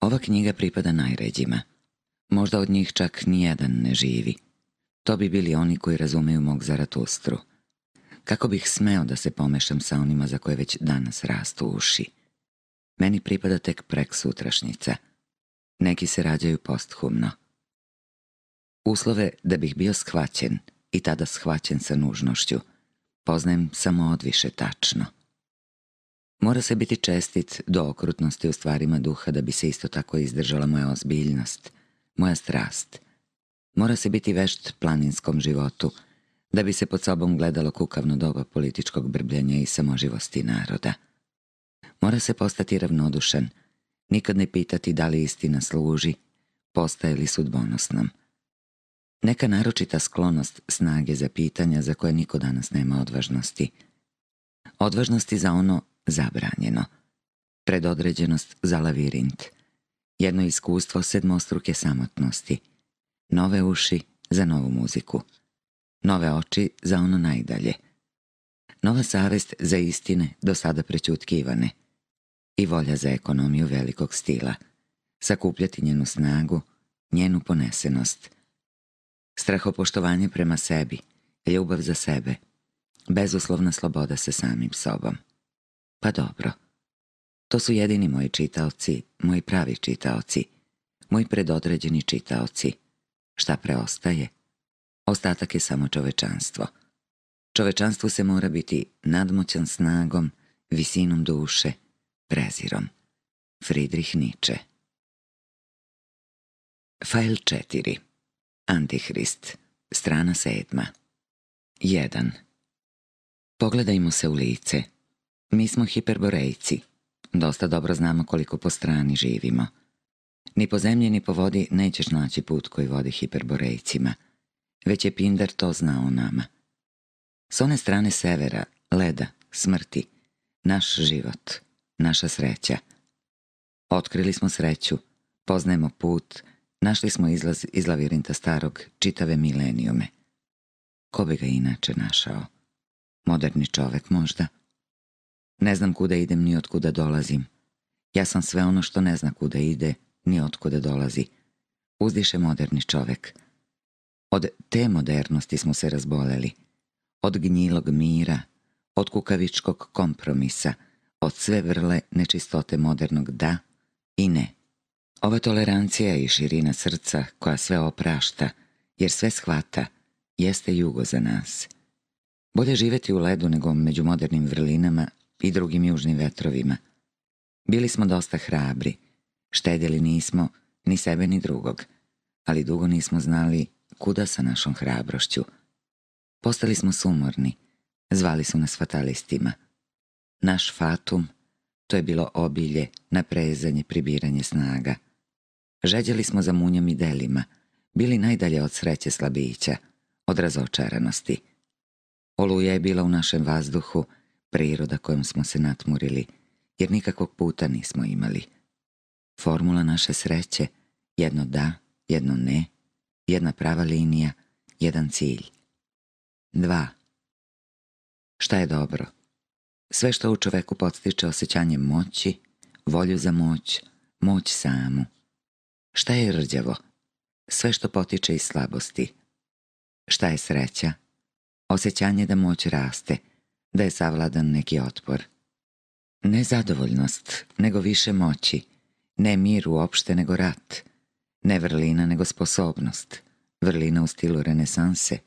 Ova knjiga pripada najređima. Možda od njih čak nijedan ne živi. To bi bili oni koji razumeju mog Zaratustru. Kako bih smeo da se pomešam sa onima za koje već danas rastu uši? Meni pripada tek prek sutrašnjica. Neki se rađaju posthumno. Uslove da bih bio shvaćen i tada shvaćen sa nužnošću, poznajem samo odviše tačno. Mora se biti čestit do okrutnosti u stvarima duha da bi se isto tako izdržala moja ozbiljnost, moja strast. Mora se biti vešt planinskom životu, da bi se pod sobom gledalo kukavno doba političkog brbljenja i samoživosti naroda. Mora se postati ravnodušan, nikad ne pitati da li istina služi, postaje li sudbonosnom. Neka naročita sklonost snage za pitanja za koje niko danas nema odvažnosti. Odvažnosti za ono zabranjeno. Predodređenost za lavirint. Jedno iskustvo sedmostruke samotnosti. Nove uši za novu muziku. Nove oči za ono najdalje. Nova savest za istine do sada prećutkivane. I volja za ekonomiju velikog stila. Sakupljati njenu snagu, njenu ponesenost. Strahopoštovanje prema sebi, ljubav za sebe, bezuslovna sloboda sa samim sobom. Pa dobro. To su jedini moji čitaoci, moji pravi čitaoci, moji predodređeni čitaoci. Šta preostaje? Ostatak je samo čovečanstvo. Čovečanstvu se mora biti nadmoćan snagom, visinom duše, prezirom. Friedrich Nietzsche Fajl 4 Antihrist Strana sedma 1. Pogledajmo se u lice. Mi smo hiperborejci. Dosta dobro znamo koliko po strani živimo. Ni po zemlji ni po vodi nećeš naći put koji vodi hiperborejcima. Već je Pindar to znao nama. S one strane severa, leda, smrti, naš život, naša sreća. Otkrili smo sreću, poznajemo put, našli smo izlaz iz lavirinta starog, čitave milenijume. Ko bi ga inače našao? Moderni čovek možda? Ne znam kuda idem ni od kuda dolazim. Ja sam sve ono što ne zna kuda ide, ni od kuda dolazi. Uzdiše moderni čovek. Od te modernosti smo se razboleli. Od gnjilog mira, od kukavičkog kompromisa, od sve vrle nečistote modernog da i ne. Ova tolerancija i širina srca koja sve oprašta, jer sve shvata, jeste jugo za nas. Bolje živeti u ledu nego među modernim vrlinama i drugim južnim vetrovima. Bili smo dosta hrabri, štedjeli nismo ni sebe ni drugog, ali dugo nismo znali kuda sa našom hrabrošću. Postali smo sumorni, zvali su nas fatalistima. Naš fatum, to je bilo obilje, naprezanje, pribiranje snaga. Žeđeli smo za munjom i delima, bili najdalje od sreće slabića, od razočaranosti. Oluja je bila u našem vazduhu, priroda kojom smo se natmurili, jer nikakvog puta nismo imali. Formula naše sreće, jedno da, jedno ne, jedna prava linija, jedan cilj. Dva. Šta je dobro? Sve što u čoveku podstiče osjećanje moći, volju za moć, moć samu. Šta je rđavo? Sve što potiče iz slabosti. Šta je sreća? Osjećanje da moć raste, da je savladan neki otpor. Ne zadovoljnost, nego više moći. Ne mir uopšte, nego rat. Ne vrlina, nego sposobnost. Vrlina u stilu renesanse.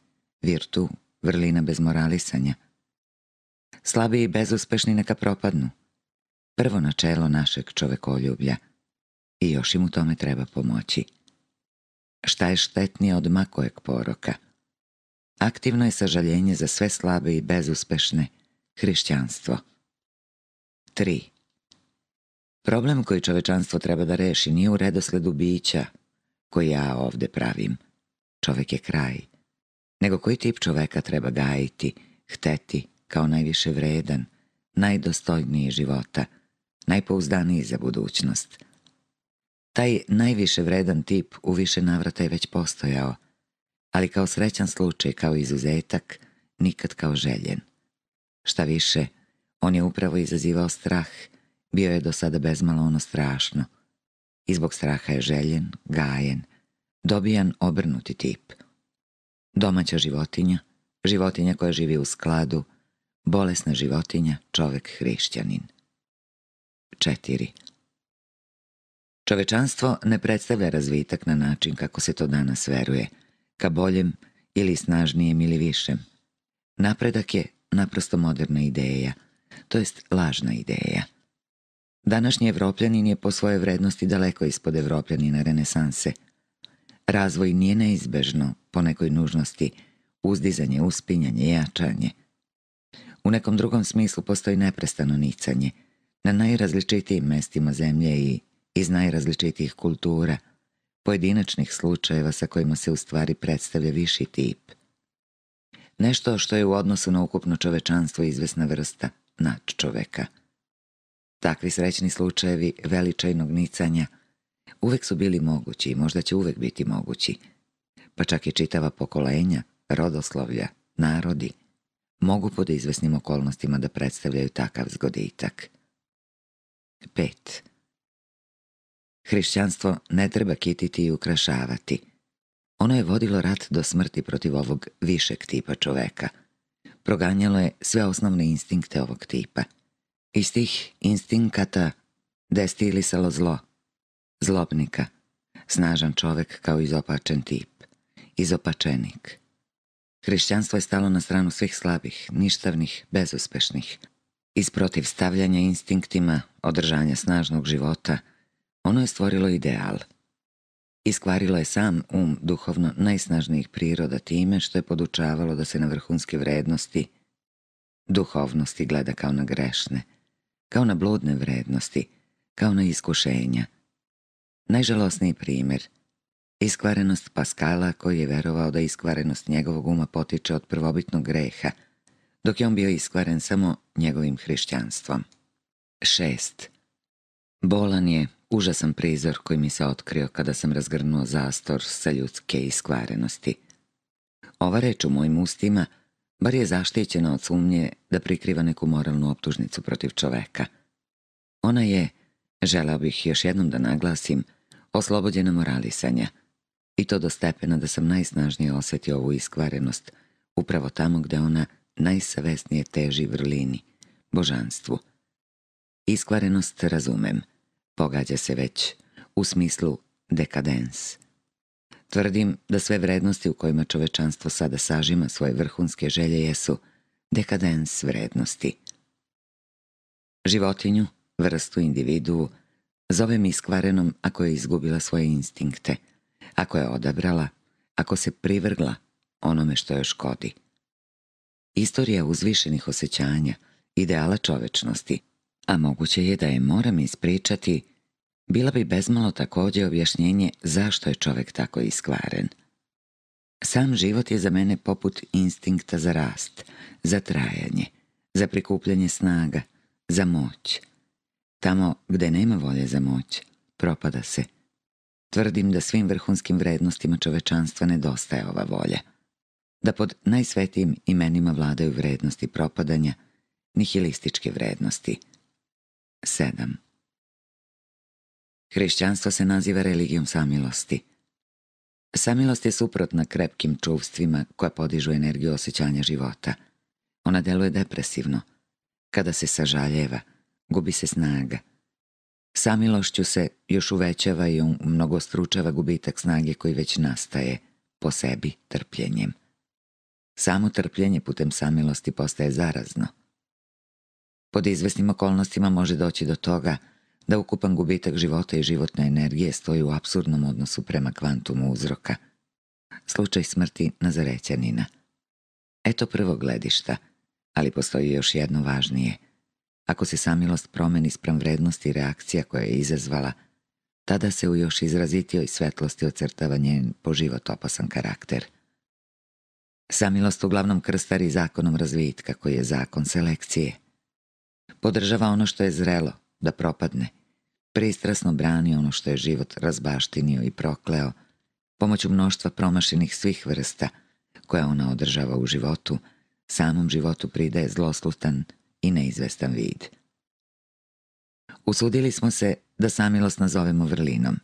Virtu, vrlina bez moralisanja. Slabi i bezuspešni neka propadnu. Prvo načelo našeg čovekoljublja. I još im u tome treba pomoći. Šta je štetnije od makojeg poroka? Aktivno je sažaljenje za sve slabe i bezuspešne hrišćanstvo. 3. Problem koji čovečanstvo treba da reši nije u redosledu bića koji ja ovde pravim. Čovek je kraj. Nego koji tip čoveka treba gajiti, hteti kao najviše vredan, najdostojniji života, najpouzdaniji za budućnost. Taj najviše vredan tip u više navrata je već postojao, ali kao srećan slučaj, kao izuzetak, nikad kao željen. Šta više, on je upravo izazivao strah, bio je do sada bezmalo ono strašno. i zbog straha je željen, gajen, dobijan obrnuti tip. Domaća životinja, životinja koja živi u skladu, bolesna životinja, čovek hrišćanin. 4. Čovečanstvo ne predstavlja razvitak na način kako se to danas veruje, ka boljem ili snažnijem ili višem. Napredak je naprosto moderna ideja, to jest lažna ideja. Današnji evropljanin je po svojoj vrednosti daleko ispod evropljanina renesanse. Razvoj nije neizbežno, po nekoj nužnosti, uzdizanje, uspinjanje, jačanje. U nekom drugom smislu postoji neprestano nicanje, na najrazličitijim mestima zemlje i iz najrazličitijih kultura, pojedinačnih slučajeva sa kojima se u stvari predstavlja viši tip. Nešto što je u odnosu na ukupno čovečanstvo izvesna vrsta nad čoveka. Takvi srećni slučajevi veličajnog nicanja uvek su bili mogući i možda će uvek biti mogući, pa čak i čitava pokolenja, rodoslovlja, narodi, mogu pod izvesnim okolnostima da predstavljaju takav zgoditak. 5. Hrišćanstvo ne treba kititi i ukrašavati. Ono je vodilo rat do smrti protiv ovog višeg tipa čoveka. Proganjalo je sve osnovne instinkte ovog tipa. Iz tih instinkata destilisalo zlo, zlobnika, snažan čovek kao izopačen tip, izopačenik. Hrišćanstvo je stalo na stranu svih slabih, ništavnih, bezuspešnih. Iz protivstavljanja instinktima, održanja snažnog života – Ono je stvorilo ideal. Iskvarilo je sam um duhovno najsnažnijih priroda time što je podučavalo da se na vrhunske vrednosti duhovnosti gleda kao na grešne, kao na bludne vrednosti, kao na iskušenja. Najžalosniji primjer Iskvarenost Paskala koji je verovao da iskvarenost njegovog uma potiče od prvobitnog greha, dok je on bio iskvaren samo njegovim hrišćanstvom. 6. Bolan je Užasan prizor koji mi se otkrio kada sam razgrnuo zastor sa ljudske iskvarenosti. Ova reč u mojim ustima bar je zaštićena od sumnje da prikriva neku moralnu optužnicu protiv čoveka. Ona je, želeo bih još jednom da naglasim, oslobođena moralisanja i to do stepena da sam najsnažnije osetio ovu iskvarenost upravo tamo gde ona najsavesnije teži vrlini, božanstvu. Iskvarenost razumem – Pogađa se već u smislu dekadens. Tvrdim da sve vrednosti u kojima čovečanstvo sada sažima svoje vrhunske želje jesu dekadens vrednosti. Životinju, vrstu individuu, zovem iskvarenom ako je izgubila svoje instinkte, ako je odabrala, ako se privrgla onome što joj škodi. Istorija uzvišenih osjećanja, ideala čovečnosti – a moguće je da je moram ispričati, bila bi bezmalo takođe objašnjenje zašto je čovek tako iskvaren. Sam život je za mene poput instinkta za rast, za trajanje, za prikupljanje snaga, za moć. Tamo gde nema volje za moć, propada se. Tvrdim da svim vrhunskim vrednostima čovečanstva nedostaje ova volja. Da pod najsvetijim imenima vladaju vrednosti propadanja, nihilističke vrednosti – 7. Hrišćanstvo se naziva religijom samilosti. Samilost je suprotna krepkim čuvstvima koja podižu energiju osjećanja života. Ona deluje depresivno. Kada se sažaljeva, gubi se snaga. Samilošću se još uvećava i mnogostručava gubitak snage koji već nastaje po sebi trpljenjem. Samo trpljenje putem samilosti postaje zarazno – Pod izvesnim okolnostima može doći do toga da ukupan gubitak života i životne energije stoji u absurdnom odnosu prema kvantumu uzroka. Slučaj smrti Nazarećanina. Eto prvog gledišta, ali postoji još jedno važnije. Ako se samilost promeni sprem vrednosti reakcija koja je izazvala, tada se u još izrazitijoj svetlosti ocrtava njen po život opasan karakter. Samilost uglavnom krstari zakonom razvitka koji je zakon selekcije. Podržava ono što je zrelo, da propadne. Pristrasno brani ono što je život razbaštinio i prokleo, pomoću mnoštva promašenih svih vrsta koja ona održava u životu, samom životu pridaje zloslutan i neizvestan vid. Usudili smo se da samilost nazovemo vrlinom.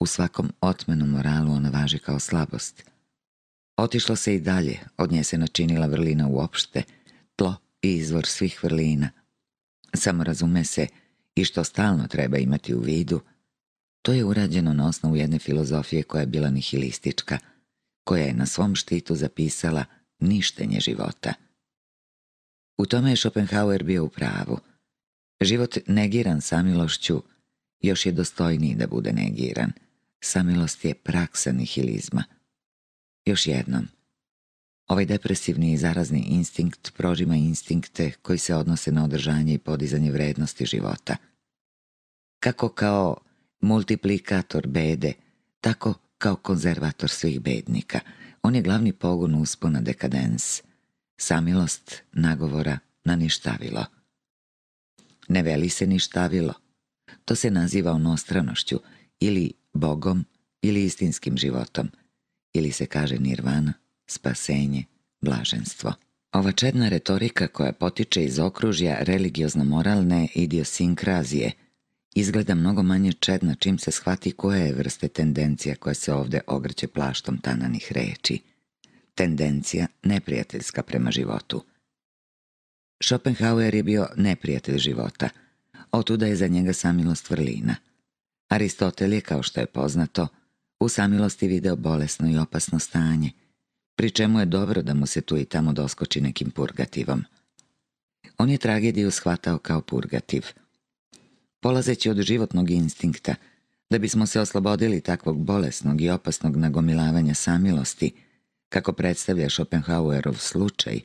U svakom otmenom moralu ona važi kao slabost. Otišlo se i dalje, od nje se načinila vrlina uopšte, tlo i izvor svih vrlina. Samo razume se i što stalno treba imati u vidu, to je urađeno na osnovu jedne filozofije koja je bila nihilistička, koja je na svom štitu zapisala ništenje života. U tome je Schopenhauer bio u pravu. Život negiran samilošću još je dostojniji da bude negiran. Samilost je praksa nihilizma. Još jednom, ovaj depresivni i zarazni instinkt prožima instinkte koji se odnose na održanje i podizanje vrednosti života. Kako kao multiplikator bede, tako kao konzervator svih bednika. On je glavni pogon uspona dekadens. Samilost nagovora na ništavilo. Ne veli se ništavilo. To se naziva onostranošću ili bogom ili istinskim životom. Ili se kaže nirvana, spasenje, blaženstvo. Ova čedna retorika koja potiče iz okružja religiozno-moralne idiosinkrazije – izgleda mnogo manje čedna čim se shvati koje je vrste tendencija koja se ovde ogrće plaštom tananih reči. Tendencija neprijateljska prema životu. Schopenhauer je bio neprijatelj života. Otuda je za njega samilost vrlina. Aristotel je, kao što je poznato, u samilosti video bolesno i opasno stanje, pri čemu je dobro da mu se tu i tamo doskoči nekim purgativom. On je tragediju shvatao kao purgativ – polazeći od životnog instinkta, da bismo se oslobodili takvog bolesnog i opasnog nagomilavanja samilosti, kako predstavlja Schopenhauerov slučaj,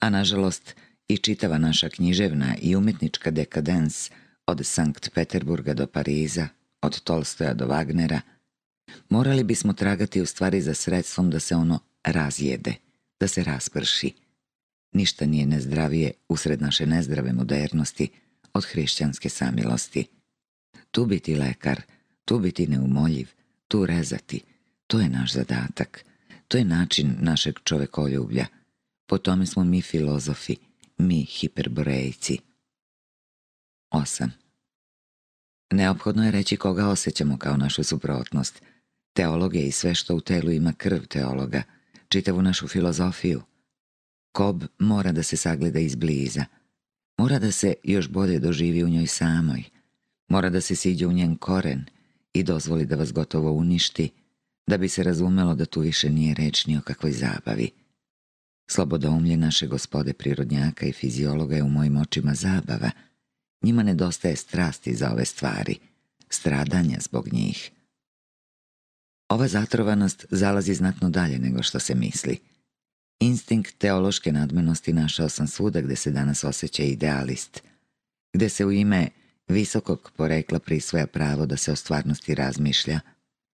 a nažalost i čitava naša književna i umetnička dekadens od Sankt Peterburga do Pariza, od Tolstoja do Wagnera, morali bismo tragati u stvari za sredstvom da se ono razjede, da se rasprši. Ništa nije nezdravije usred naše nezdrave modernosti, od hrišćanske samilosti. Tu biti lekar, tu biti neumoljiv, tu rezati, to je naš zadatak, to je način našeg čovekoljublja. Po tome smo mi filozofi, mi hiperborejci. 8. Neophodno je reći koga osjećamo kao našu suprotnost. Teologe i sve što u telu ima krv teologa, čitavu našu filozofiju. Kob mora da se sagleda izbliza – Mora da se još bolje doživi u njoj samoj. Mora da se siđe u njen koren i dozvoli da vas gotovo uništi, da bi se razumelo da tu više nije reč ni o kakvoj zabavi. Slobodoumlje naše gospode prirodnjaka i fiziologa je u mojim očima zabava. Njima nedostaje strasti za ove stvari, stradanja zbog njih. Ova zatrovanost zalazi znatno dalje nego što se misli – Instinkt teološke nadmenosti našao sam svuda gde se danas osjeća idealist, gde se u ime visokog porekla prisvoja pravo da se o stvarnosti razmišlja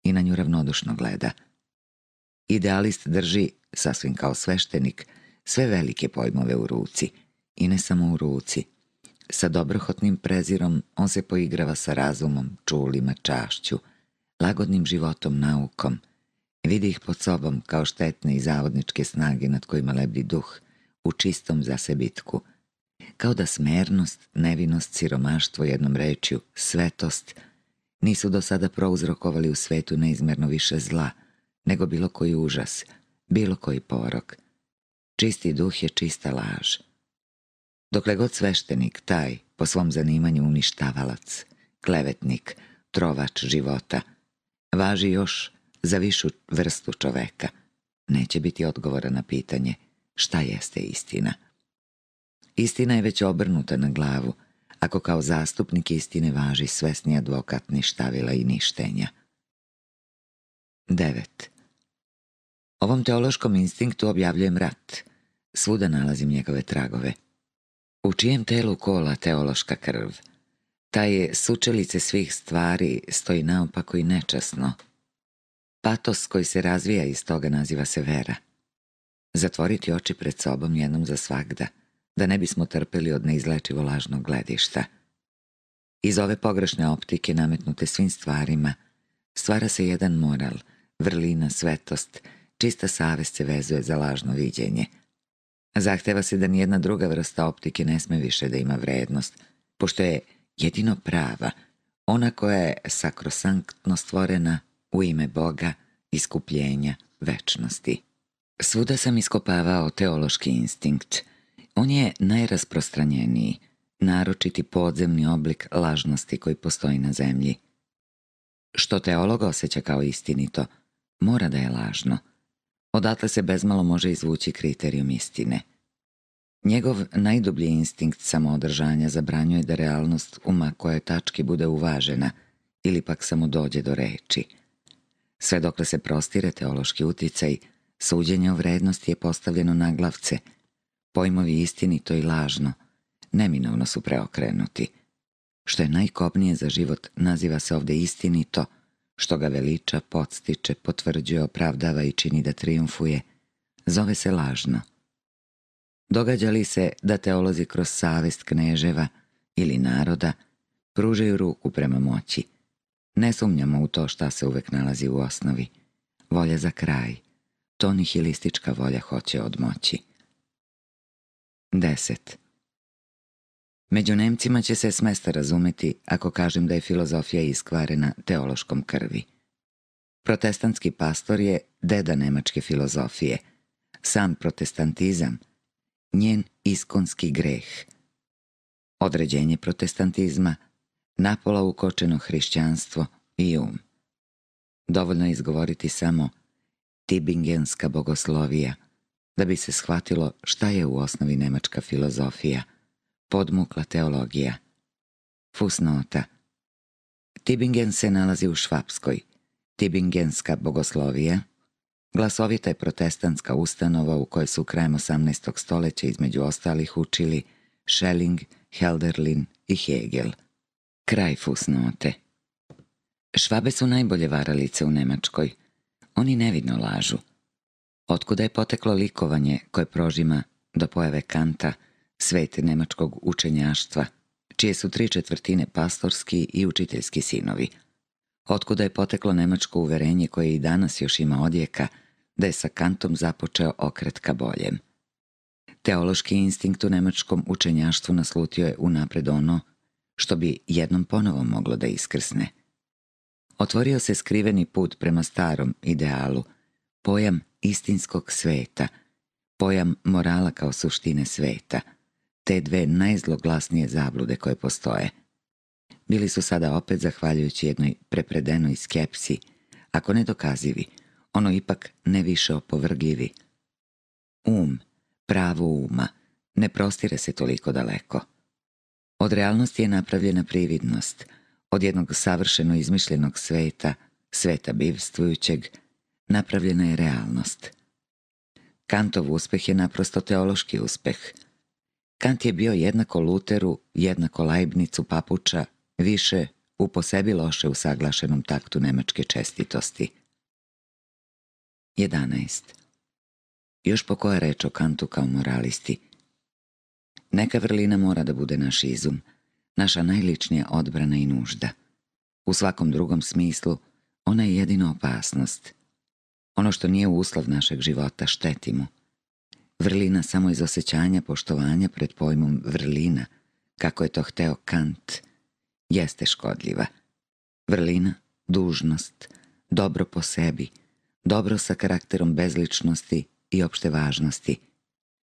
i na nju ravnodušno gleda. Idealist drži, sasvim kao sveštenik, sve velike pojmove u ruci i ne samo u ruci. Sa dobrohotnim prezirom on se poigrava sa razumom, čulima, čašću, lagodnim životom, naukom, Vidi ih pod sobom kao štetne i zavodničke snage nad kojima lebdi duh u čistom zasebitku. Kao da smernost, nevinost, siromaštvo, jednom rečju, svetost, nisu do sada prouzrokovali u svetu neizmerno više zla, nego bilo koji užas, bilo koji porok. Čisti duh je čista laž. Dokle god sveštenik, taj, po svom zanimanju uništavalac, klevetnik, trovač života, važi još za višu vrstu čoveka. Neće biti odgovora na pitanje šta jeste istina. Istina je već obrnuta na glavu, ako kao zastupnik istine važi svesni advokat ništavila i ništenja. 9. Ovom teološkom instinktu objavljujem rat. Svuda nalazim njegove tragove. U čijem telu kola teološka krv? Taj je sučelice svih stvari stoji naopako i nečasno, Patos koji se razvija iz toga naziva se vera. Zatvoriti oči pred sobom jednom za svakda, da ne bismo trpeli od neizlečivo lažnog gledišta. Iz ove pogrešne optike nametnute svim stvarima stvara se jedan moral, vrlina, svetost, čista savest se vezuje za lažno viđenje. Zahteva se da nijedna druga vrsta optike ne sme više da ima vrednost, pošto je jedino prava, ona koja je sakrosanktno stvorena u ime Boga, iskupljenja, večnosti. Svuda sam iskopavao teološki instinkt. On je najrasprostranjeniji, naročiti podzemni oblik lažnosti koji postoji na zemlji. Što teolog osjeća kao istinito, mora da je lažno. Odatle se bezmalo može izvući kriterijum istine. Njegov najdublji instinkt samoodržanja zabranjuje da realnost uma koje tački bude uvažena ili pak samo dođe do reči. Sve dokle se prostire teološki uticaj, suđenje o vrednosti je postavljeno na glavce. Pojmovi istinito i lažno neminovno su preokrenuti. Što je najkobnije za život naziva se ovde istinito, što ga veliča, podstiče, potvrđuje, opravdava i čini da triumfuje, zove se lažno. Događa li se da teolozi kroz savest kneževa ili naroda pružaju ruku prema moći? Ne sumnjamo u to šta se uvek nalazi u osnovi. Volja za kraj. To nihilistička volja hoće od moći. 10. Među Nemcima će se smesta razumeti ako kažem da je filozofija iskvarena teološkom krvi. Protestantski pastor je deda nemačke filozofije. Sam protestantizam, njen iskonski greh. Određenje protestantizma, napola ukočeno hrišćanstvo i um. Dovoljno je izgovoriti samo Tibingenska bogoslovija, da bi se shvatilo šta je u osnovi nemačka filozofija – podmukla teologija. Fusnota. Tibingen se nalazi u Švapskoj. Tibingenska bogoslovija. Glasovita je protestantska ustanova u kojoj su krajem 18. stoleća između ostalih učili Schelling, Helderlin i Hegel. Kraj fusnote. Švabe su najbolje varalice u Nemačkoj. Oni nevidno lažu. Otkuda je poteklo likovanje koje prožima do pojave Kanta – svet nemačkog učenjaštva, čije su tri četvrtine pastorski i učiteljski sinovi. Otkuda je poteklo nemačko uverenje koje i danas još ima odjeka da je sa kantom započeo okret ka boljem. Teološki instinkt u nemačkom učenjaštvu naslutio je unapred ono što bi jednom ponovo moglo da iskrsne. Otvorio se skriveni put prema starom idealu, pojam istinskog sveta, pojam morala kao suštine sveta – te dve najzloglasnije zablude koje postoje. Bili su sada opet zahvaljujući jednoj prepredenoj skepsi, ako ne dokazivi, ono ipak ne više opovrgljivi. Um, pravo uma, ne prostire se toliko daleko. Od realnosti je napravljena prividnost, od jednog savršeno izmišljenog sveta, sveta bivstvujućeg, napravljena je realnost. Kantov uspeh je naprosto teološki uspeh – Kant je bio jednako Luteru, jednako Leibnicu papuča, više u posebi loše usaglašenom taktu nemačke čestitosti. 11. Još po koja reč o Kantu kao moralisti. Neka vrlina mora da bude naš izum, naša najličnija odbrana i nužda. U svakom drugom smislu, ona je jedina opasnost. Ono što nije uslov našeg života šteti mu – Vrlina samo iz osjećanja poštovanja pred pojmom vrlina, kako je to hteo Kant, jeste škodljiva. Vrlina, dužnost, dobro po sebi, dobro sa karakterom bezličnosti i opšte važnosti,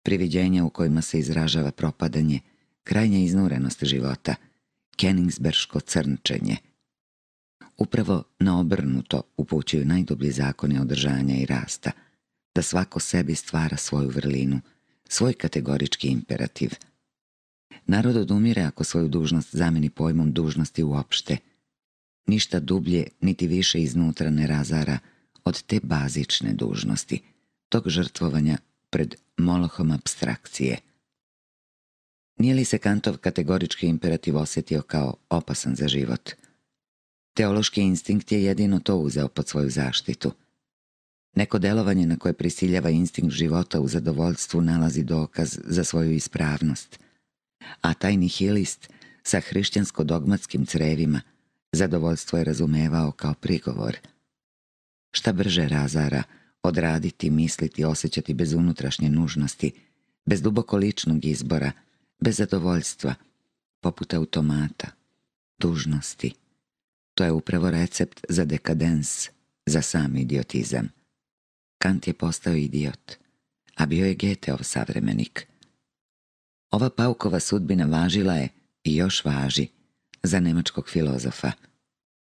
priviđenja u kojima se izražava propadanje, krajnja iznurenost života, Kenningsberško crnčenje. Upravo na obrnuto upućuju najdublji zakoni održanja i rasta – da svako sebi stvara svoju vrlinu, svoj kategorički imperativ. Narod odumire ako svoju dužnost zameni pojmom dužnosti uopšte. Ništa dublje niti više iznutra ne razara od te bazične dužnosti, tog žrtvovanja pred molohom abstrakcije. Nije li se Kantov kategorički imperativ osjetio kao opasan za život? Teološki instinkt je jedino to uzeo pod svoju zaštitu – Neko delovanje na koje prisiljava instinkt života u zadovoljstvu nalazi dokaz za svoju ispravnost. A taj nihilist sa hrišćansko-dogmatskim crevima zadovoljstvo je razumevao kao prigovor. Šta brže razara, odraditi, misliti, osjećati bez unutrašnje nužnosti, bez duboko ličnog izbora, bez zadovoljstva, poput automata, dužnosti, To je upravo recept za dekadens, za sam idiotizam. Kant je postao idiot, a bio je Geteov savremenik. Ova paukova sudbina važila je i još važi za nemačkog filozofa.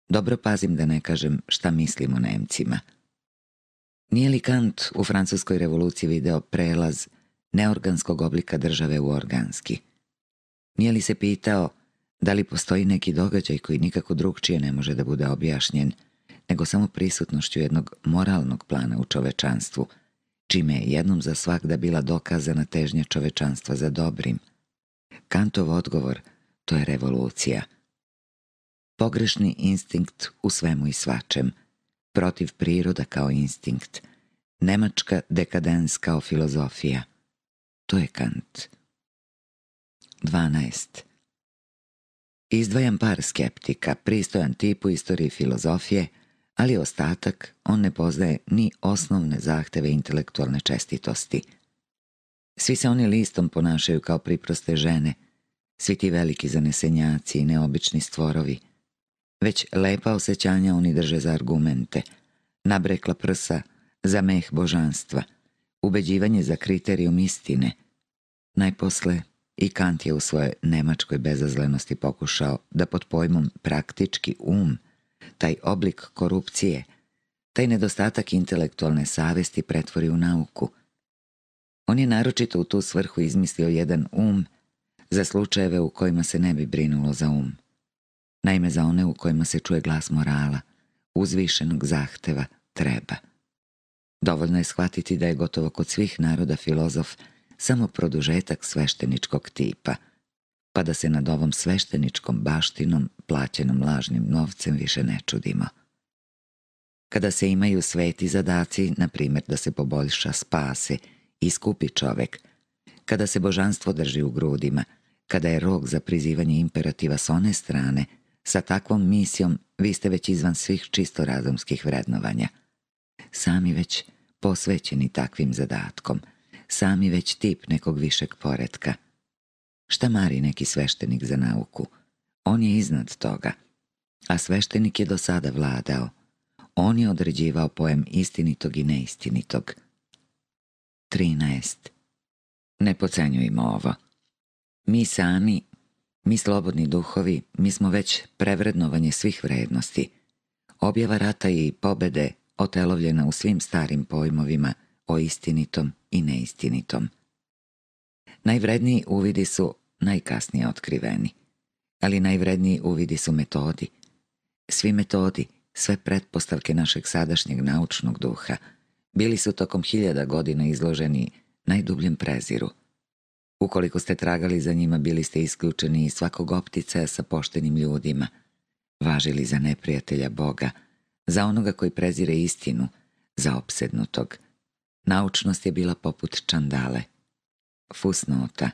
Dobro pazim da ne kažem šta mislim o Nemcima. Nije li Kant u Francuskoj revoluciji video prelaz neorganskog oblika države u organski? Nije li se pitao da li postoji neki događaj koji nikako drugčije ne može da bude objašnjen, nego samo prisutnošću jednog moralnog plana u čovečanstvu, čime je jednom za svakda bila dokazana težnja čovečanstva za dobrim. Kantov odgovor to je revolucija. Pogrešni instinkt u svemu i svačem, protiv priroda kao instinkt, nemačka dekadens kao filozofija. To je Kant. 12. Izdvajam par skeptika, pristojan tip u istoriji filozofije, ali ostatak on ne poznaje ni osnovne zahteve intelektualne čestitosti. Svi se oni listom ponašaju kao priproste žene, svi ti veliki zanesenjaci i neobični stvorovi. Već lepa osjećanja oni drže za argumente, nabrekla prsa za meh božanstva, ubeđivanje za kriterijum istine. Najposle i Kant je u svojoj nemačkoj bezazlenosti pokušao da pod pojmom praktički um, taj oblik korupcije, taj nedostatak intelektualne savesti pretvori u nauku. On je naročito u tu svrhu izmislio jedan um za slučajeve u kojima se ne bi brinulo za um. Naime, za one u kojima se čuje glas morala, uzvišenog zahteva, treba. Dovoljno je shvatiti da je gotovo kod svih naroda filozof samo produžetak svešteničkog tipa, pa da se nad ovom svešteničkom baštinom, plaćenom lažnim novcem, više ne čudimo. Kada se imaju sveti zadaci, na primjer da se poboljša, spase i skupi čovek, kada se božanstvo drži u grudima, kada je rok za prizivanje imperativa s one strane, sa takvom misijom vi ste već izvan svih čisto razumskih vrednovanja. Sami već posvećeni takvim zadatkom – sami već tip nekog višeg poredka. Šta mari neki sveštenik za nauku? On je iznad toga. A sveštenik je do sada vladao. On je određivao pojem istinitog i neistinitog. 13. Ne pocenjujemo ovo. Mi sami, mi slobodni duhovi, mi smo već prevrednovanje svih vrednosti. Objava rata i pobede otelovljena u svim starim pojmovima o istinitom i neistinitom. Najvredniji uvidi su najkasnije otkriveni, ali najvredniji uvidi su metodi. Svi metodi, sve pretpostavke našeg sadašnjeg naučnog duha, bili su tokom hiljada godina izloženi najdubljem preziru. Ukoliko ste tragali za njima, bili ste isključeni iz svakog opticaja sa poštenim ljudima, važili za neprijatelja Boga, za onoga koji prezire istinu, za opsednutog, Naučnost je bila poput čandale. Fusnota.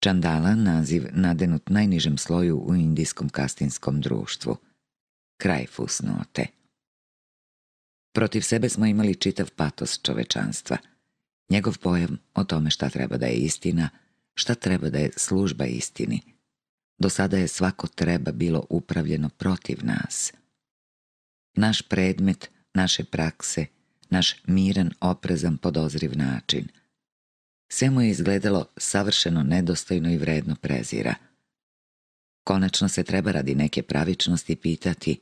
Čandala, naziv nadenut najnižem sloju u indijskom kastinskom društvu. Kraj fusnote. Protiv sebe smo imali čitav patos čovečanstva. Njegov pojam o tome šta treba da je istina, šta treba da je služba istini. Do sada je svako treba bilo upravljeno protiv nas. Naš predmet, naše prakse, naš miran, oprezan, podozriv način. Sve mu je izgledalo savršeno nedostojno i vredno prezira. Konačno se treba radi neke pravičnosti pitati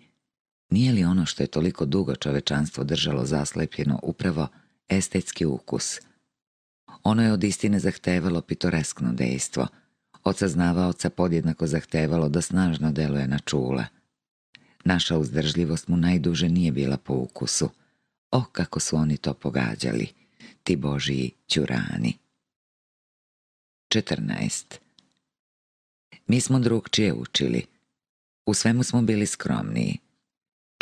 nije li ono što je toliko dugo čovečanstvo držalo zaslepljeno upravo estetski ukus. Ono je od istine zahtevalo pitoreskno dejstvo, od saznavaoca podjednako zahtevalo da snažno deluje na čula. Naša uzdržljivost mu najduže nije bila po ukusu – O, kako su oni to pogađali, ti božiji ćurani. 14. Mi smo drugčije učili. U svemu smo bili skromniji.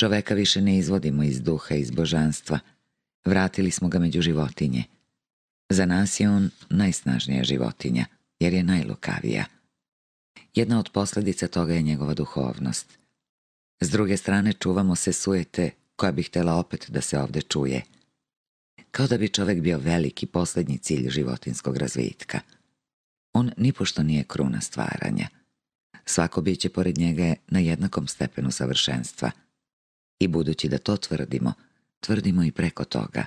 Čoveka više ne izvodimo iz duha, iz božanstva. Vratili smo ga među životinje. Za nas je on najsnažnija životinja, jer je najlukavija. Jedna od posljedica toga je njegova duhovnost. S druge strane čuvamo se sujete koja bi htjela opet da se ovde čuje. Kao da bi čovek bio veliki posljednji cilj životinskog razvitka. On nipošto nije kruna stvaranja. Svako biće pored njega je na jednakom stepenu savršenstva. I budući da to tvrdimo, tvrdimo i preko toga.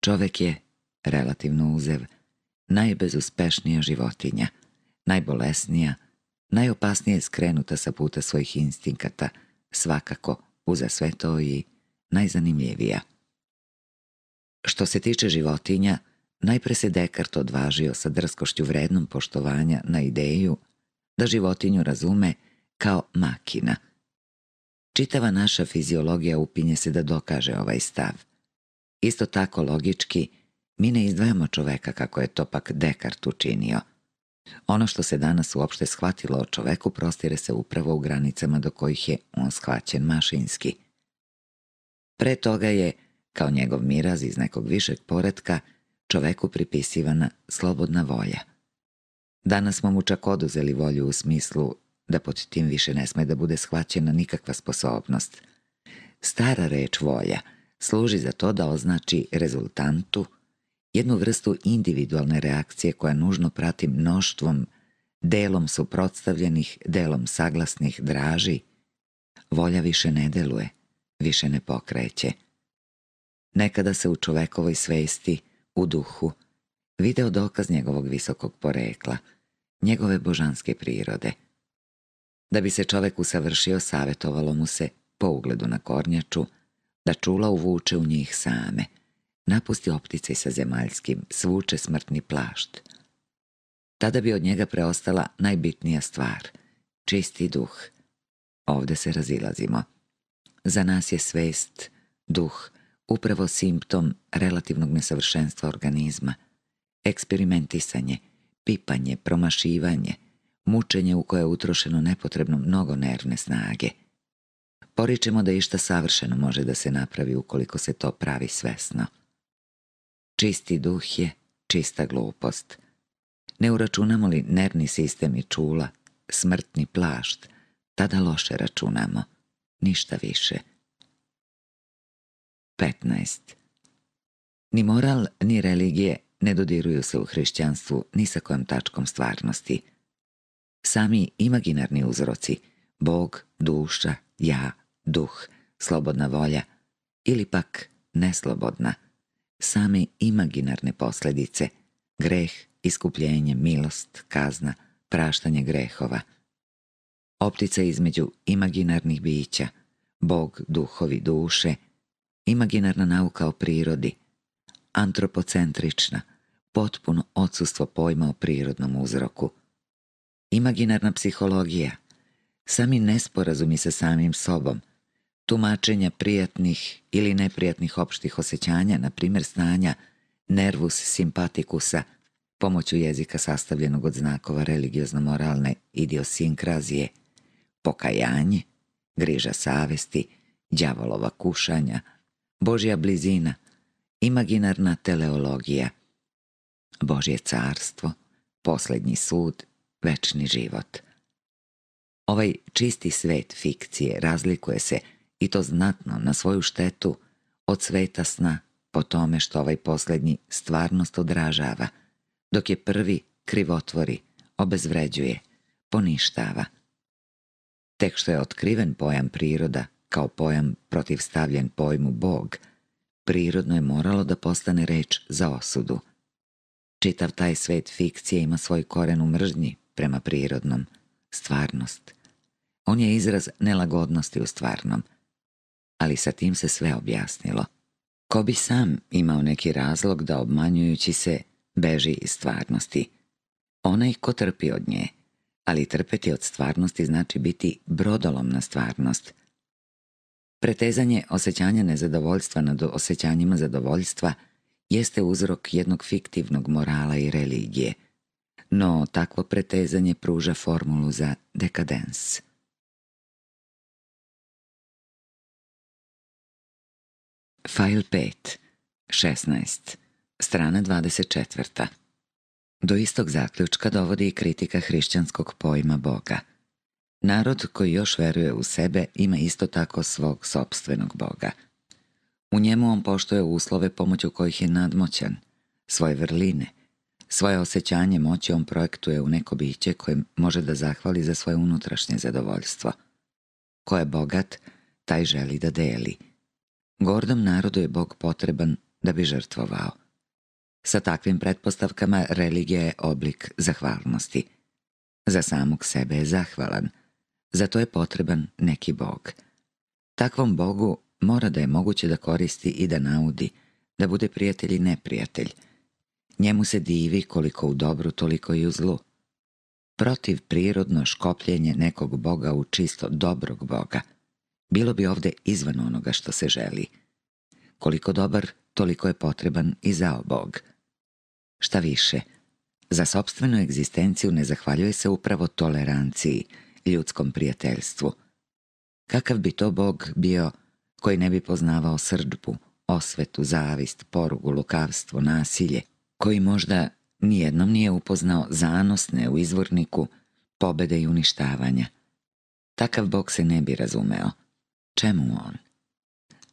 Čovek je, relativno uzev, najbezuspešnija životinja, najbolesnija, najopasnije skrenuta sa puta svojih instinkata, svakako, uza sve to i najzanimljivija. Što se tiče životinja, najpre se Dekart odvažio sa drskošću vrednom poštovanja na ideju da životinju razume kao makina. Čitava naša fiziologija upinje se da dokaže ovaj stav. Isto tako logički, mi ne izdvajamo čoveka kako je to pak Dekart učinio. Ono što se danas uopšte shvatilo o čoveku prostire se upravo u granicama do kojih je on shvaćen mašinski. Pre toga je, kao njegov miraz iz nekog višeg poredka, čoveku pripisivana slobodna volja. Danas smo mu čak oduzeli volju u smislu da pod tim više ne sme da bude shvaćena nikakva sposobnost. Stara reč volja služi za to da označi rezultantu jednu vrstu individualne reakcije koja nužno prati mnoštvom, delom suprotstavljenih, delom saglasnih draži, volja više ne deluje, više ne pokreće. Nekada se u čovekovoj svesti, u duhu, video dokaz njegovog visokog porekla, njegove božanske prirode. Da bi se čovek usavršio, savjetovalo mu se, po ugledu na kornjaču, da čula uvuče u njih same – napusti optice sa zemaljskim, svuče smrtni plašt. Tada bi od njega preostala najbitnija stvar, čisti duh. Ovde se razilazimo. Za nas je svest, duh, upravo simptom relativnog nesavršenstva organizma, eksperimentisanje, pipanje, promašivanje, mučenje u koje je utrošeno nepotrebno mnogo nervne snage. Poričemo da išta savršeno može da se napravi ukoliko se to pravi svesno. Čisti duh je čista glupost. Ne uračunamo li nervni sistem i čula, smrtni plašt, tada loše računamo, ništa više. 15. Ni moral, ni religije ne dodiruju se u hrišćanstvu ni sa kojom tačkom stvarnosti. Sami imaginarni uzroci, Bog, duša, ja, duh, slobodna volja ili pak neslobodna, same imaginarne posledice, greh, iskupljenje, milost, kazna, praštanje grehova. Optica između imaginarnih bića, Bog, duhovi, duše, imaginarna nauka o prirodi, antropocentrična, potpuno odsustvo pojma o prirodnom uzroku, imaginarna psihologija, sami nesporazumi sa samim sobom – tumačenja prijatnih ili neprijatnih opštih osjećanja, na primjer stanja nervus simpatikusa, pomoću jezika sastavljenog od znakova religiozno-moralne idiosinkrazije, pokajanje, griža savesti, đavolova kušanja, Božja blizina, imaginarna teleologija, Božje carstvo, posljednji sud, večni život. Ovaj čisti svet fikcije razlikuje se i to znatno na svoju štetu od sveta sna po tome što ovaj posljednji stvarnost odražava, dok je prvi krivotvori, obezvređuje, poništava. Tek što je otkriven pojam priroda kao pojam protivstavljen pojmu Bog, prirodno je moralo da postane reč za osudu. Čitav taj svet fikcije ima svoj koren u mržnji prema prirodnom, stvarnost. On je izraz nelagodnosti u stvarnom, ali sa tim se sve objasnilo. Ko bi sam imao neki razlog da obmanjujući se beži iz stvarnosti? Onaj ko trpi od nje, ali trpeti od stvarnosti znači biti brodolom na stvarnost. Pretezanje osjećanja nezadovoljstva nad osjećanjima zadovoljstva jeste uzrok jednog fiktivnog morala i religije, no takvo pretezanje pruža formulu za dekadens. Fajl 5, 16, strana 24. Do istog zaključka dovodi i kritika hrišćanskog pojma Boga. Narod koji još veruje u sebe ima isto tako svog sobstvenog Boga. U njemu on poštoje uslove pomoću kojih je nadmoćan, svoje vrline, Svoje osjećanje moći on projektuje u neko biće koje može da zahvali za svoje unutrašnje zadovoljstvo. Ko je bogat, taj želi da deli. Gordom narodu je Bog potreban da bi žrtvovao. Sa takvim pretpostavkama religija je oblik zahvalnosti. Za samog sebe je zahvalan, zato je potreban neki Bog. Takvom Bogu mora da je moguće da koristi i da naudi, da bude prijatelj i neprijatelj. Njemu se divi koliko u dobru, toliko i u zlu. Protiv prirodno škopljenje nekog Boga u čisto dobrog Boga bilo bi ovde izvan onoga što se želi. Koliko dobar, toliko je potreban i zao Bog. Šta više, za sobstvenu egzistenciju ne zahvaljuje se upravo toleranciji, ljudskom prijateljstvu. Kakav bi to Bog bio koji ne bi poznavao srđbu, osvetu, zavist, porugu, lukavstvo, nasilje, koji možda nijednom nije upoznao zanosne u izvorniku pobede i uništavanja. Takav Bog se ne bi razumeo. Čemu on?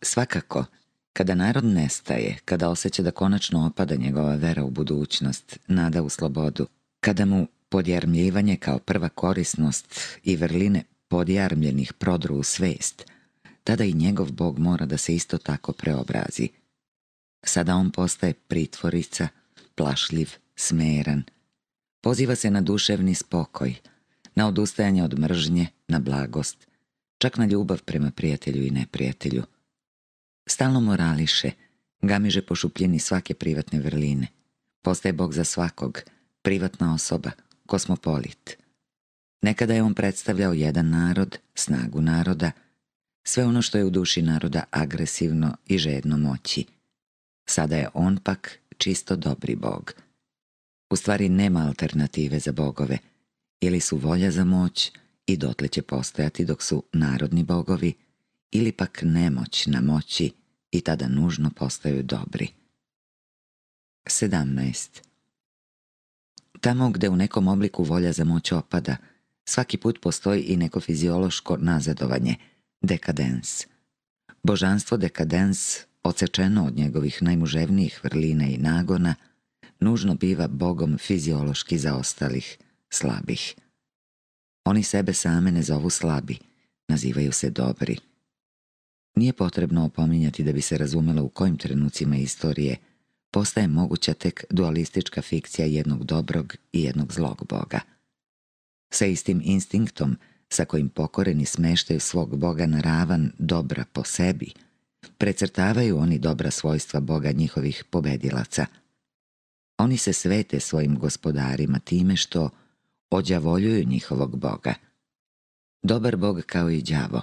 Svakako, kada narod nestaje, kada osjeća da konačno opada njegova vera u budućnost, nada u slobodu, kada mu podjarmljivanje kao prva korisnost i vrline podjarmljenih prodru u svest, tada i njegov bog mora da se isto tako preobrazi. Sada on postaje pritvorica, plašljiv, smeran. Poziva se na duševni spokoj, na odustajanje od mržnje, na blagost, čak na ljubav prema prijatelju i neprijatelju. Stalno morališe, gamiže po šupljini svake privatne vrline. Postaje Bog za svakog, privatna osoba, kosmopolit. Nekada je on predstavljao jedan narod, snagu naroda, sve ono što je u duši naroda agresivno i žedno moći. Sada je on pak čisto dobri bog. U stvari nema alternative za bogove, ili su volja za moć i dotle će postojati dok su narodni bogovi, ili pak nemoć na moći i tada nužno postaju dobri. 17. Tamo gde u nekom obliku volja za moć opada, svaki put postoji i neko fiziološko nazadovanje, dekadens. Božanstvo dekadens, ocečeno od njegovih najmuževnijih vrlina i nagona, nužno biva bogom fiziološki zaostalih, slabih. Oni sebe same ne zovu slabi, nazivaju se dobri. Nije potrebno opominjati da bi se razumelo u kojim trenucima istorije postaje moguća tek dualistička fikcija jednog dobrog i jednog zlog boga. Sa istim instinktom sa kojim pokoreni smeštaju svog boga na ravan dobra po sebi, precrtavaju oni dobra svojstva boga njihovih pobedilaca. Oni se svete svojim gospodarima time što ođavoljuju njihovog boga. Dobar bog kao i đavo,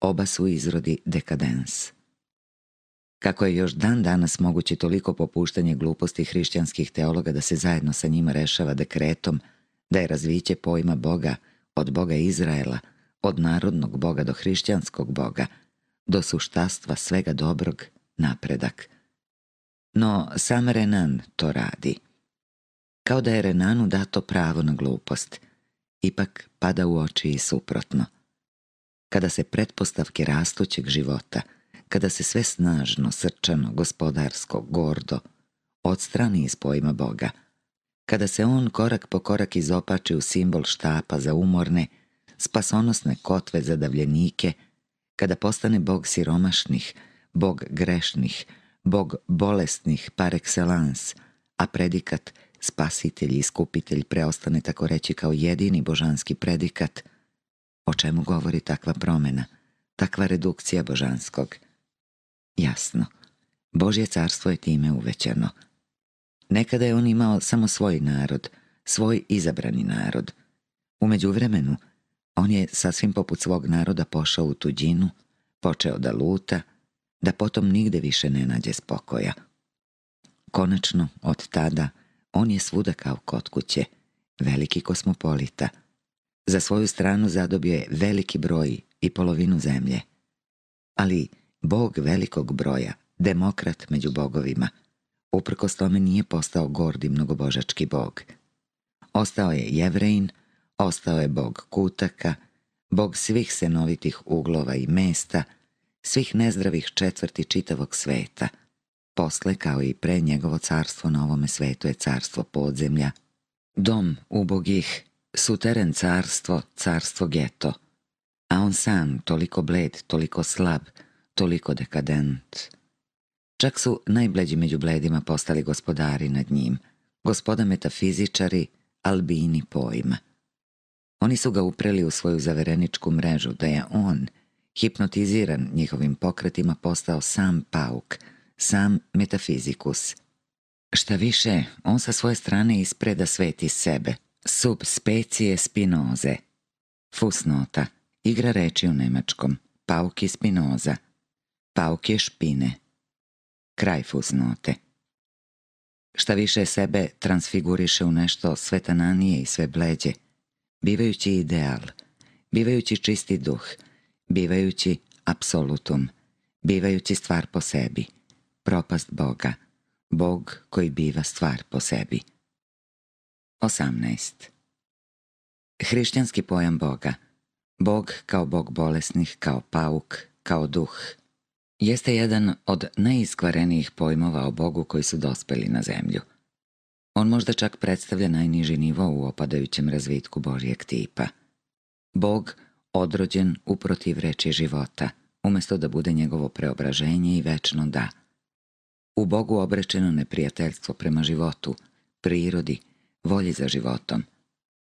oba su izrodi dekadens. Kako je još dan danas moguće toliko popuštanje gluposti hrišćanskih teologa da se zajedno sa njima rešava dekretom, da je razviće pojma Boga od Boga Izraela, od narodnog Boga do hrišćanskog Boga, do suštastva svega dobrog, napredak. No, sam Renan to radi. Kao da je Renanu dato pravo na glupost, ipak pada u oči i suprotno. Kada se pretpostavke rastućeg života, kada se sve snažno, srčano, gospodarsko, gordo, odstrani iz pojma Boga – kada se on korak po korak izopači u simbol štapa za umorne, spasonosne kotve za davljenike, kada postane bog siromašnih, bog grešnih, bog bolesnih par excellence, a predikat spasitelj i iskupitelj preostane tako reći kao jedini božanski predikat, o čemu govori takva promena, takva redukcija božanskog? Jasno, Božje carstvo je time uvećano – Nekada je on imao samo svoj narod, svoj izabrani narod. Umeđu vremenu, on je sasvim poput svog naroda pošao u tuđinu, počeo da luta, da potom nigde više ne nađe spokoja. Konačno, od tada, on je svuda kao kod kuće, veliki kosmopolita. Za svoju stranu zadobio je veliki broj i polovinu zemlje. Ali bog velikog broja, demokrat među bogovima – Uprkos tome nije postao gordi mnogobožački bog. Ostao je jevrejin, ostao je bog kutaka, bog svih senovitih uglova i mesta, svih nezdravih četvrti čitavog sveta, posle kao i pre njegovo carstvo na ovome svetu je carstvo podzemlja, dom ubogih, suteren carstvo, carstvo geto, a on sam toliko bled, toliko slab, toliko dekadent. Čak su najbleđi među bledima postali gospodari nad njim, gospoda metafizičari, albini pojma. Oni su ga upreli u svoju zavereničku mrežu da je on, hipnotiziran njihovim pokretima, postao sam pauk, sam metafizikus. Šta više, on sa svoje strane ispreda svet iz sebe, sub specije spinoze. Fusnota, igra reči u nemačkom, pauk i spinoza, pauk je špine. Kraj fusnote. Šta više sebe transfiguriše u nešto svetananije i sve bleđe, bivajući ideal, bivajući čisti duh, bivajući apsolutum, bivajući stvar po sebi, propast Boga, Bog koji biva stvar po sebi. 18. Hrišćanski pojam Boga, Bog kao Bog bolesnih, kao pauk, kao duh, jeste jedan od najiskvarenijih pojmova o Bogu koji su dospeli na zemlju. On možda čak predstavlja najniži nivo u opadajućem razvitku Božijeg tipa. Bog odrođen uprotiv reči života, umesto da bude njegovo preobraženje i večno da. U Bogu obrečeno neprijateljstvo prema životu, prirodi, volji za životom.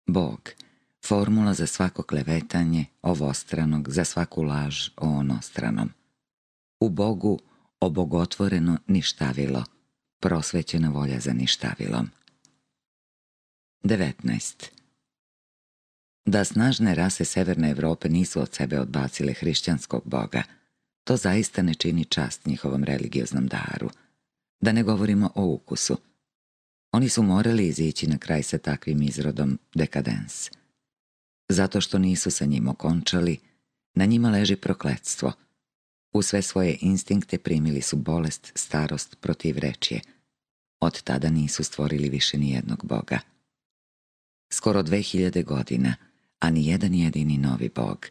Bog, formula za svako klevetanje, ovostranog, za svaku laž o onostranom. U Bogu obogotvoreno ništavilo, prosvećena volja za ništavilom. 19. Da snažne rase Severne Evrope nisu od sebe odbacile hrišćanskog boga, to zaista ne čini čast njihovom religioznom daru. Da ne govorimo o ukusu. Oni su morali izići na kraj sa takvim izrodom dekadens. Zato što nisu sa njim okončali, na njima leži prokletstvo. U sve svoje instinkte primili su bolest, starost, protiv rečije. Od tada nisu stvorili više ni jednog boga. Skoro 2000 godina, a ni jedan jedini novi bog.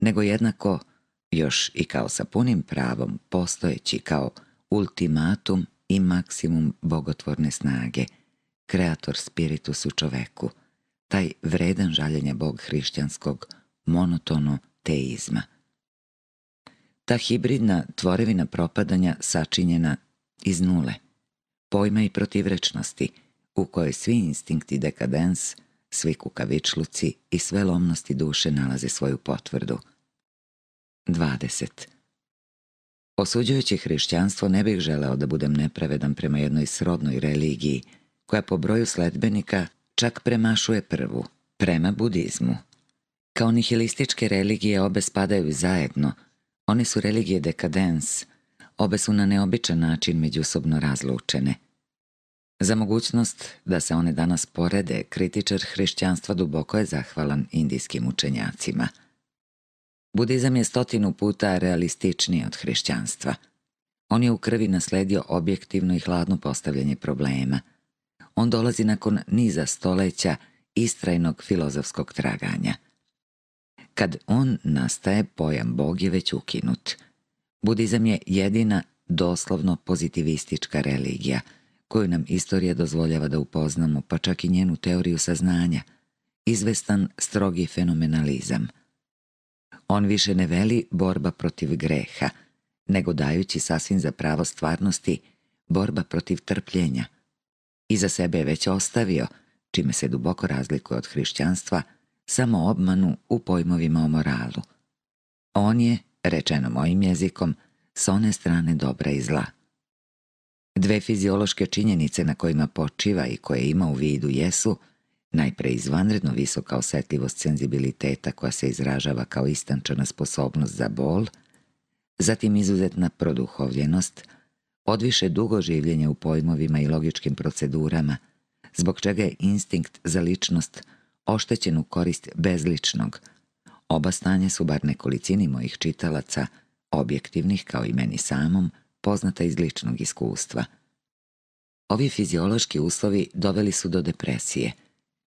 Nego jednako, još i kao sa punim pravom, postojeći kao ultimatum i maksimum bogotvorne snage, kreator spiritus u čoveku, taj vredan žaljenja bog hrišćanskog monotono teizma. Ta hibridna tvorevina propadanja sačinjena iz nule, pojma i protivrečnosti, u kojoj svi instinkti dekadens, svi kukavičluci i sve lomnosti duše nalaze svoju potvrdu. 20. Osuđujući hrišćanstvo ne bih želeo da budem nepravedan prema jednoj srodnoj religiji, koja po broju sledbenika čak premašuje prvu, prema budizmu. Kao nihilističke religije obe spadaju zajedno, one su religije dekadens, obe su na neobičan način međusobno razlučene – Za mogućnost da se one danas porede, kritičar hrišćanstva duboko je zahvalan indijskim učenjacima. Budizam je stotinu puta realističniji od hrišćanstva. On je u krvi nasledio objektivno i hladno postavljanje problema. On dolazi nakon niza stoleća istrajnog filozofskog traganja. Kad on nastaje, pojam Bog je već ukinut. Budizam je jedina doslovno pozitivistička religija – koju nam istorija dozvoljava da upoznamo, pa čak i njenu teoriju saznanja, izvestan strogi fenomenalizam. On više ne veli borba protiv greha, nego dajući sasvim za pravo stvarnosti borba protiv trpljenja. Iza sebe je već ostavio, čime se duboko razlikuje od hrišćanstva, samo obmanu u pojmovima o moralu. On je, rečeno mojim jezikom, s one strane dobra i zla. Dve fiziološke činjenice na kojima počiva i koje ima u vidu jesu najpre izvanredno visoka osetljivost senzibiliteta koja se izražava kao istančana sposobnost za bol, zatim izuzetna produhovljenost, odviše dugo življenje u pojmovima i logičkim procedurama, zbog čega je instinkt za ličnost oštećen u korist bezličnog. Oba stanja su bar nekolicini mojih čitalaca, objektivnih kao i meni samom, poznata iz ličnog iskustva. Ovi fiziološki uslovi doveli su do depresije.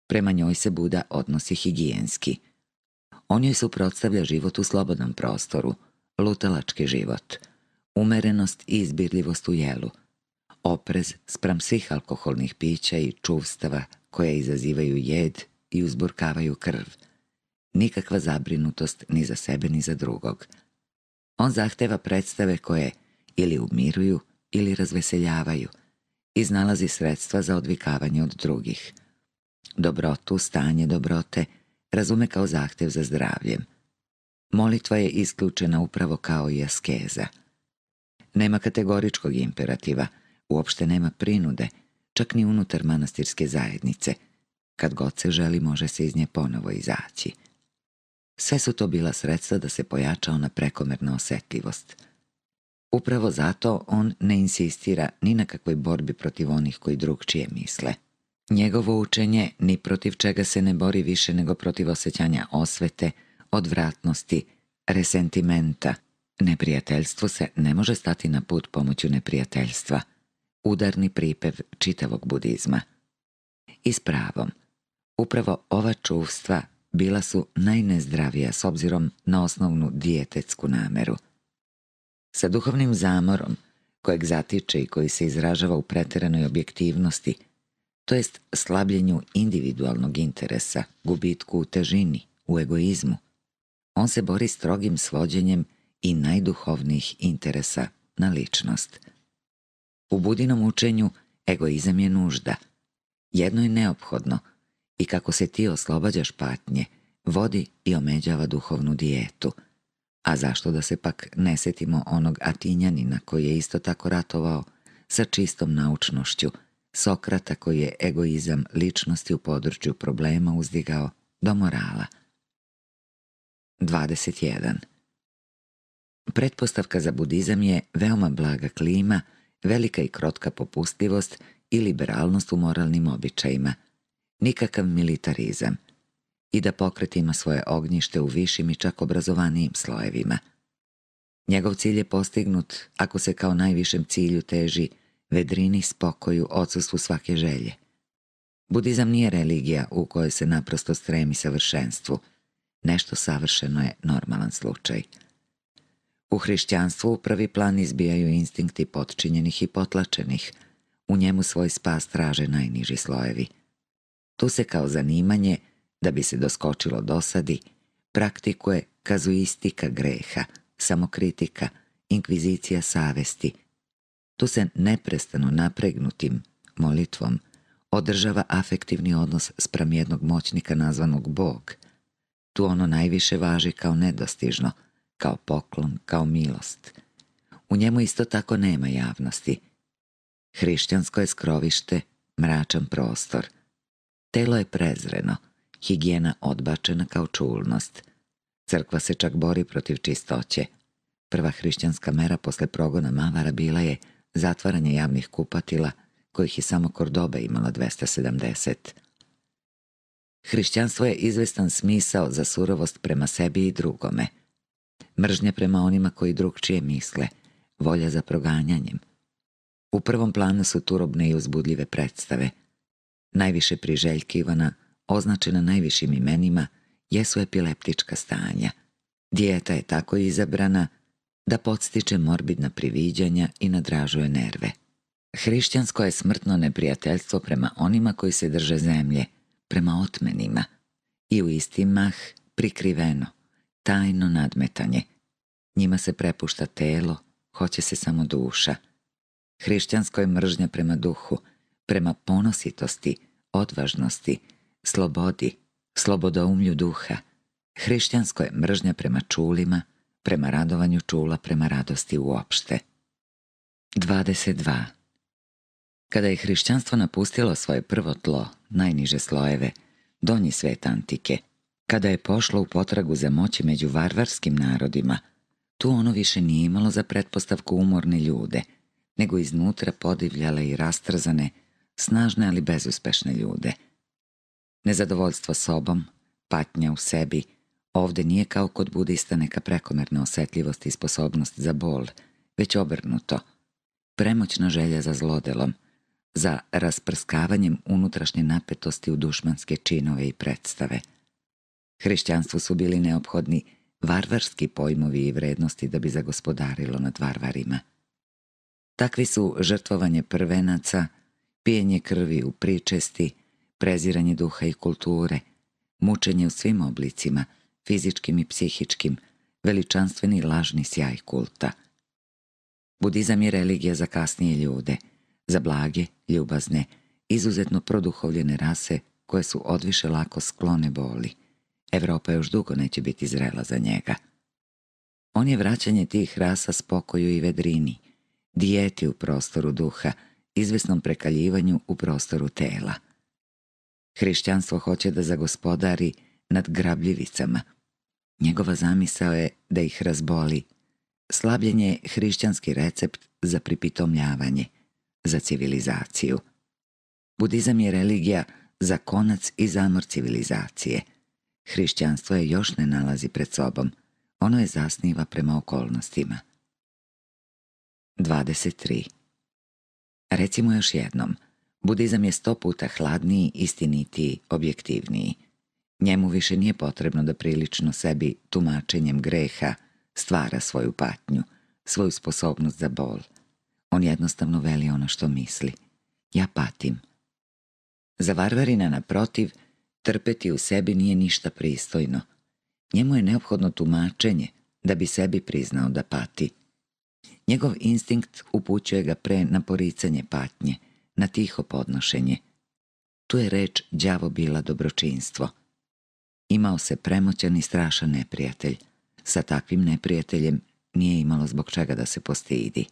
Prema njoj se Buda odnosi higijenski. On joj suprotstavlja život u slobodnom prostoru, lutalački život. umerenost i izbirljivost u jelu, oprez spram svih alkoholnih pića i čuvstava koje izazivaju jed i uzburkavaju krv, nikakva zabrinutost ni za sebe ni za drugog. On zahteva predstave koje ili umiruju ili razveseljavaju, iznalazi sredstva za odvikavanje od drugih. Dobrotu, stanje dobrote, razume kao zahtev za zdravljem. Molitva je isključena upravo kao i askeza. Nema kategoričkog imperativa, uopšte nema prinude, čak ni unutar manastirske zajednice. Kad god se želi, može se iz nje ponovo izaći. Sve su to bila sredstva da se pojača ona prekomerna osetljivost. Upravo zato on ne insistira ni na kakvoj borbi protiv onih koji drugčije misle. Njegovo učenje ni protiv čega se ne bori više nego protiv osjećanja osvete, odvratnosti, resentimenta. Neprijateljstvo se ne može stati na put pomoću neprijateljstva. Udarni pripev čitavog budizma. I s pravom. Upravo ova čuvstva bila su najnezdravija s obzirom na osnovnu dijetetsku nameru. Sa duhovnim zamorom, kojeg zatiče i koji se izražava u preteranoj objektivnosti, to jest slabljenju individualnog interesa, gubitku u težini, u egoizmu, on se bori strogim svođenjem i najduhovnijih interesa na ličnost. U budinom učenju egoizam je nužda. Jedno je neophodno i kako se ti oslobađaš patnje, vodi i omeđava duhovnu dijetu. A zašto da se pak ne setimo onog Atinjanina koji je isto tako ratovao sa čistom naučnošću, Sokrata koji je egoizam ličnosti u području problema uzdigao do morala. 21. Pretpostavka za budizam je veoma blaga klima, velika i krotka popustljivost i liberalnost u moralnim običajima, nikakav militarizam i da pokret ima svoje ognjište u višim i čak obrazovanijim slojevima. Njegov cilj je postignut ako se kao najvišem cilju teži vedrini, spokoju, odsustvu svake želje. Budizam nije religija u kojoj se naprosto stremi savršenstvu. Nešto savršeno je normalan slučaj. U hrišćanstvu u prvi plan izbijaju instinkti potčinjenih i potlačenih. U njemu svoj spas traže najniži slojevi. Tu se kao zanimanje, da bi se doskočilo dosadi, praktikuje kazuistika greha, samokritika, inkvizicija savesti – tu se neprestano napregnutim molitvom održava afektivni odnos spram jednog moćnika nazvanog Bog. Tu ono najviše važi kao nedostižno, kao poklon, kao milost. U njemu isto tako nema javnosti. Hrišćansko je skrovište, mračan prostor. Telo je prezreno, higijena odbačena kao čulnost. Crkva se čak bori protiv čistoće. Prva hrišćanska mera posle progona Mavara bila je – zatvaranje javnih kupatila, kojih je samo Kordoba imala 270. Hrišćanstvo je izvestan smisao za surovost prema sebi i drugome. Mržnja prema onima koji drugčije misle, volja za proganjanjem. U prvom planu su turobne i uzbudljive predstave. Najviše priželjkivana, označena najvišim imenima, jesu epileptička stanja. Dijeta je tako izabrana da podstiče morbidna priviđanja i nadražuje nerve. Hrišćansko je smrtno neprijateljstvo prema onima koji se drže zemlje, prema otmenima i u isti mah prikriveno, tajno nadmetanje. Njima se prepušta telo, hoće se samo duša. Hrišćansko je mržnja prema duhu, prema ponositosti, odvažnosti, slobodi, slobodoumlju duha. Hrišćansko je mržnja prema čulima, prema radovanju čula prema radosti uopšte. 22. Kada je hrišćanstvo napustilo svoje prvo tlo, najniže slojeve, donji svet antike, kada je pošlo u potragu za moći među varvarskim narodima, tu ono više nije imalo za pretpostavku umorne ljude, nego iznutra podivljale i rastrzane, snažne ali bezuspešne ljude. Nezadovoljstvo sobom, patnja u sebi, Ovde nije kao kod budista neka prekomerna osetljivost i sposobnost za bol, već obrnuto. Premoćna želja za zlodelom, za rasprskavanjem unutrašnje napetosti u dušmanske činove i predstave. Hrišćanstvu su bili neophodni varvarski pojmovi i vrednosti da bi zagospodarilo nad varvarima. Takvi su žrtvovanje prvenaca, pijenje krvi u pričesti, preziranje duha i kulture, mučenje u svim oblicima, fizičkim i psihičkim, veličanstveni lažni sjaj kulta. Budizam je religija za kasnije ljude, za blage, ljubazne, izuzetno produhovljene rase koje su odviše lako sklone boli. Evropa još dugo neće biti zrela za njega. On je vraćanje tih rasa spokoju i vedrini, dijeti u prostoru duha, izvesnom prekaljivanju u prostoru tela. Hrišćanstvo hoće da zagospodari nad grabljivicama. Njegova zamisao je da ih razboli. Slabljenje je hrišćanski recept za pripitomljavanje, za civilizaciju. Budizam je religija za konac i zamor civilizacije. Hrišćanstvo je još ne nalazi pred sobom. Ono je zasniva prema okolnostima. 23. Recimo još jednom, budizam je sto puta hladniji, istinitiji, objektivniji. Njemu više nije potrebno da prilično sebi tumačenjem greha stvara svoju patnju, svoju sposobnost za bol. On jednostavno veli ono što misli. Ja patim. Za varvarina, naprotiv, trpeti u sebi nije ništa pristojno. Njemu je neophodno tumačenje da bi sebi priznao da pati – Njegov instinkt upućuje ga pre na poricanje patnje, na tiho podnošenje. Tu je reč đavo bila dobročinstvo. Imao se premoćan i strašan neprijatelj. Sa takvim neprijateljem nije imalo zbog čega da se postidi.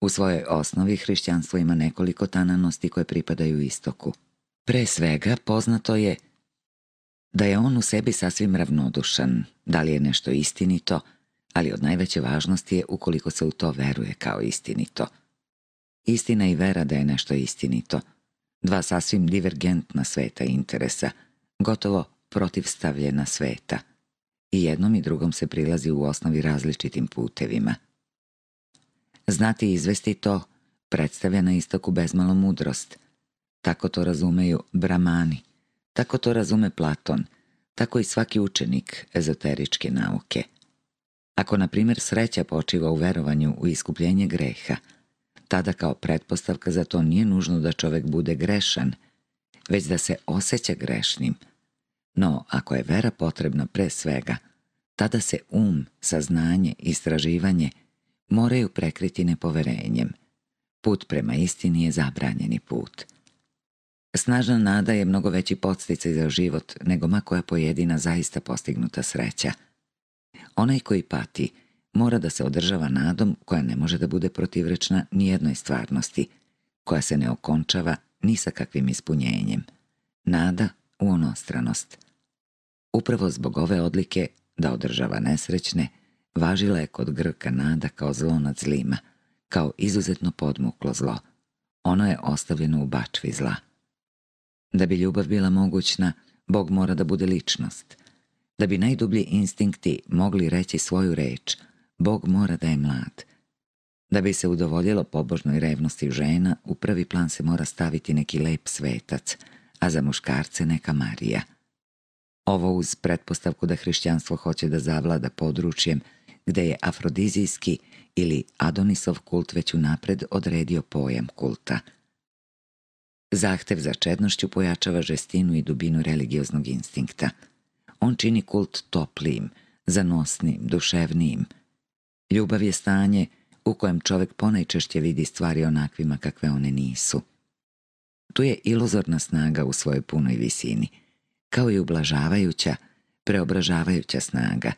U svojoj osnovi hrišćanstvo ima nekoliko tananosti koje pripadaju istoku. Pre svega poznato je da je on u sebi sasvim ravnodušan, da li je nešto istinito, ali od najveće važnosti je ukoliko se u to veruje kao istinito. Istina i vera da je nešto istinito. Dva sasvim divergentna sveta interesa, gotovo protivstavljena sveta. I jednom i drugom se prilazi u osnovi različitim putevima. Znati izvesti to predstavlja na istoku bezmalo mudrost. Tako to razumeju bramani, tako to razume Platon, tako i svaki učenik ezoteričke nauke – Ako, na primjer, sreća počiva u verovanju u iskupljenje greha, tada kao pretpostavka za to nije nužno da čovek bude grešan, već da se osjeća grešnim. No, ako je vera potrebna pre svega, tada se um, saznanje, istraživanje moraju prekriti nepoverenjem. Put prema istini je zabranjeni put. Snažna nada je mnogo veći podsticaj za život nego ma koja pojedina zaista postignuta sreća – Onaj koji pati mora da se održava nadom koja ne može da bude protivrečna ni jednoj stvarnosti, koja se ne okončava ni sa kakvim ispunjenjem. Nada u onostranost. Upravo zbog ove odlike da održava nesrećne, važila je kod Grka nada kao zlo nad zlima, kao izuzetno podmuklo zlo. Ono je ostavljeno u bačvi zla. Da bi ljubav bila mogućna, Bog mora da bude ličnost – Da bi najdublji instinkti mogli reći svoju reč, Bog mora da je mlad. Da bi se udovoljilo pobožnoj revnosti žena, u prvi plan se mora staviti neki lep svetac, a za muškarce neka Marija. Ovo uz pretpostavku da hrišćanstvo hoće da zavlada područjem gde je afrodizijski ili Adonisov kult već unapred odredio pojam kulta. Zahtev za čednošću pojačava žestinu i dubinu religioznog instinkta – On čini kult toplijim, zanosnim, duševnijim. Ljubav je stanje u kojem čovek ponajčešće vidi stvari onakvima kakve one nisu. Tu je iluzorna snaga u svojoj punoj visini, kao i ublažavajuća, preobražavajuća snaga.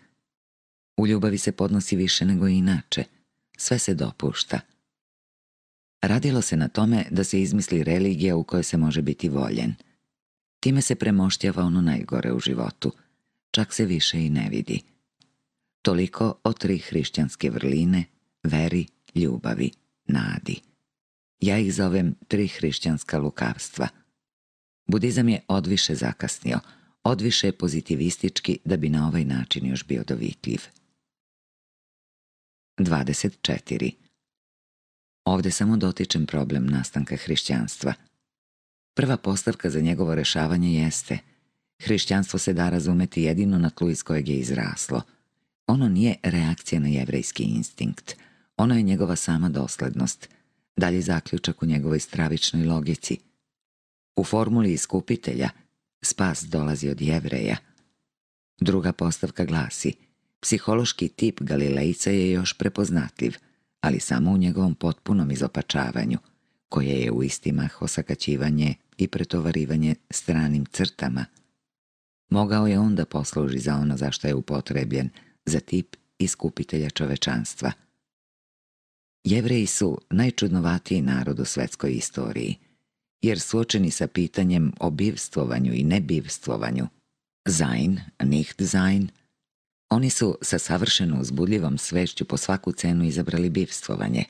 U ljubavi se podnosi više nego inače, sve se dopušta. Radilo se na tome da se izmisli religija u kojoj se može biti voljen. Time se premoštjava ono najgore u životu – čak se više i ne vidi. Toliko o tri hrišćanske vrline, veri, ljubavi, nadi. Ja ih zovem tri hrišćanska lukavstva. Budizam je odviše zakasnio, odviše pozitivistički da bi na ovaj način još bio dovitljiv. 24. Ovde samo dotičem problem nastanka hrišćanstva. Prva postavka za njegovo rešavanje jeste – Hrišćanstvo se da razumeti jedino na tlu iz kojeg je izraslo. Ono nije reakcija na jevrejski instinkt. Ono je njegova sama doslednost. Dalje zaključak u njegovoj stravičnoj logici. U formuli iskupitelja spas dolazi od jevreja. Druga postavka glasi Psihološki tip Galilejca je još prepoznatljiv, ali samo u njegovom potpunom izopačavanju, koje je u istimah osakaćivanje i pretovarivanje stranim crtama – Mogao je on da posluži za ono za što je upotrebljen, za tip iskupitelja čovečanstva. Jevreji su najčudnovatiji narod u svetskoj istoriji, jer suočeni sa pitanjem o bivstvovanju i nebivstvovanju, zain, nicht zain, oni su sa savršeno uzbudljivom svešću po svaku cenu izabrali bivstvovanje.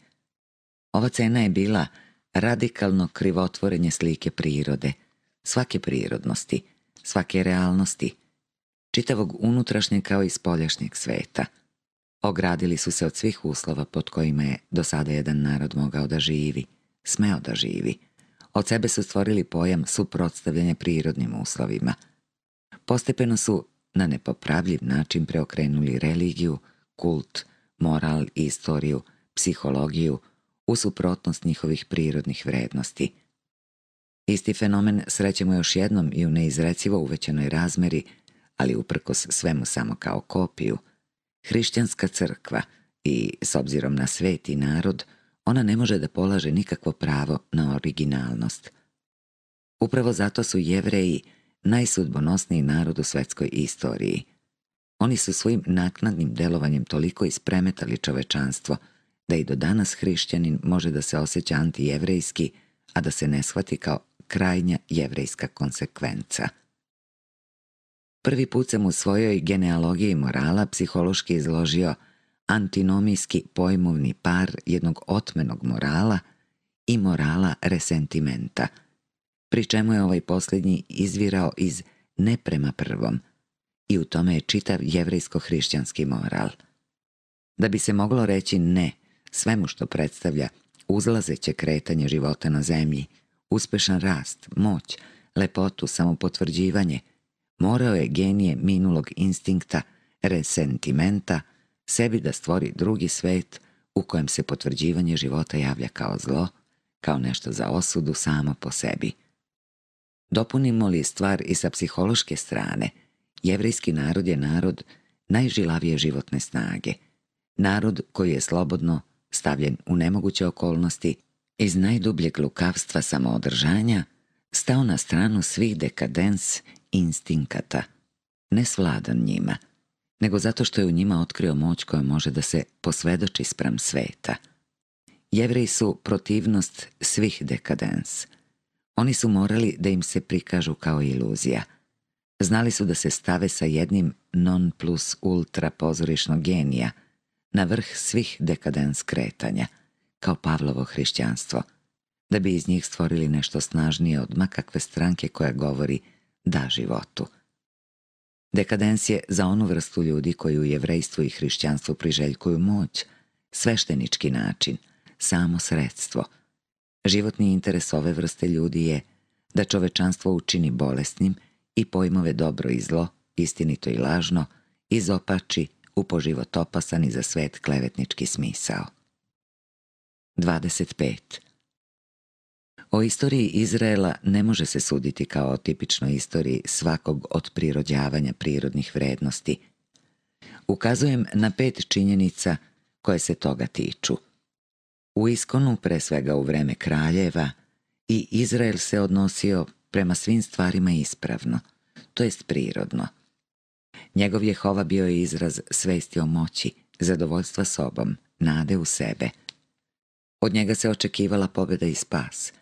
Ova cena je bila radikalno krivotvorenje slike prirode, svake prirodnosti – svake realnosti, čitavog unutrašnjeg kao i spoljašnjeg sveta. Ogradili su se od svih uslova pod kojima je do sada jedan narod mogao da živi, smeo da živi. Od sebe su stvorili pojam suprotstavljanja prirodnim uslovima. Postepeno su na nepopravljiv način preokrenuli religiju, kult, moral istoriju, psihologiju, u suprotnost njihovih prirodnih vrednosti – Isti fenomen srećemo još jednom i u neizrecivo uvećenoj razmeri, ali uprkos svemu samo kao kopiju. Hrišćanska crkva i, s obzirom na sveti narod, ona ne može da polaže nikakvo pravo na originalnost. Upravo zato su jevreji najsudbonosniji narod u svetskoj istoriji. Oni su svojim naknadnim delovanjem toliko ispremetali čovečanstvo da i do danas hrišćanin može da se osjeća antijevrejski, a da se ne shvati kao krajnja jevrejska konsekvenca. Prvi put sam u svojoj genealogiji morala psihološki izložio antinomijski pojmovni par jednog otmenog morala i morala resentimenta, pri čemu je ovaj posljednji izvirao iz ne prema prvom i u tome je čitav jevrejsko-hrišćanski moral. Da bi se moglo reći ne svemu što predstavlja uzlazeće kretanje života na zemlji, uspešan rast, moć, lepotu, samopotvrđivanje, morao je genije minulog instinkta, resentimenta, sebi da stvori drugi svet u kojem se potvrđivanje života javlja kao zlo, kao nešto za osudu samo po sebi. Dopunimo li stvar i sa psihološke strane, jevrijski narod je narod najžilavije životne snage, narod koji je slobodno stavljen u nemoguće okolnosti iz najdubljeg lukavstva samoodržanja stao na stranu svih dekadens instinkata, ne svladan njima, nego zato što je u njima otkrio moć koja može da se posvedoči sprem sveta. Jevreji su protivnost svih dekadens. Oni su morali da im se prikažu kao iluzija. Znali su da se stave sa jednim non plus ultra pozorišnog genija na vrh svih dekadens kretanja – kao Pavlovo hrišćanstvo, da bi iz njih stvorili nešto snažnije od makakve stranke koja govori da životu. Dekadens je za onu vrstu ljudi koji u jevrejstvu i hrišćanstvu priželjkuju moć, sveštenički način, samo sredstvo. Životni interes ove vrste ljudi je da čovečanstvo učini bolesnim i pojmove dobro i zlo, istinito i lažno, izopači u poživot opasan i za svet klevetnički smisao. 25. O istoriji Izraela ne može se suditi kao o tipičnoj istoriji svakog od prirođavanja prirodnih vrednosti. Ukazujem na pet činjenica koje se toga tiču. U iskonu, pre svega u vreme kraljeva, i Izrael se odnosio prema svim stvarima ispravno, to jest prirodno. Njegov Jehova bio je izraz svesti o moći, zadovoljstva sobom, nade u sebe – Od njega se očekivala pobjeda i spas.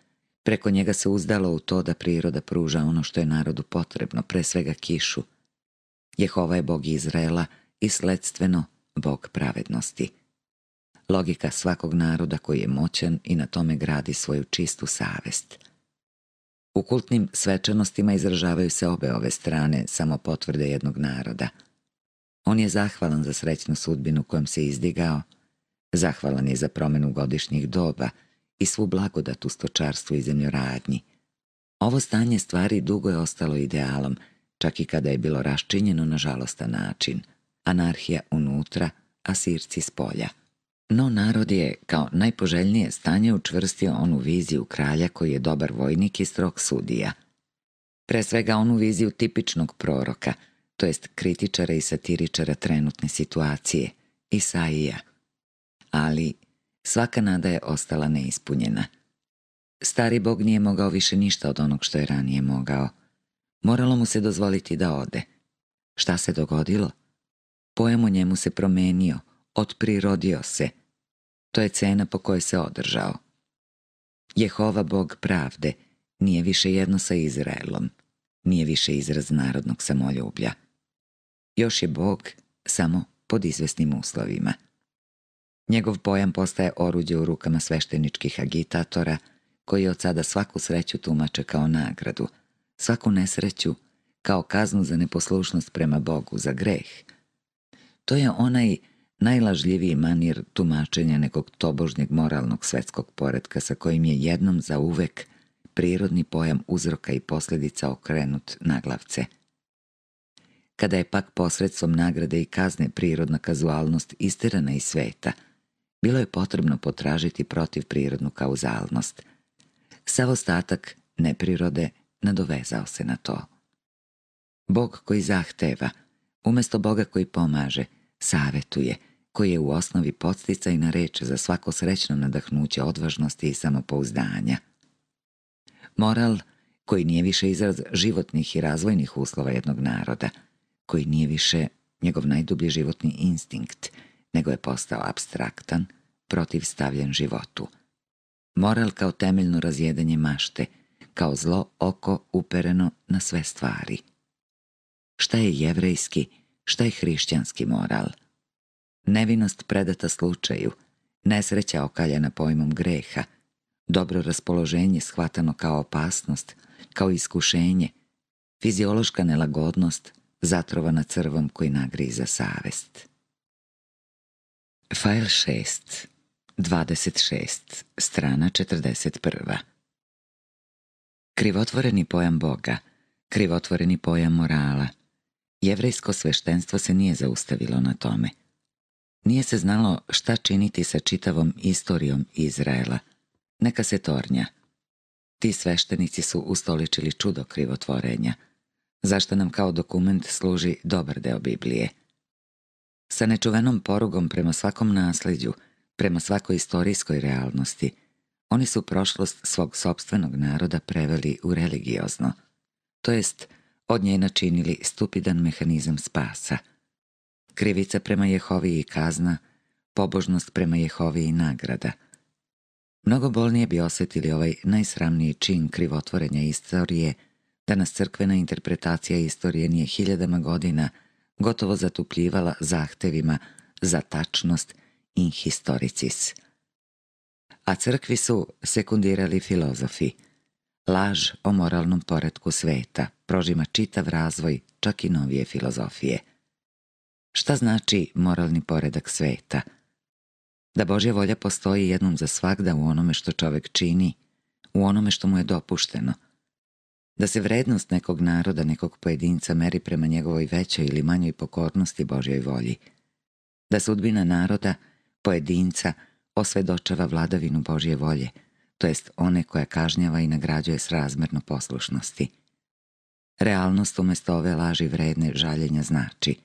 Preko njega se uzdalo u to da priroda pruža ono što je narodu potrebno, pre svega kišu. Jehova je Bog Izraela i sledstveno Bog pravednosti. Logika svakog naroda koji je moćan i na tome gradi svoju čistu savest. U kultnim svečanostima izražavaju se obe ove strane samo potvrde jednog naroda. On je zahvalan za srećnu sudbinu kojom se izdigao, Zahvalan je za promenu godišnjih doba i svu blagodat u stočarstvu i zemljoradnji. Ovo stanje stvari dugo je ostalo idealom, čak i kada je bilo raščinjeno na žalostan način. Anarhija unutra, a sirci s polja. No narod je kao najpoželjnije stanje učvrstio onu viziju kralja koji je dobar vojnik i strog sudija. Pre svega onu viziju tipičnog proroka, to jest kritičara i satiričara trenutne situacije, Isaija. Ali svaka nada je ostala neispunjena. Stari bog nije mogao više ništa od onog što je ranije mogao. Moralo mu se dozvoliti da ode. Šta se dogodilo? Pojam o njemu se promenio, otprirodio se. To je cena po kojoj se održao. Jehova bog pravde nije više jedno sa Izraelom, nije više izraz narodnog samoljublja. Još je bog samo pod izvesnim uslovima. Njegov pojam postaje oruđe u rukama svešteničkih agitatora, koji od sada svaku sreću tumače kao nagradu, svaku nesreću kao kaznu za neposlušnost prema Bogu, za greh. To je onaj najlažljiviji manir tumačenja nekog tobožnjeg moralnog svetskog poredka sa kojim je jednom za uvek prirodni pojam uzroka i posljedica okrenut na glavce. Kada je pak posredstvom nagrade i kazne prirodna kazualnost istirana iz sveta, bilo je potrebno potražiti protiv prirodnu kauzalnost. Sav ostatak neprirode nadovezao se na to. Bog koji zahteva, umesto Boga koji pomaže, savetuje, koji je u osnovi podsticajna reč za svako srećno nadahnuće odvažnosti i samopouzdanja. Moral koji nije više izraz životnih i razvojnih uslova jednog naroda, koji nije više njegov najdublji životni instinkt, nego je postao abstraktan, protivstavljen životu. Moral kao temeljno razjedanje mašte, kao zlo oko upereno na sve stvari. Šta je jevrejski, šta je hrišćanski moral? Nevinost predata slučaju, nesreća okaljena pojmom greha, dobro raspoloženje shvatano kao opasnost, kao iskušenje, fiziološka nelagodnost, zatrovana crvom koji nagriza savest. Fajl 6 26, strana 41 Krivotvoreni pojam Boga, krivotvoreni pojam morala. Jevrejsko sveštenstvo se nije zaustavilo na tome. Nije se znalo šta činiti sa čitavom istorijom Izraela. Neka se tornja. Ti sveštenici su ustoličili čudo krivotvorenja, zašto nam kao dokument služi dobar deo Biblije. Sa nečuvenom porugom prema svakom nasljeđu, prema svakoj istorijskoj realnosti, oni su prošlost svog sobstvenog naroda preveli u religiozno, to jest od nje načinili stupidan mehanizam spasa. Krivica prema Jehovi i kazna, pobožnost prema Jehovi i nagrada. Mnogo bolnije bi osjetili ovaj najsramniji čin krivotvorenja istorije da nas crkvena interpretacija istorije nije hiljadama godina gotovo zatupljivala zahtevima za tačnost in historicis. A crkvi su sekundirali filozofi. Laž o moralnom poredku sveta prožima čitav razvoj čak i novije filozofije. Šta znači moralni poredak sveta? Da Božja volja postoji jednom za svakda u onome što čovek čini, u onome što mu je dopušteno – da se vrednost nekog naroda, nekog pojedinca meri prema njegovoj većoj ili manjoj pokornosti Božjoj volji, da sudbina naroda, pojedinca, osvedočava vladavinu Božje volje, to jest one koja kažnjava i nagrađuje s razmerno poslušnosti. Realnost umjesto ove laži vredne žaljenja znači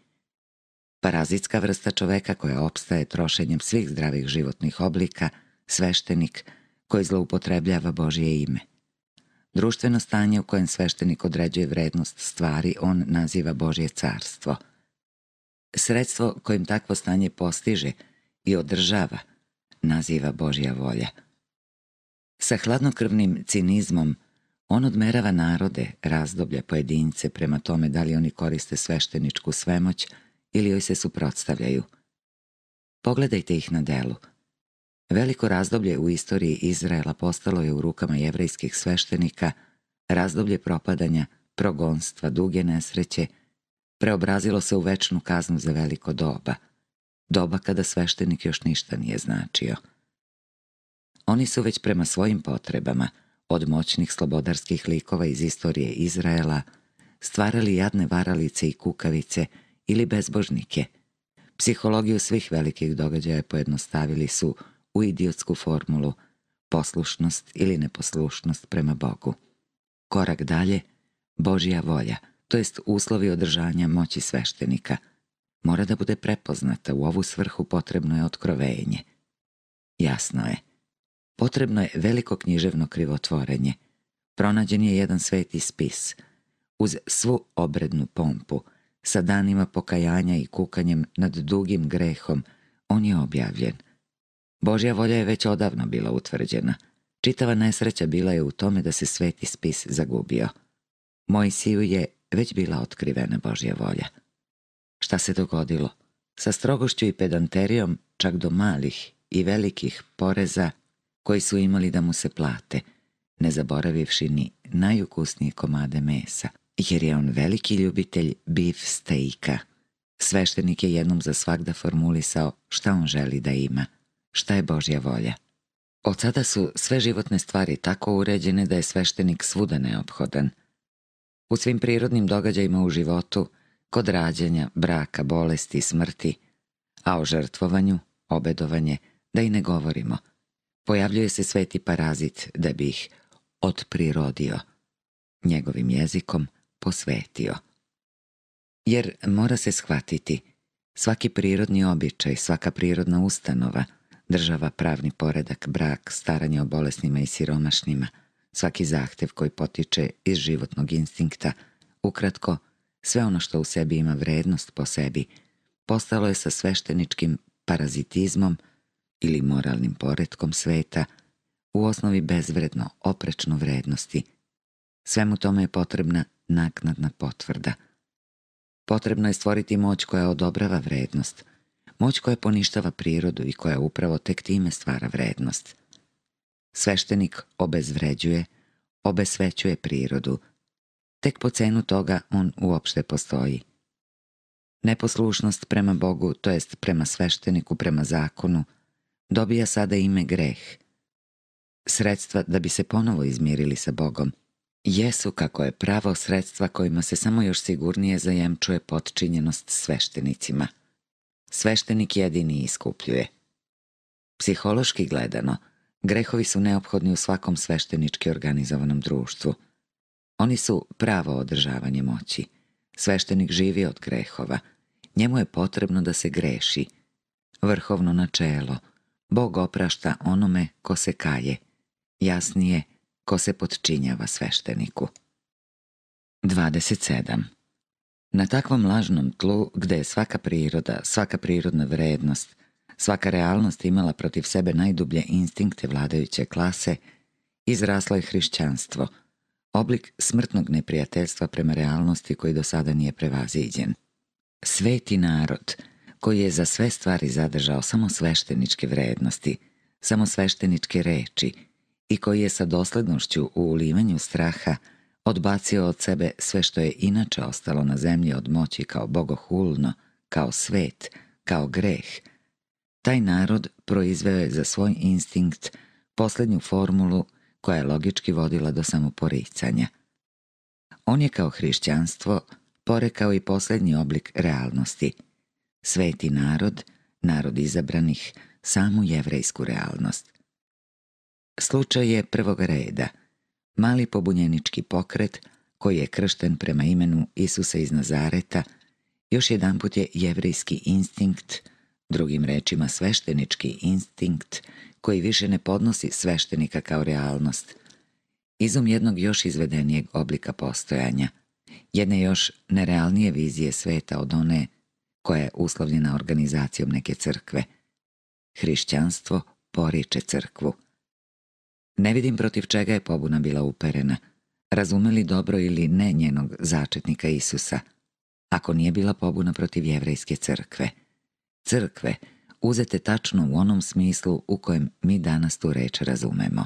parazitska vrsta čoveka koja opstaje trošenjem svih zdravih životnih oblika, sveštenik koji zloupotrebljava Božje ime. Društveno stanje u kojem sveštenik određuje vrednost stvari on naziva Božje carstvo. Sredstvo kojim takvo stanje postiže i održava naziva Božja volja. Sa hladnokrvnim cinizmom on odmerava narode, razdoblja pojedince prema tome da li oni koriste svešteničku svemoć ili joj se suprotstavljaju. Pogledajte ih na delu – Veliko razdoblje u istoriji Izraela postalo je u rukama jevrejskih sveštenika razdoblje propadanja, progonstva, duge nesreće, preobrazilo se u večnu kaznu za veliko doba, doba kada sveštenik još ništa nije značio. Oni su već prema svojim potrebama, od moćnih slobodarskih likova iz istorije Izraela, stvarali jadne varalice i kukavice ili bezbožnike. Psihologiju svih velikih događaja pojednostavili su u idiotsku formulu poslušnost ili neposlušnost prema Bogu. Korak dalje, Božja volja, to jest uslovi održanja moći sveštenika, mora da bude prepoznata u ovu svrhu potrebno je otkrovenje. Jasno je. Potrebno je veliko književno krivotvorenje. Pronađen je jedan sveti spis. Uz svu obrednu pompu, sa danima pokajanja i kukanjem nad dugim grehom, on je objavljen. Božja volja je već odavno bila utvrđena. Čitava nesreća bila je u tome da se sveti spis zagubio. Mojsiju je već bila otkrivena Božja volja. Šta se dogodilo? Sa strogošću i pedanterijom, čak do malih i velikih poreza koji su imali da mu se plate, ne zaboravivši ni najukusnije komade mesa, jer je on veliki ljubitelj beef steaka. Sveštenik je jednom za svakda formulisao šta on želi da ima, šta je Božja volja. Od sada su sve životne stvari tako uređene da je sveštenik svuda neophodan. U svim prirodnim događajima u životu, kod rađanja, braka, bolesti i smrti, a o žrtvovanju, obedovanje, da i ne govorimo. Pojavljuje se sveti parazit da bi ih odprirodio, njegovim jezikom posvetio. Jer mora se shvatiti, svaki prirodni običaj, svaka prirodna ustanova, država, pravni poredak, brak, staranje o bolesnima i siromašnima, svaki zahtev koji potiče iz životnog instinkta, ukratko, sve ono što u sebi ima vrednost po sebi, postalo je sa svešteničkim parazitizmom ili moralnim poredkom sveta u osnovi bezvredno, oprečno vrednosti. Svemu tome je potrebna naknadna potvrda. Potrebno je stvoriti moć koja odobrava vrednost, moć koja poništava prirodu i koja upravo tek time stvara vrednost. Sveštenik obezvređuje, obesvećuje prirodu, tek po cenu toga on uopšte postoji. Neposlušnost prema Bogu, to jest prema svešteniku, prema zakonu, dobija sada ime greh. Sredstva da bi se ponovo izmirili sa Bogom jesu kako je pravo sredstva kojima se samo još sigurnije zajemčuje potčinjenost sveštenicima. Sveštenik jedini iskupljuje. Psihološki gledano, grehovi su neophodni u svakom sveštenički organizovanom društvu. Oni su pravo održavanje moći. Sveštenik živi od grehova. Njemu je potrebno da se greši. Vrhovno načelo – Bog oprašta onome ko se kaje, jasnije ko se podčinjava svešteniku. 27. Na takvom lažnom tlu, gde je svaka priroda, svaka prirodna vrednost, svaka realnost imala protiv sebe najdublje instinkte vladajuće klase, izraslo je hrišćanstvo, oblik smrtnog neprijateljstva prema realnosti koji do sada nije prevaziđen. Sveti narod – koji je za sve stvari zadržao samo svešteničke vrednosti, samo svešteničke reči i koji je sa doslednošću u ulivanju straha odbacio od sebe sve što je inače ostalo na zemlji od moći kao bogohulno, kao svet, kao greh. Taj narod proizveo je za svoj instinkt poslednju formulu koja je logički vodila do samoporicanja. On je kao hrišćanstvo porekao i poslednji oblik realnosti – sveti narod, narod izabranih, samu jevrejsku realnost. Slučaj je prvog reda, mali pobunjenički pokret koji je kršten prema imenu Isusa iz Nazareta, još jedanput je jevrejski instinkt, drugim rečima sveštenički instinkt, koji više ne podnosi sveštenika kao realnost, izum jednog još izvedenijeg oblika postojanja, jedne još nerealnije vizije sveta od one koja je uslovljena organizacijom neke crkve. Hrišćanstvo poriče crkvu. Ne vidim protiv čega je pobuna bila uperena, razumeli dobro ili ne njenog začetnika Isusa, ako nije bila pobuna protiv jevrejske crkve. Crkve, uzete tačno u onom smislu u kojem mi danas tu reč razumemo.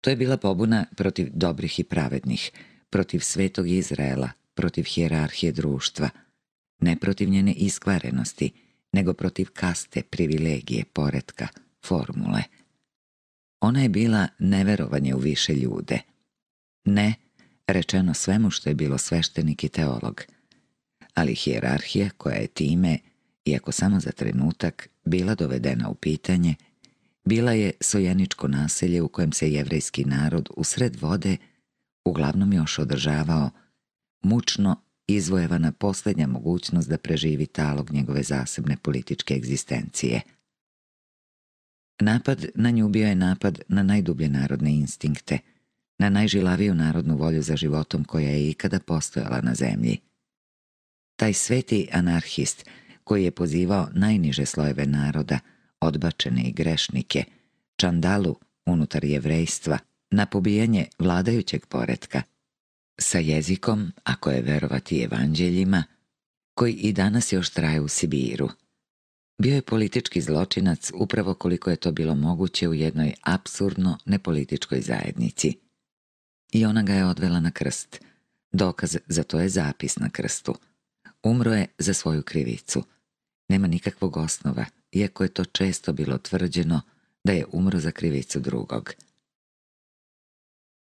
To je bila pobuna protiv dobrih i pravednih, protiv svetog Izraela, protiv hijerarhije društva – ne protiv njene iskvarenosti, nego protiv kaste, privilegije, poretka, formule. Ona je bila neverovanje u više ljude. Ne, rečeno svemu što je bilo sveštenik i teolog. Ali hijerarhija koja je time, iako samo za trenutak, bila dovedena u pitanje, bila je sojeničko naselje u kojem se jevrejski narod usred vode uglavnom još održavao mučno izvojevana posljednja mogućnost da preživi talog njegove zasebne političke egzistencije. Napad na nju bio je napad na najdublje narodne instinkte, na najžilaviju narodnu volju za životom koja je ikada postojala na zemlji. Taj sveti anarhist koji je pozivao najniže slojeve naroda, odbačene i grešnike, čandalu unutar jevrejstva, na pobijanje vladajućeg poretka – sa jezikom, ako je verovati evanđeljima, koji i danas još traje u Sibiru. Bio je politički zločinac upravo koliko je to bilo moguće u jednoj absurdno nepolitičkoj zajednici. I ona ga je odvela na krst. Dokaz za to je zapis na krstu. Umro je za svoju krivicu. Nema nikakvog osnova, iako je to često bilo tvrđeno da je umro za krivicu drugog.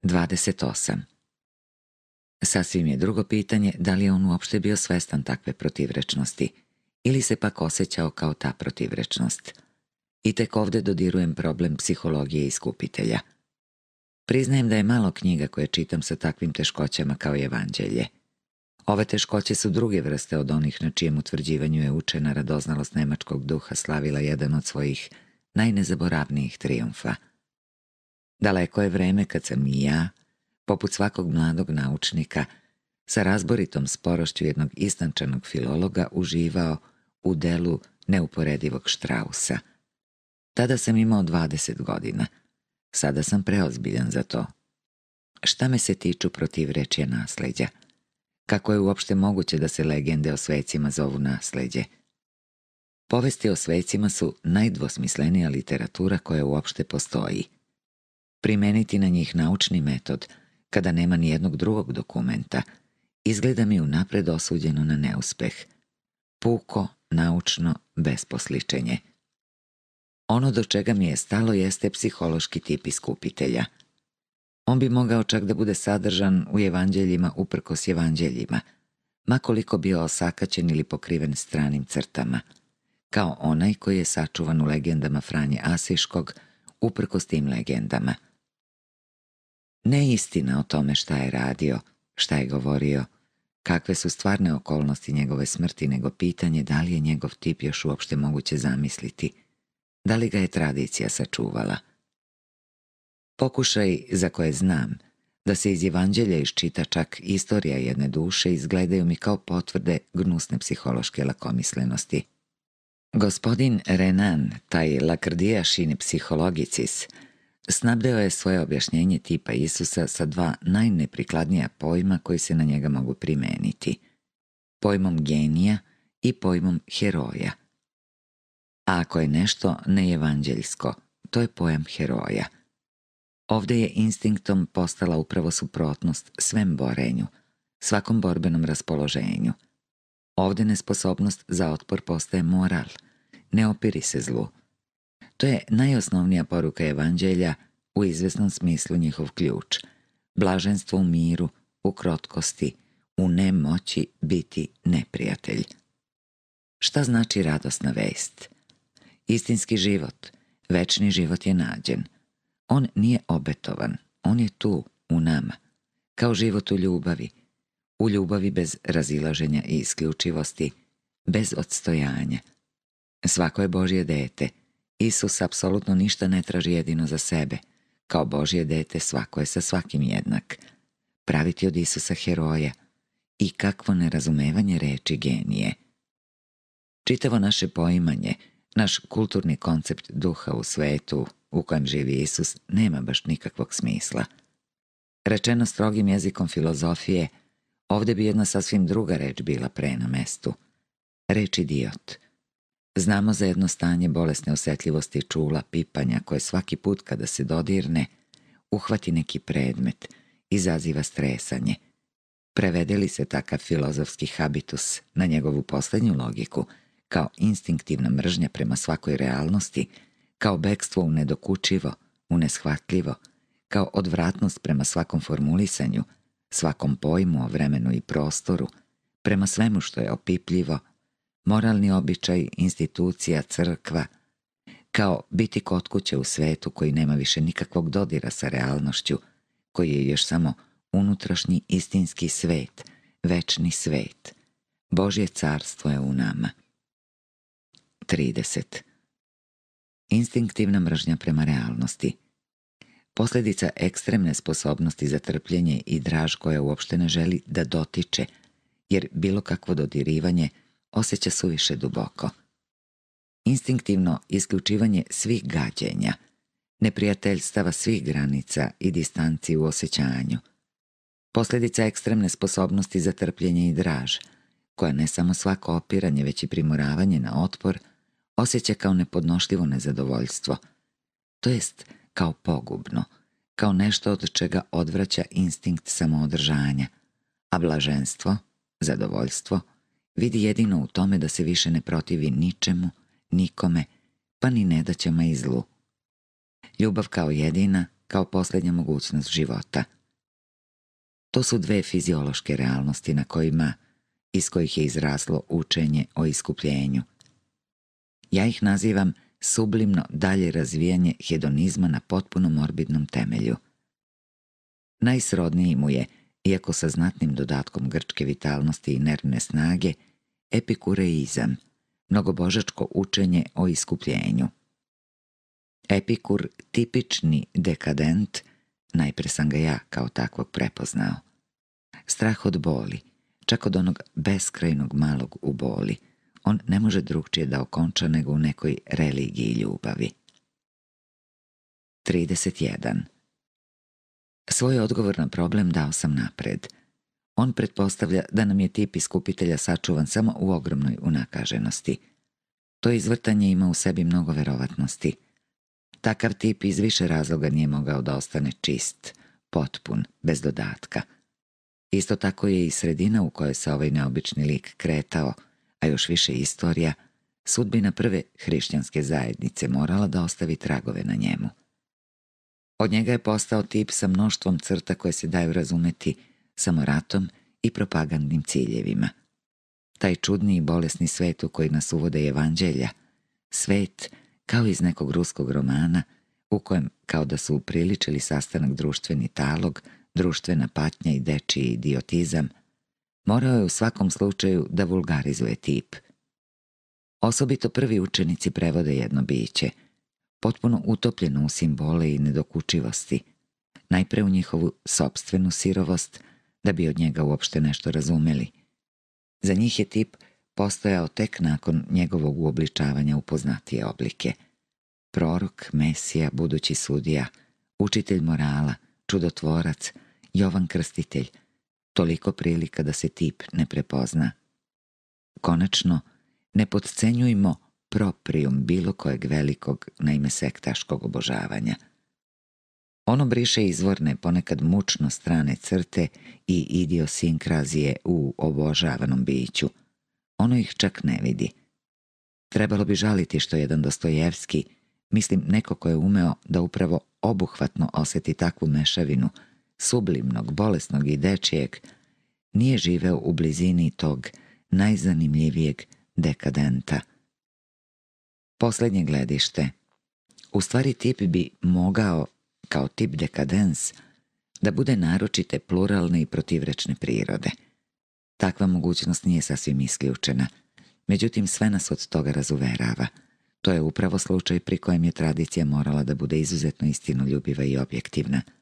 28. Sasvim je drugo pitanje da li je on uopšte bio svestan takve protivrečnosti ili se pak osjećao kao ta protivrečnost. I tek ovdje dodirujem problem psihologije iskupitelja. Priznajem da je malo knjiga koje čitam sa takvim teškoćama kao evanđelje. Ove teškoće su druge vrste od onih na čijem utvrđivanju je učena radoznalost nemačkog duha slavila jedan od svojih najnezaboravnijih triumfa. Daleko je vreme kad sam i ja, poput svakog mladog naučnika, sa razboritom sporošću jednog istančanog filologa uživao u delu neuporedivog Štrausa. Tada sam imao 20 godina. Sada sam preozbiljan za to. Šta me se tiču protiv rečija nasleđa? Kako je uopšte moguće da se legende o svecima zovu nasleđe? Povesti o svecima su najdvosmislenija literatura koja uopšte postoji. Primeniti na njih naučni metod – kada nema ni jednog drugog dokumenta, izgleda mi unapred osuđeno na neuspeh. Puko, naučno, besposličenje. Ono do čega mi je stalo jeste psihološki tip iskupitelja. On bi mogao čak da bude sadržan u evanđeljima uprkos evanđeljima, makoliko bio osakaćen ili pokriven stranim crtama, kao onaj koji je sačuvan u legendama Franje Asiškog, uprkos tim legendama – ne istina o tome šta je radio, šta je govorio, kakve su stvarne okolnosti njegove smrti, nego pitanje da li je njegov tip još uopšte moguće zamisliti, da li ga je tradicija sačuvala. Pokušaj za koje znam, da se iz evanđelja iščita čak istorija jedne duše izgledaju mi kao potvrde gnusne psihološke lakomislenosti. Gospodin Renan, taj lakrdijašin psihologicis, Snabdeo je svoje objašnjenje tipa Isusa sa dva najneprikladnija pojma koji se na njega mogu primeniti. Pojmom genija i pojmom heroja. A ako je nešto neevanđeljsko, to je pojam heroja. Ovdje je instinktom postala upravo suprotnost svem borenju, svakom borbenom raspoloženju. Ovdje nesposobnost za otpor postaje moral, ne opiri se zlu, to je najosnovnija poruka evanđelja u izvesnom smislu njihov ključ. Blaženstvo u miru, u krotkosti, u nemoći biti neprijatelj. Šta znači radosna vest? Istinski život, večni život je nađen. On nije obetovan, on je tu, u nama, kao život u ljubavi, u ljubavi bez razilaženja i isključivosti, bez odstojanja. Svako je Božje dete – Isus apsolutno ništa ne traži jedino za sebe. Kao Božje dete svako je sa svakim jednak. Praviti od Isusa heroja i kakvo nerazumevanje reči genije. Čitavo naše poimanje, naš kulturni koncept duha u svetu u kojem živi Isus nema baš nikakvog smisla. Rečeno strogim jezikom filozofije, ovdje bi jedna sasvim druga reč bila pre na mestu. Reč idiot – Znamo za jedno stanje bolesne osjetljivosti čula, pipanja, koje svaki put kada se dodirne, uhvati neki predmet, izaziva stresanje. Prevede li se takav filozofski habitus na njegovu posljednju logiku, kao instinktivna mržnja prema svakoj realnosti, kao bekstvo u nedokučivo, u neshvatljivo, kao odvratnost prema svakom formulisanju, svakom pojmu o vremenu i prostoru, prema svemu što je opipljivo, moralni običaj, institucija, crkva, kao biti kod kuće u svetu koji nema više nikakvog dodira sa realnošću, koji je još samo unutrašnji istinski svet, večni svet. Božje carstvo je u nama. 30. Instinktivna mržnja prema realnosti. Posljedica ekstremne sposobnosti za trpljenje i draž koja uopšte ne želi da dotiče, jer bilo kakvo dodirivanje osjeća suviše duboko. Instinktivno isključivanje svih gađenja, neprijateljstava svih granica i distanci u osjećanju. Posljedica ekstremne sposobnosti za trpljenje i draž, koja ne samo svako opiranje, već i primoravanje na otpor, osjeća kao nepodnošljivo nezadovoljstvo, to jest kao pogubno, kao nešto od čega odvraća instinkt samoodržanja, a blaženstvo, zadovoljstvo, vidi jedino u tome da se više ne protivi ničemu, nikome, pa ni nedaćama i zlu. Ljubav kao jedina, kao posljednja mogućnost života. To su dve fiziološke realnosti na kojima, iz kojih je izraslo učenje o iskupljenju. Ja ih nazivam sublimno dalje razvijanje hedonizma na potpuno morbidnom temelju. Najsrodniji mu je, iako sa znatnim dodatkom grčke vitalnosti i nervne snage, epikureizam, mnogobožačko učenje o iskupljenju. Epikur, tipični dekadent, najpre sam ga ja kao takvog prepoznao. Strah od boli, čak od onog beskrajnog malog u boli, on ne može drugčije da okonča nego u nekoj religiji ljubavi. 31. Svoj odgovor na problem dao sam napred. On pretpostavlja da nam je tip iskupitelja sačuvan samo u ogromnoj unakaženosti. To izvrtanje ima u sebi mnogo verovatnosti. Takav tip iz više razloga nije mogao da ostane čist, potpun, bez dodatka. Isto tako je i sredina u kojoj se ovaj neobični lik kretao – a još više istorija, sudbina prve hrišćanske zajednice morala da ostavi tragove na njemu. Od njega je postao tip sa mnoštvom crta koje se daju razumeti samo ratom i propagandnim ciljevima. Taj čudni i bolesni svet u koji nas uvode evanđelja, svet kao iz nekog ruskog romana u kojem kao da su upriličili sastanak društveni talog, društvena patnja i dečiji idiotizam – Morao je u svakom slučaju da vulgarizuje tip. Osobito prvi učenici prevode jedno biće, potpuno utopljeno u simbole i nedokučivosti, najpre u njihovu sobstvenu sirovost, da bi od njega uopšte nešto razumeli. Za njih je tip postojao tek nakon njegovog uobličavanja u poznatije oblike. Prorok, Mesija, budući sudija, učitelj morala, čudotvorac, Jovan Krstitelj, toliko prilika da se tip ne prepozna. Konačno, ne podcenjujmo proprijum bilo kojeg velikog na ime sektaškog obožavanja. Ono briše izvorne, ponekad mučno strane crte i idiosinkrazije u obožavanom biću. Ono ih čak ne vidi. Trebalo bi žaliti što jedan Dostojevski, mislim neko ko je umeo da upravo obuhvatno osjeti takvu mešavinu, sublimnog, bolesnog i dečijeg, nije živeo u blizini tog najzanimljivijeg dekadenta. Posljednje gledište. U stvari tip bi mogao, kao tip dekadens, da bude naročite pluralne i protivrečne prirode. Takva mogućnost nije sasvim isključena, međutim sve nas od toga razuverava. To je upravo slučaj pri kojem je tradicija morala da bude izuzetno istinoljubiva i objektivna –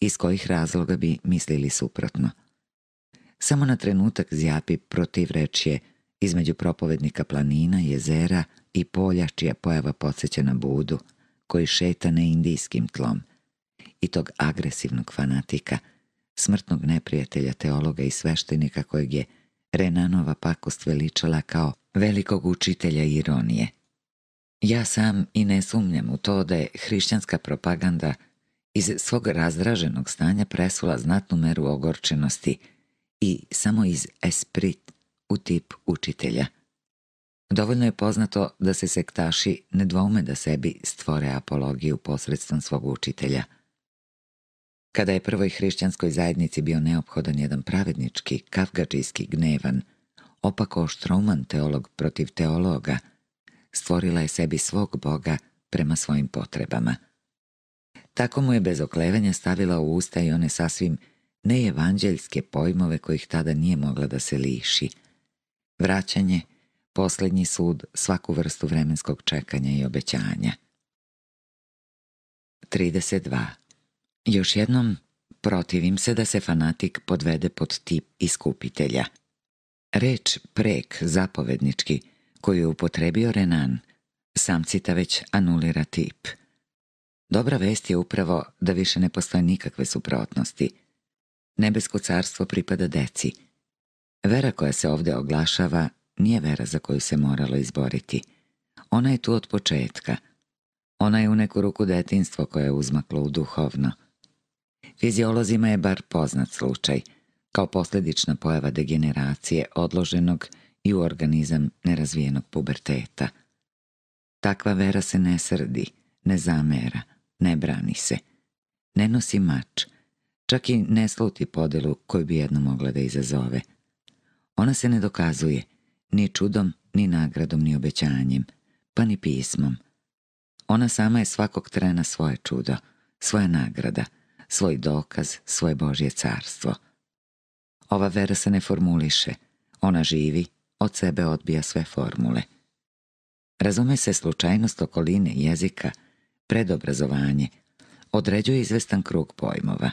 iz kojih razloga bi mislili suprotno. Samo na trenutak zjapi protivrečje između propovednika planina, jezera i polja čija pojava podsjeća na Budu, koji šeta na indijskim tlom, i tog agresivnog fanatika, smrtnog neprijatelja teologa i sveštenika kojeg je Renanova pakost veličala kao velikog učitelja ironije. Ja sam i ne sumnjam u to da je hrišćanska propaganda iz svog razdraženog stanja presula znatnu meru ogorčenosti i samo iz esprit u tip učitelja. Dovoljno je poznato da se sektaši ne dvoume da sebi stvore apologiju posredstvom svog učitelja. Kada je prvoj hrišćanskoj zajednici bio neophodan jedan pravednički, kafgađijski gnevan, opako oštrouman teolog protiv teologa, stvorila je sebi svog Boga prema svojim potrebama. Tako mu je bez oklevanja stavila u usta i one sasvim neevanđeljske pojmove kojih tada nije mogla da se liši. Vraćanje, posljednji sud, svaku vrstu vremenskog čekanja i obećanja. 32. Još jednom protivim se da se fanatik podvede pod tip iskupitelja. Reč prek zapovednički koju je upotrebio Renan, samcita već anulira tip. Dobra vest je upravo da više ne postoje nikakve suprotnosti. Nebesko carstvo pripada deci. Vera koja se ovdje oglašava nije vera za koju se moralo izboriti. Ona je tu od početka. Ona je u neku ruku detinstvo koje je uzmaklo u duhovno. Fiziolozima je bar poznat slučaj, kao posljedična pojava degeneracije odloženog i u organizam nerazvijenog puberteta. Takva vera se ne srdi, ne zamera, ne brani se. Ne nosi mač, čak i ne sluti podelu koju bi jedno mogla da izazove. Ona se ne dokazuje, ni čudom, ni nagradom, ni obećanjem, pa ni pismom. Ona sama je svakog trena svoje čudo, svoja nagrada, svoj dokaz, svoje Božje carstvo. Ova vera se ne formuliše, ona živi, od sebe odbija sve formule. Razume se slučajnost okoline jezika, predobrazovanje, određuje izvestan krug pojmova.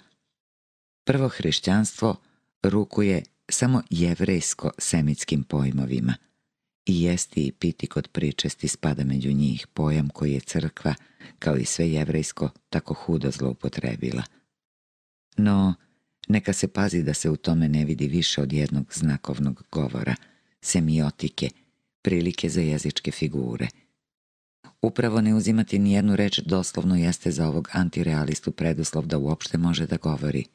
Prvo hrišćanstvo rukuje samo jevrejsko-semitskim pojmovima i jesti i piti kod pričesti spada među njih pojam koji je crkva, kao i sve jevrejsko, tako hudo zloupotrebila. No, neka se pazi da se u tome ne vidi više od jednog znakovnog govora, semiotike, prilike za jezičke figure. Upravo ne uzimati ni jednu reč doslovno jeste za ovog antirealistu preduslov da uopšte može da govori.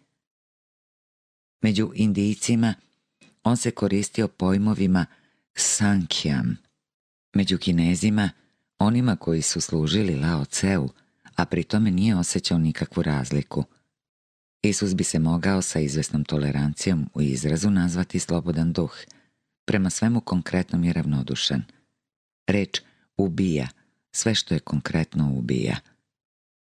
Među indijicima on se koristio pojmovima sankjam. Među kinezima, onima koji su služili Lao Ceu, a pri tome nije osjećao nikakvu razliku. Isus bi se mogao sa izvesnom tolerancijom u izrazu nazvati slobodan duh. Prema svemu konkretnom je ravnodušan. Reč ubija, sve što je konkretno ubija.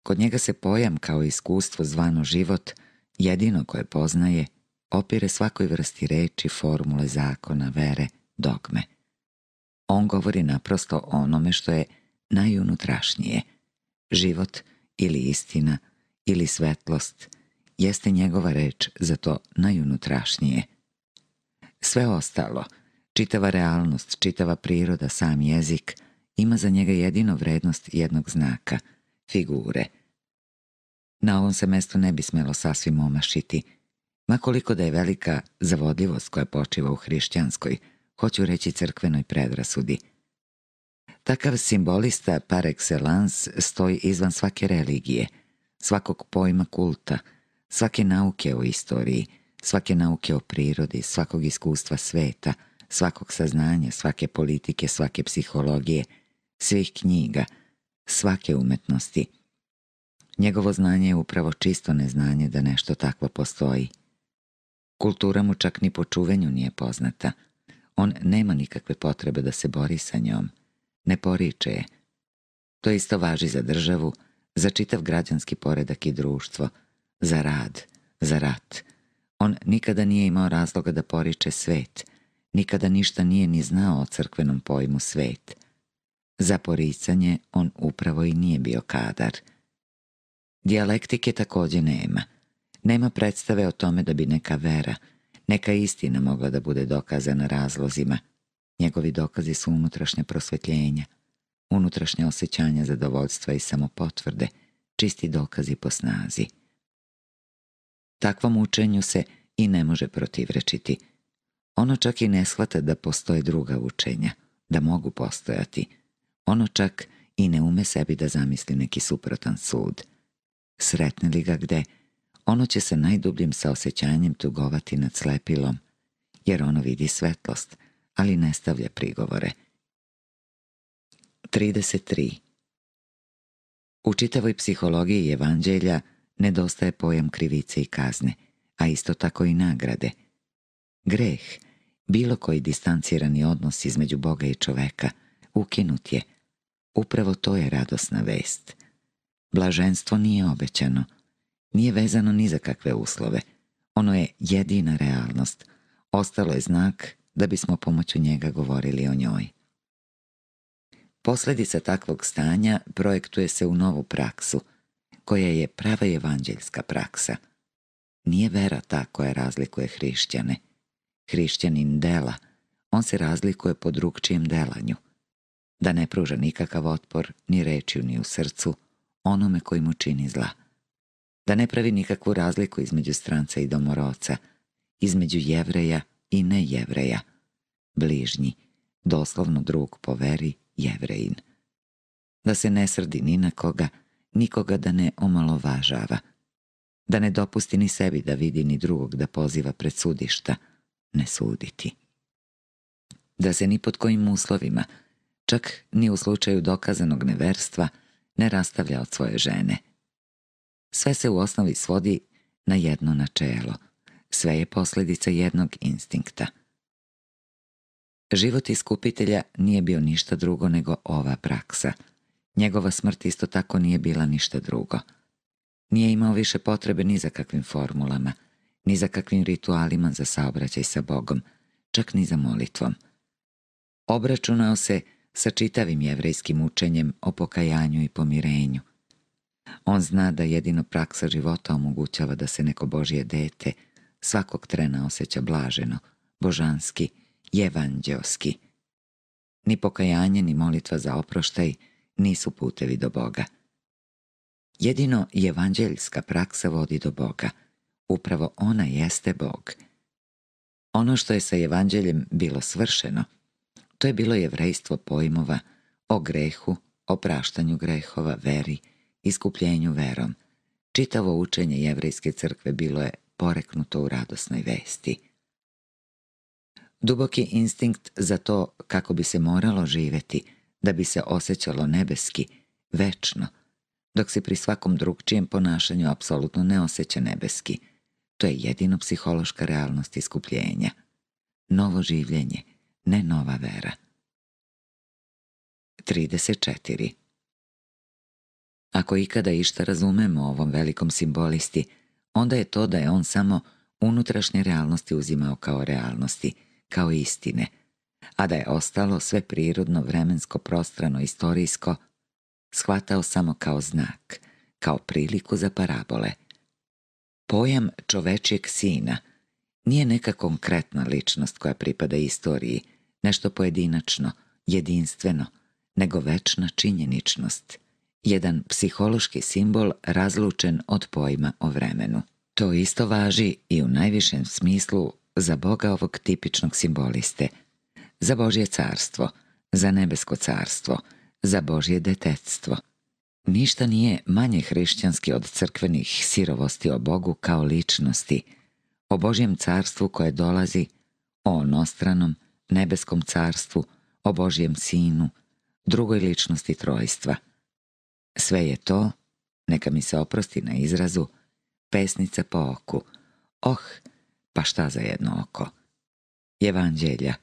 Kod njega se pojam kao iskustvo zvano život, jedino koje poznaje, opire svakoj vrsti reči, formule, zakona, vere, dogme. On govori naprosto onome što je najunutrašnije. Život ili istina ili svetlost jeste njegova reč za to najunutrašnije. Sve ostalo, čitava realnost, čitava priroda, sam jezik, ima za njega jedino vrednost jednog znaka, figure. Na ovom se mestu ne bi smelo sasvim omašiti, makoliko da je velika zavodljivost koja počiva u hrišćanskoj, hoću reći crkvenoj predrasudi. Takav simbolista par excellence stoji izvan svake religije, svakog pojma kulta, svake nauke o istoriji, svake nauke o prirodi, svakog iskustva sveta, svakog saznanja, svake politike, svake psihologije, svih knjiga, svake umetnosti. Njegovo znanje je upravo čisto neznanje da nešto takvo postoji. Kultura mu čak ni po čuvenju nije poznata. On nema nikakve potrebe da se bori sa njom. Ne poriče je. To isto važi za državu, za čitav građanski poredak i društvo, za rad, za rat. On nikada nije imao razloga da poriče svet, nikada ništa nije ni znao o crkvenom pojmu svet. Za poricanje on upravo i nije bio kadar. Dijalektike također nema. Nema predstave o tome da bi neka vera, neka istina mogla da bude dokazana razlozima. Njegovi dokazi su unutrašnja prosvetljenja, unutrašnja osjećanja zadovoljstva i samopotvrde, čisti dokazi po snazi. Takvom učenju se i ne može protivrečiti. Ono čak i ne shvata da postoje druga učenja, da mogu postojati. Ono čak i ne ume sebi da zamisli neki suprotan sud. Sretne li ga gde, ono će se najdubljim saosjećanjem tugovati nad slepilom, jer ono vidi svetlost, ali ne stavlja prigovore. 33. U čitavoj psihologiji evanđelja nedostaje pojam krivice i kazne, a isto tako i nagrade. Greh, bilo koji distancirani odnos između Boga i čoveka, ukinut je. Upravo to je radosna vest. Blaženstvo nije obećano, nije vezano ni za kakve uslove. Ono je jedina realnost. Ostalo je znak da bismo pomoću njega govorili o njoj. Posledica takvog stanja projektuje se u novu praksu, koja je prava evanđeljska praksa. Nije vera ta koja razlikuje hrišćane. Hrišćanin dela, on se razlikuje po drugčijem delanju. Da ne pruža nikakav otpor, ni rečju, ni u srcu, onome koji mu čini zla. Da ne pravi nikakvu razliku između stranca i domoroca, između jevreja i nejevreja, bližnji, doslovno drug po veri, jevrejin. Da se ne srdi ni na koga, nikoga da ne omalovažava. Da ne dopusti ni sebi da vidi ni drugog da poziva pred sudišta, ne suditi. Da se ni pod kojim uslovima, čak ni u slučaju dokazanog neverstva, ne rastavlja od svoje žene. Sve se u osnovi svodi na jedno načelo. Sve je posljedica jednog instinkta – Život iskupitelja nije bio ništa drugo nego ova praksa. Njegova smrt isto tako nije bila ništa drugo. Nije imao više potrebe ni za kakvim formulama, ni za kakvim ritualima za saobraćaj sa Bogom, čak ni za molitvom. Obračunao se sa čitavim jevrejskim učenjem o pokajanju i pomirenju. On zna da jedino praksa života omogućava da se neko Božje dete svakog trena osjeća blaženo, božanski evanđeoski. Ni pokajanje, ni molitva za oproštaj nisu putevi do Boga. Jedino evanđeljska praksa vodi do Boga. Upravo ona jeste Bog. Ono što je sa evanđeljem bilo svršeno, to je bilo jevrejstvo pojmova o grehu, opraštanju grehova, veri, iskupljenju verom. Čitavo učenje jevrejske crkve bilo je poreknuto u radosnoj vesti. Duboki instinkt za to kako bi se moralo živeti, da bi se osjećalo nebeski, večno, dok se pri svakom drugčijem ponašanju apsolutno ne osjeća nebeski. To je jedino psihološka realnost iskupljenja. Novo življenje, ne nova vera. 34. Ako ikada išta razumemo o ovom velikom simbolisti, onda je to da je on samo unutrašnje realnosti uzimao kao realnosti – kao istine, a da je ostalo sve prirodno, vremensko, prostrano, istorijsko, shvatao samo kao znak, kao priliku za parabole. Pojam čovečijeg sina nije neka konkretna ličnost koja pripada istoriji, nešto pojedinačno, jedinstveno, nego večna činjeničnost, jedan psihološki simbol razlučen od pojma o vremenu. To isto važi i u najvišem smislu za Boga ovog tipičnog simboliste, za Božje carstvo, za nebesko carstvo, za Božje detetstvo. Ništa nije manje hrišćanski od crkvenih sirovosti o Bogu kao ličnosti, o Božjem carstvu koje dolazi, o onostranom, nebeskom carstvu, o Božjem sinu, drugoj ličnosti trojstva. Sve je to, neka mi se oprosti na izrazu, pesnica po oku. Oh, pa šta za jedno oko? Evanđelja.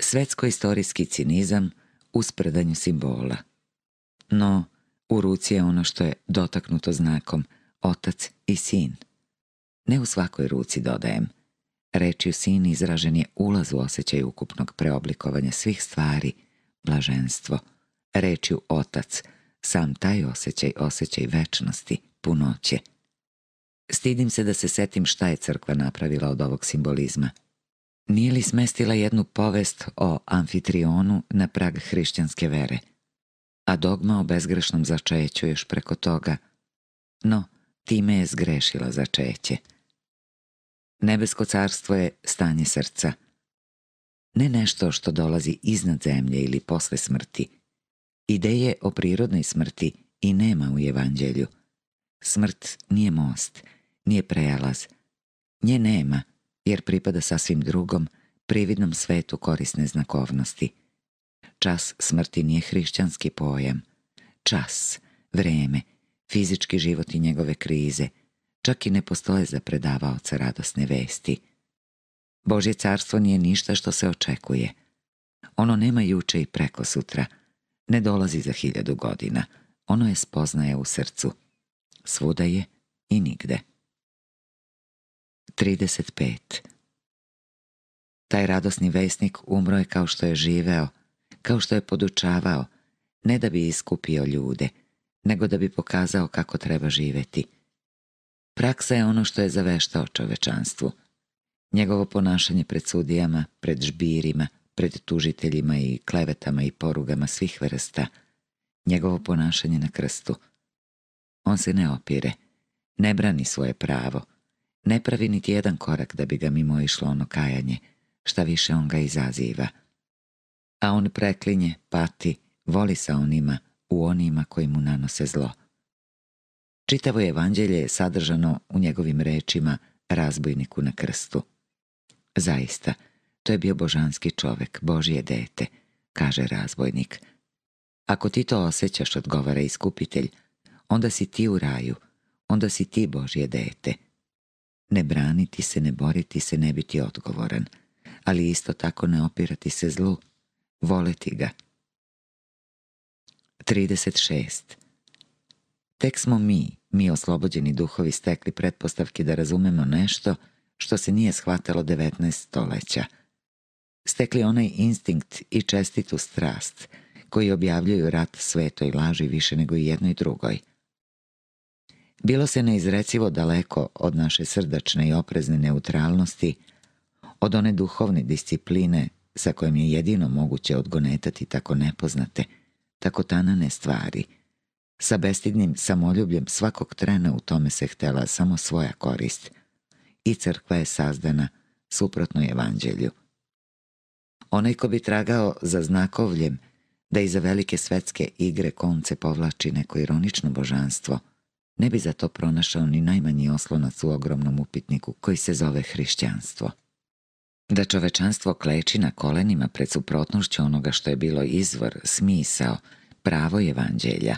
Svetsko-istorijski cinizam u sprdanju simbola. No, u ruci je ono što je dotaknuto znakom otac i sin. Ne u svakoj ruci dodajem. Rečju sin izražen je ulaz u osjećaj ukupnog preoblikovanja svih stvari, blaženstvo. Rečju otac, sam taj osjećaj, osjećaj večnosti, punoće. Stidim se da se setim šta je crkva napravila od ovog simbolizma. Nije li smestila jednu povest o amfitrionu na prag hrišćanske vere, a dogma o bezgrešnom začeću još preko toga, no time je zgrešila začeće. Nebesko carstvo je stanje srca. Ne nešto što dolazi iznad zemlje ili posle smrti. Ideje o prirodnoj smrti i nema u evanđelju. Smrt nije most, nije prejalaz. Nje nema, jer pripada sasvim drugom, prividnom svetu korisne znakovnosti. Čas smrti nije hrišćanski pojam. Čas, vreme, fizički život i njegove krize, čak i ne postoje za predavaoca radosne vesti. Božje carstvo nije ništa što se očekuje. Ono nema juče i preko sutra, ne dolazi za hiljadu godina, ono je spoznaje u srcu. Svuda je i nigde. 35. Taj radosni vesnik umro je kao što je živeo, kao što je podučavao, ne da bi iskupio ljude, nego da bi pokazao kako treba živeti. Praksa je ono što je zaveštao čovečanstvu. Njegovo ponašanje pred sudijama, pred žbirima, pred tužiteljima i klevetama i porugama svih vrsta, njegovo ponašanje na krstu. On se ne opire, ne brani svoje pravo, ne pravi niti jedan korak da bi ga mimo išlo ono kajanje, šta više on ga izaziva. A on preklinje, pati, voli sa onima, u onima koji mu nanose zlo. Čitavo evanđelje je sadržano u njegovim rečima razbojniku na krstu. Zaista, to je bio božanski čovek, Božje dete, kaže razbojnik. Ako ti to osjećaš, odgovara iskupitelj, onda si ti u raju, onda si ti Božje dete. Ne braniti se, ne boriti se, ne biti odgovoran, ali isto tako ne opirati se zlu, voleti ga. 36. Tek smo mi, mi oslobođeni duhovi, stekli pretpostavke da razumemo nešto što se nije shvatalo 19 stoleća. Stekli onaj instinkt i čestitu strast koji objavljuju rat svetoj laži više nego i jednoj drugoj. Bilo se neizrecivo daleko od naše srdačne i oprezne neutralnosti, od one duhovne discipline sa kojom je jedino moguće odgonetati tako nepoznate, tako tanane stvari. Sa bestidnim samoljubljem svakog trena u tome se htela samo svoja korist. I crkva je sazdana suprotno evanđelju. Onaj ko bi tragao za znakovljem da iza velike svetske igre konce povlači neko ironično božanstvo, ne bi za to pronašao ni najmanji oslonac u ogromnom upitniku koji se zove hrišćanstvo. Da čovečanstvo kleči na kolenima pred suprotnošću onoga što je bilo izvor, smisao, pravo evanđelja,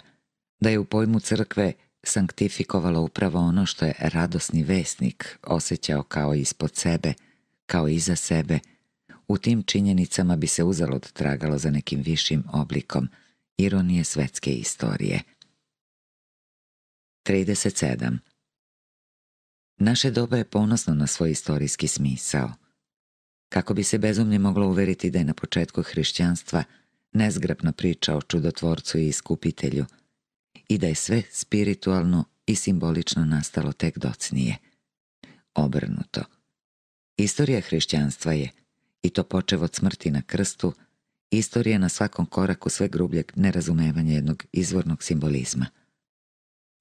da je u pojmu crkve sanktifikovalo upravo ono što je radosni vesnik osjećao kao ispod sebe, kao iza sebe, u tim činjenicama bi se uzalud tragalo za nekim višim oblikom ironije svetske istorije. 37. Naše doba je ponosno na svoj istorijski smisao. Kako bi se bezumnje moglo uveriti da je na početku hrišćanstva nezgrapna priča o čudotvorcu i iskupitelju i da je sve spiritualno i simbolično nastalo tek docnije. Obrnuto. Istorija hrišćanstva je, i to počev od smrti na krstu, istorija na svakom koraku sve grubljeg nerazumevanja jednog izvornog simbolizma.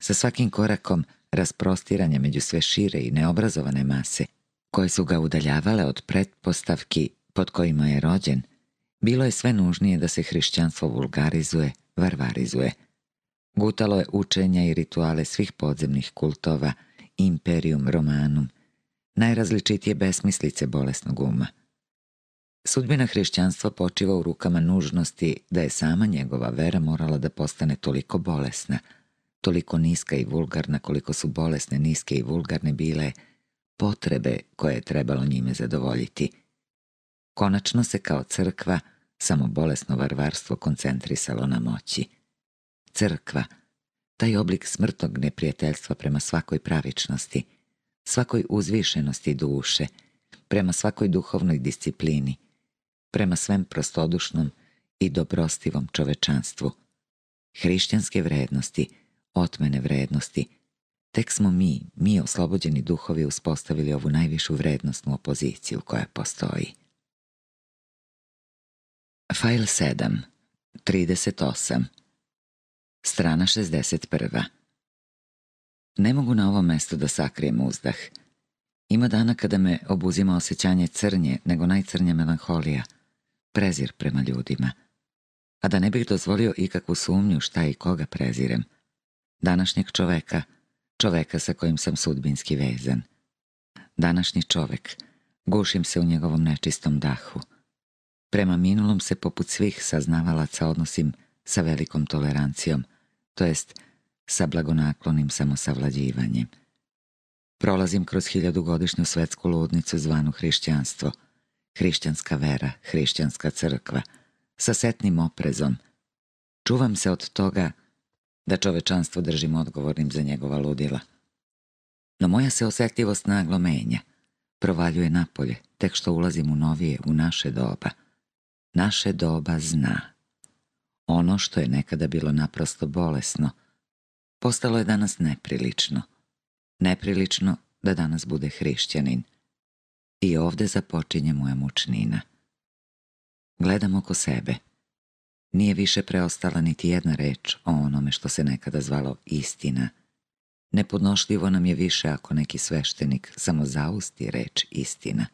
Sa svakim korakom rasprostiranja među sve šire i neobrazovane mase, koje su ga udaljavale od pretpostavki pod kojima je rođen, bilo je sve nužnije da se hrišćanstvo vulgarizuje, varvarizuje. Gutalo je učenja i rituale svih podzemnih kultova, imperium romanum, najrazličitije besmislice bolesnog uma. Sudbina hrišćanstva počiva u rukama nužnosti da je sama njegova vera morala da postane toliko bolesna, toliko niska i vulgarna koliko su bolesne, niske i vulgarne bile potrebe koje je trebalo njime zadovoljiti. Konačno se kao crkva samo bolesno varvarstvo koncentrisalo na moći. Crkva, taj oblik smrtnog neprijateljstva prema svakoj pravičnosti, svakoj uzvišenosti duše, prema svakoj duhovnoj disciplini, prema svem prostodušnom i dobrostivom čovečanstvu. Hrišćanske vrednosti, otmene vrednosti, tek smo mi, mi oslobođeni duhovi uspostavili ovu najvišu vrednostnu opoziciju koja postoji. Fajl 7, 38 Strana 61 Ne mogu na ovom mestu da sakrijem uzdah. Ima dana kada me obuzima osjećanje crnje nego najcrnja melanholija – prezir prema ljudima. A da ne bih dozvolio ikakvu sumnju šta i koga prezirem. Današnjeg čoveka, čoveka sa kojim sam sudbinski vezan. Današnji čovek, gušim se u njegovom nečistom dahu. Prema minulom se poput svih saznavalaca odnosim sa velikom tolerancijom, to jest sa blagonaklonim samosavlađivanjem. Prolazim kroz hiljadugodišnju svetsku ludnicu zvanu hrišćanstvo, hrišćanska vera, hrišćanska crkva, sa setnim oprezom. Čuvam se od toga da čovečanstvo držim odgovornim za njegova ludila. No moja se osjetljivost naglo menja. Provaljuje napolje, tek što ulazim u novije, u naše doba. Naše doba zna. Ono što je nekada bilo naprosto bolesno, postalo je danas neprilično. Neprilično da danas bude hrišćanin. I ovde započinje moja mučnina. Gledam oko sebe. Nije više preostala niti jedna reč o onome što se nekada zvalo istina. Nepodnošljivo nam je više ako neki sveštenik samo zausti reč istina.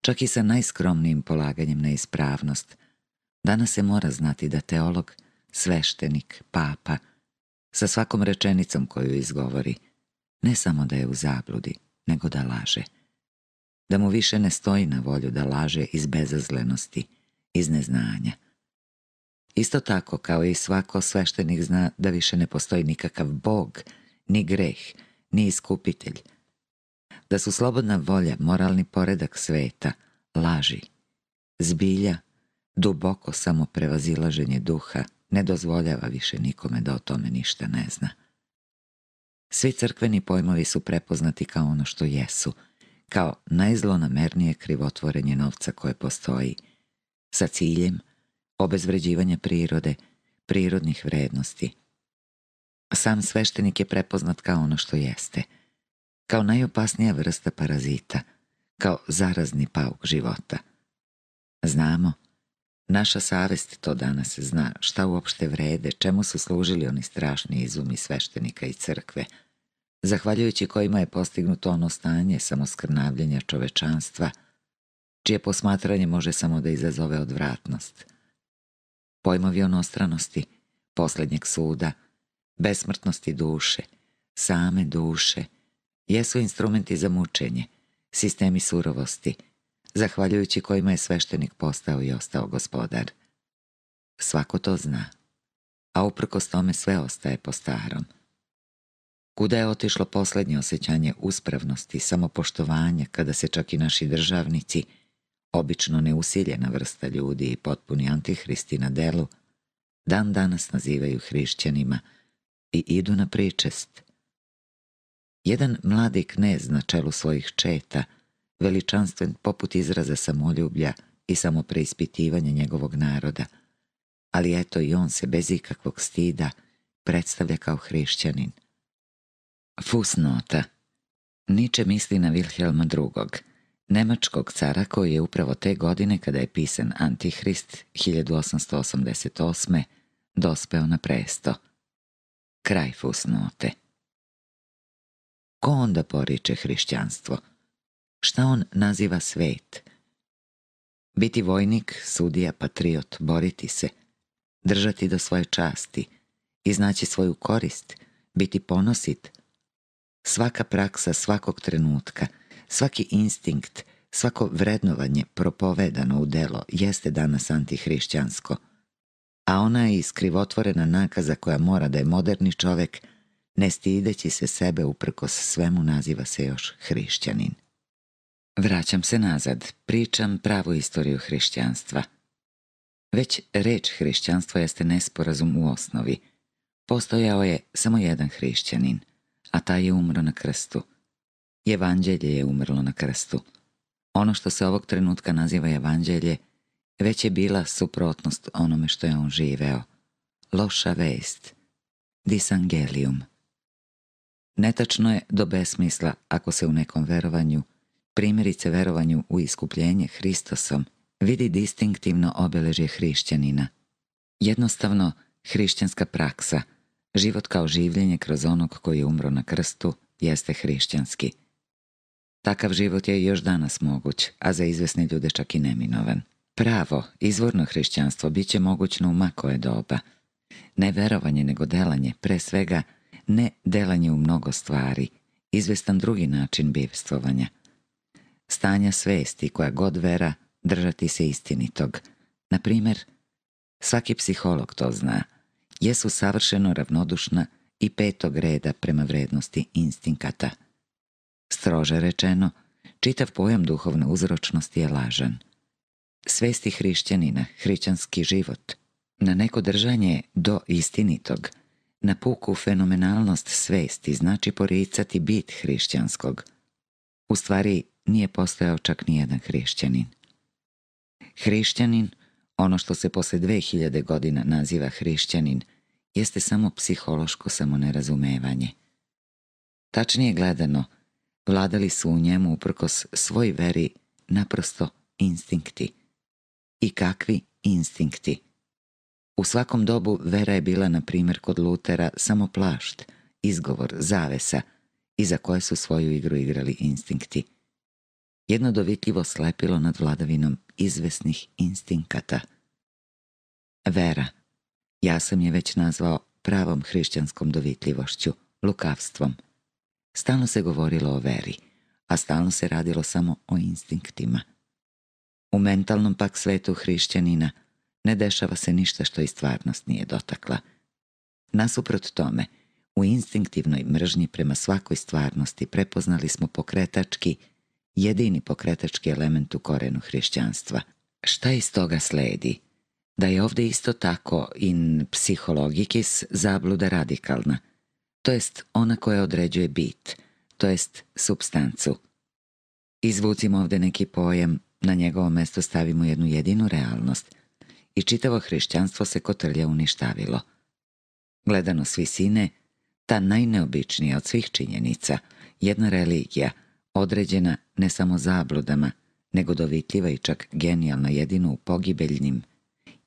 Čak i sa najskromnijim polaganjem na ispravnost, danas se mora znati da teolog, sveštenik, papa, sa svakom rečenicom koju izgovori, ne samo da je u zabludi, nego da laže. Da mu više ne stoji na volju da laže iz bezazlenosti, iz neznanja. Isto tako kao i svako sveštenik zna da više ne postoji nikakav bog, ni greh, ni iskupitelj. Da su slobodna volja, moralni poredak sveta, laži. Zbilja, duboko samo prevazilaženje duha ne dozvoljava više nikome da o tome ništa ne zna. Svi crkveni pojmovi su prepoznati kao ono što jesu, kao najzlonamernije krivotvorenje novca koje postoji, sa ciljem obezvređivanja prirode, prirodnih vrednosti. Sam sveštenik je prepoznat kao ono što jeste, kao najopasnija vrsta parazita, kao zarazni pauk života. Znamo, naša savest to danas zna, šta uopšte vrede, čemu su služili oni strašni izumi sveštenika i crkve, zahvaljujući kojima je postignuto ono stanje samoskrnavljenja čovečanstva, čije posmatranje može samo da izazove odvratnost. Pojmovi onostranosti, posljednjeg suda, besmrtnosti duše, same duše, jesu instrumenti za mučenje, sistemi surovosti, zahvaljujući kojima je sveštenik postao i ostao gospodar. Svako to zna, a uprkos tome sve ostaje po starom. Kuda je otišlo posljednje osjećanje uspravnosti, samopoštovanja, kada se čak i naši državnici, obično neusiljena vrsta ljudi i potpuni antihristi na delu, dan danas nazivaju hrišćanima i idu na pričest. Jedan mladi knez na čelu svojih četa, veličanstven poput izraza samoljublja i samopreispitivanja njegovog naroda, ali eto i on se bez ikakvog stida predstavlja kao hrišćanin. Fusnota Niče misli na Wilhelma II, nemačkog cara koji je upravo te godine kada je pisan Antihrist 1888. dospeo na presto. Kraj fusnote. Ko onda poriče hrišćanstvo? Šta on naziva svet? Biti vojnik, sudija, patriot, boriti se, držati do svoje časti, iznaći svoju korist, biti ponosit. Svaka praksa svakog trenutka, svaki instinkt, svako vrednovanje propovedano u delo jeste danas antihrišćansko – a ona je iskrivotvorena nakaza koja mora da je moderni čovek, ne stideći se sebe uprkos svemu naziva se još hrišćanin. Vraćam se nazad, pričam pravu istoriju hrišćanstva. Već reč hrišćanstva jeste nesporazum u osnovi. Postojao je samo jedan hrišćanin, a taj je umro na krstu. Evanđelje je umrlo na krstu. Ono što se ovog trenutka naziva evanđelje već je bila suprotnost onome što je on živeo. Loša vest. Disangelium. Netačno je do besmisla ako se u nekom verovanju, primjerice verovanju u iskupljenje Hristosom, vidi distinktivno obeležje hrišćanina. Jednostavno, hrišćanska praksa, život kao življenje kroz onog koji je umro na krstu, jeste hrišćanski. Takav život je još danas moguć, a za izvesne ljude čak i neminovan. Pravo, izvorno hrišćanstvo bit će mogućno u makoje doba. Ne verovanje nego delanje, pre svega ne delanje u mnogo stvari, izvestan drugi način bivstvovanja. Stanja svesti koja god vera držati se istinitog. Na primjer, svaki psiholog to zna. Jesu savršeno ravnodušna i petog reda prema vrednosti instinkata. Strože rečeno, čitav pojam duhovne uzročnosti je lažan. Svesti hrišćanina, hrićanski život, na neko držanje do istinitog, na puku fenomenalnost svesti znači poricati bit hrišćanskog. U stvari nije postojao čak nijedan hrišćanin. Hrišćanin, ono što se posle 2000 godina naziva hrišćanin, jeste samo psihološko samonerazumevanje. Tačnije gledano, vladali su u njemu uprkos svoj veri naprosto instinkti. I kakvi instinkti? U svakom dobu vera je bila, na primjer, kod Lutera samo plašt, izgovor, zavesa, iza koje su svoju igru igrali instinkti. Jedno dovitljivo slepilo nad vladavinom izvesnih instinkata. Vera. Ja sam je već nazvao pravom hrišćanskom dovitljivošću, lukavstvom. Stalno se govorilo o veri, a stalno se radilo samo o instinktima. U mentalnom pak svetu hrišćanina ne dešava se ništa što i stvarnost nije dotakla. Nasuprot tome, u instinktivnoj mržnji prema svakoj stvarnosti prepoznali smo pokretački, jedini pokretački element u korenu hrišćanstva. Šta iz toga sledi? Da je ovdje isto tako in psihologikis zabluda radikalna, to jest ona koja određuje bit, to jest substancu. Izvucimo ovdje neki pojam, na njegovo mesto stavimo jednu jedinu realnost – i čitavo hrišćanstvo se kotrlja uništavilo. Gledano s visine, ta najneobičnija od svih činjenica, jedna religija, određena ne samo zabludama, nego dovitljiva i čak genijalna jedino u pogibeljnim,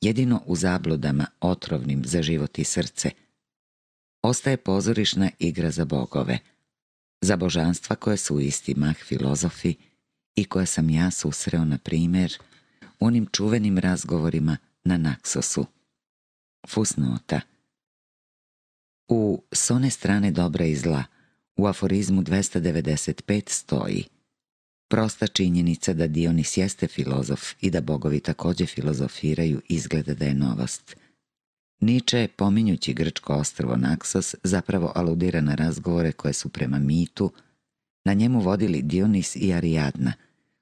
jedino u zabludama otrovnim za život i srce, ostaje pozorišna igra za bogove, za božanstva koje su isti mah filozofi i koje sam ja susreo, na primjer, onim čuvenim razgovorima na Naksosu. Fusnota U S one strane dobra i zla u aforizmu 295 stoji Prosta činjenica da Dionis jeste filozof i da bogovi također filozofiraju izgleda da je novost. Niče, pominjući grčko ostrvo Naksos, zapravo aludira na razgovore koje su prema mitu na njemu vodili Dionis i Ariadna,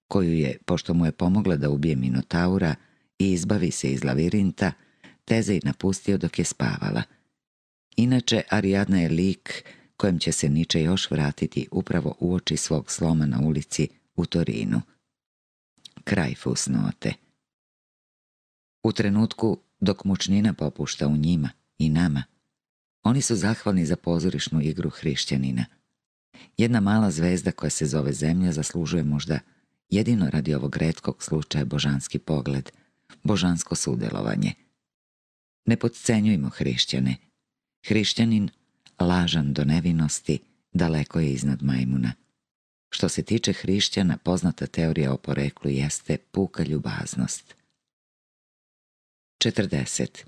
koju je, pošto mu je pomogla da ubije Minotaura, i izbavi se iz lavirinta, Tezej napustio dok je spavala. Inače, Ariadna je lik kojem će se Niče još vratiti upravo u oči svog sloma na ulici u Torinu. Kraj fusnote. U trenutku dok mučnina popušta u njima i nama, oni su zahvalni za pozorišnu igru hrišćanina. Jedna mala zvezda koja se zove zemlja zaslužuje možda jedino radi ovog redkog slučaja božanski pogled, božansko sudjelovanje. Ne podcenjujmo hrišćane. Hrišćanin, lažan do nevinosti, daleko je iznad majmuna. Što se tiče hrišćana, poznata teorija o poreklu jeste puka ljubaznost. 40.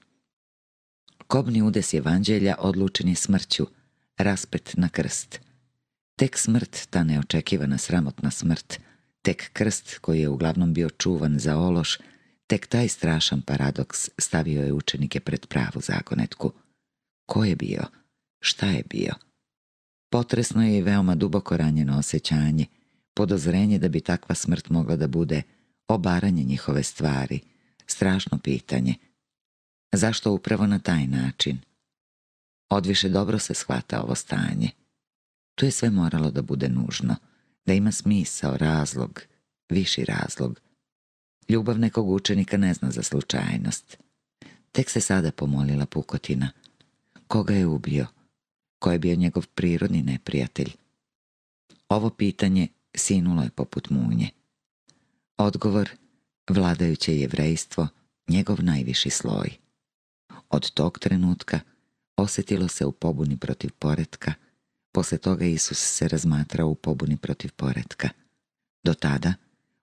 Kobni udes evanđelja odlučen je smrću, raspet na krst. Tek smrt, ta neočekivana sramotna smrt, tek krst koji je uglavnom bio čuvan za ološ, Tek taj strašan paradoks stavio je učenike pred pravu zagonetku. Ko je bio? Šta je bio? Potresno je i veoma duboko ranjeno osjećanje, podozrenje da bi takva smrt mogla da bude obaranje njihove stvari, strašno pitanje. Zašto upravo na taj način? Odviše dobro se shvata ovo stanje. Tu je sve moralo da bude nužno, da ima smisao, razlog, viši razlog, Ljubav nekog učenika ne zna za slučajnost. Tek se sada pomolila pukotina. Koga je ubio? Ko je bio njegov prirodni neprijatelj? Ovo pitanje sinulo je poput munje. Odgovor, vladajuće jevrejstvo, njegov najviši sloj. Od tog trenutka osjetilo se u pobuni protiv poretka, posle toga Isus se razmatrao u pobuni protiv poretka. Do tada,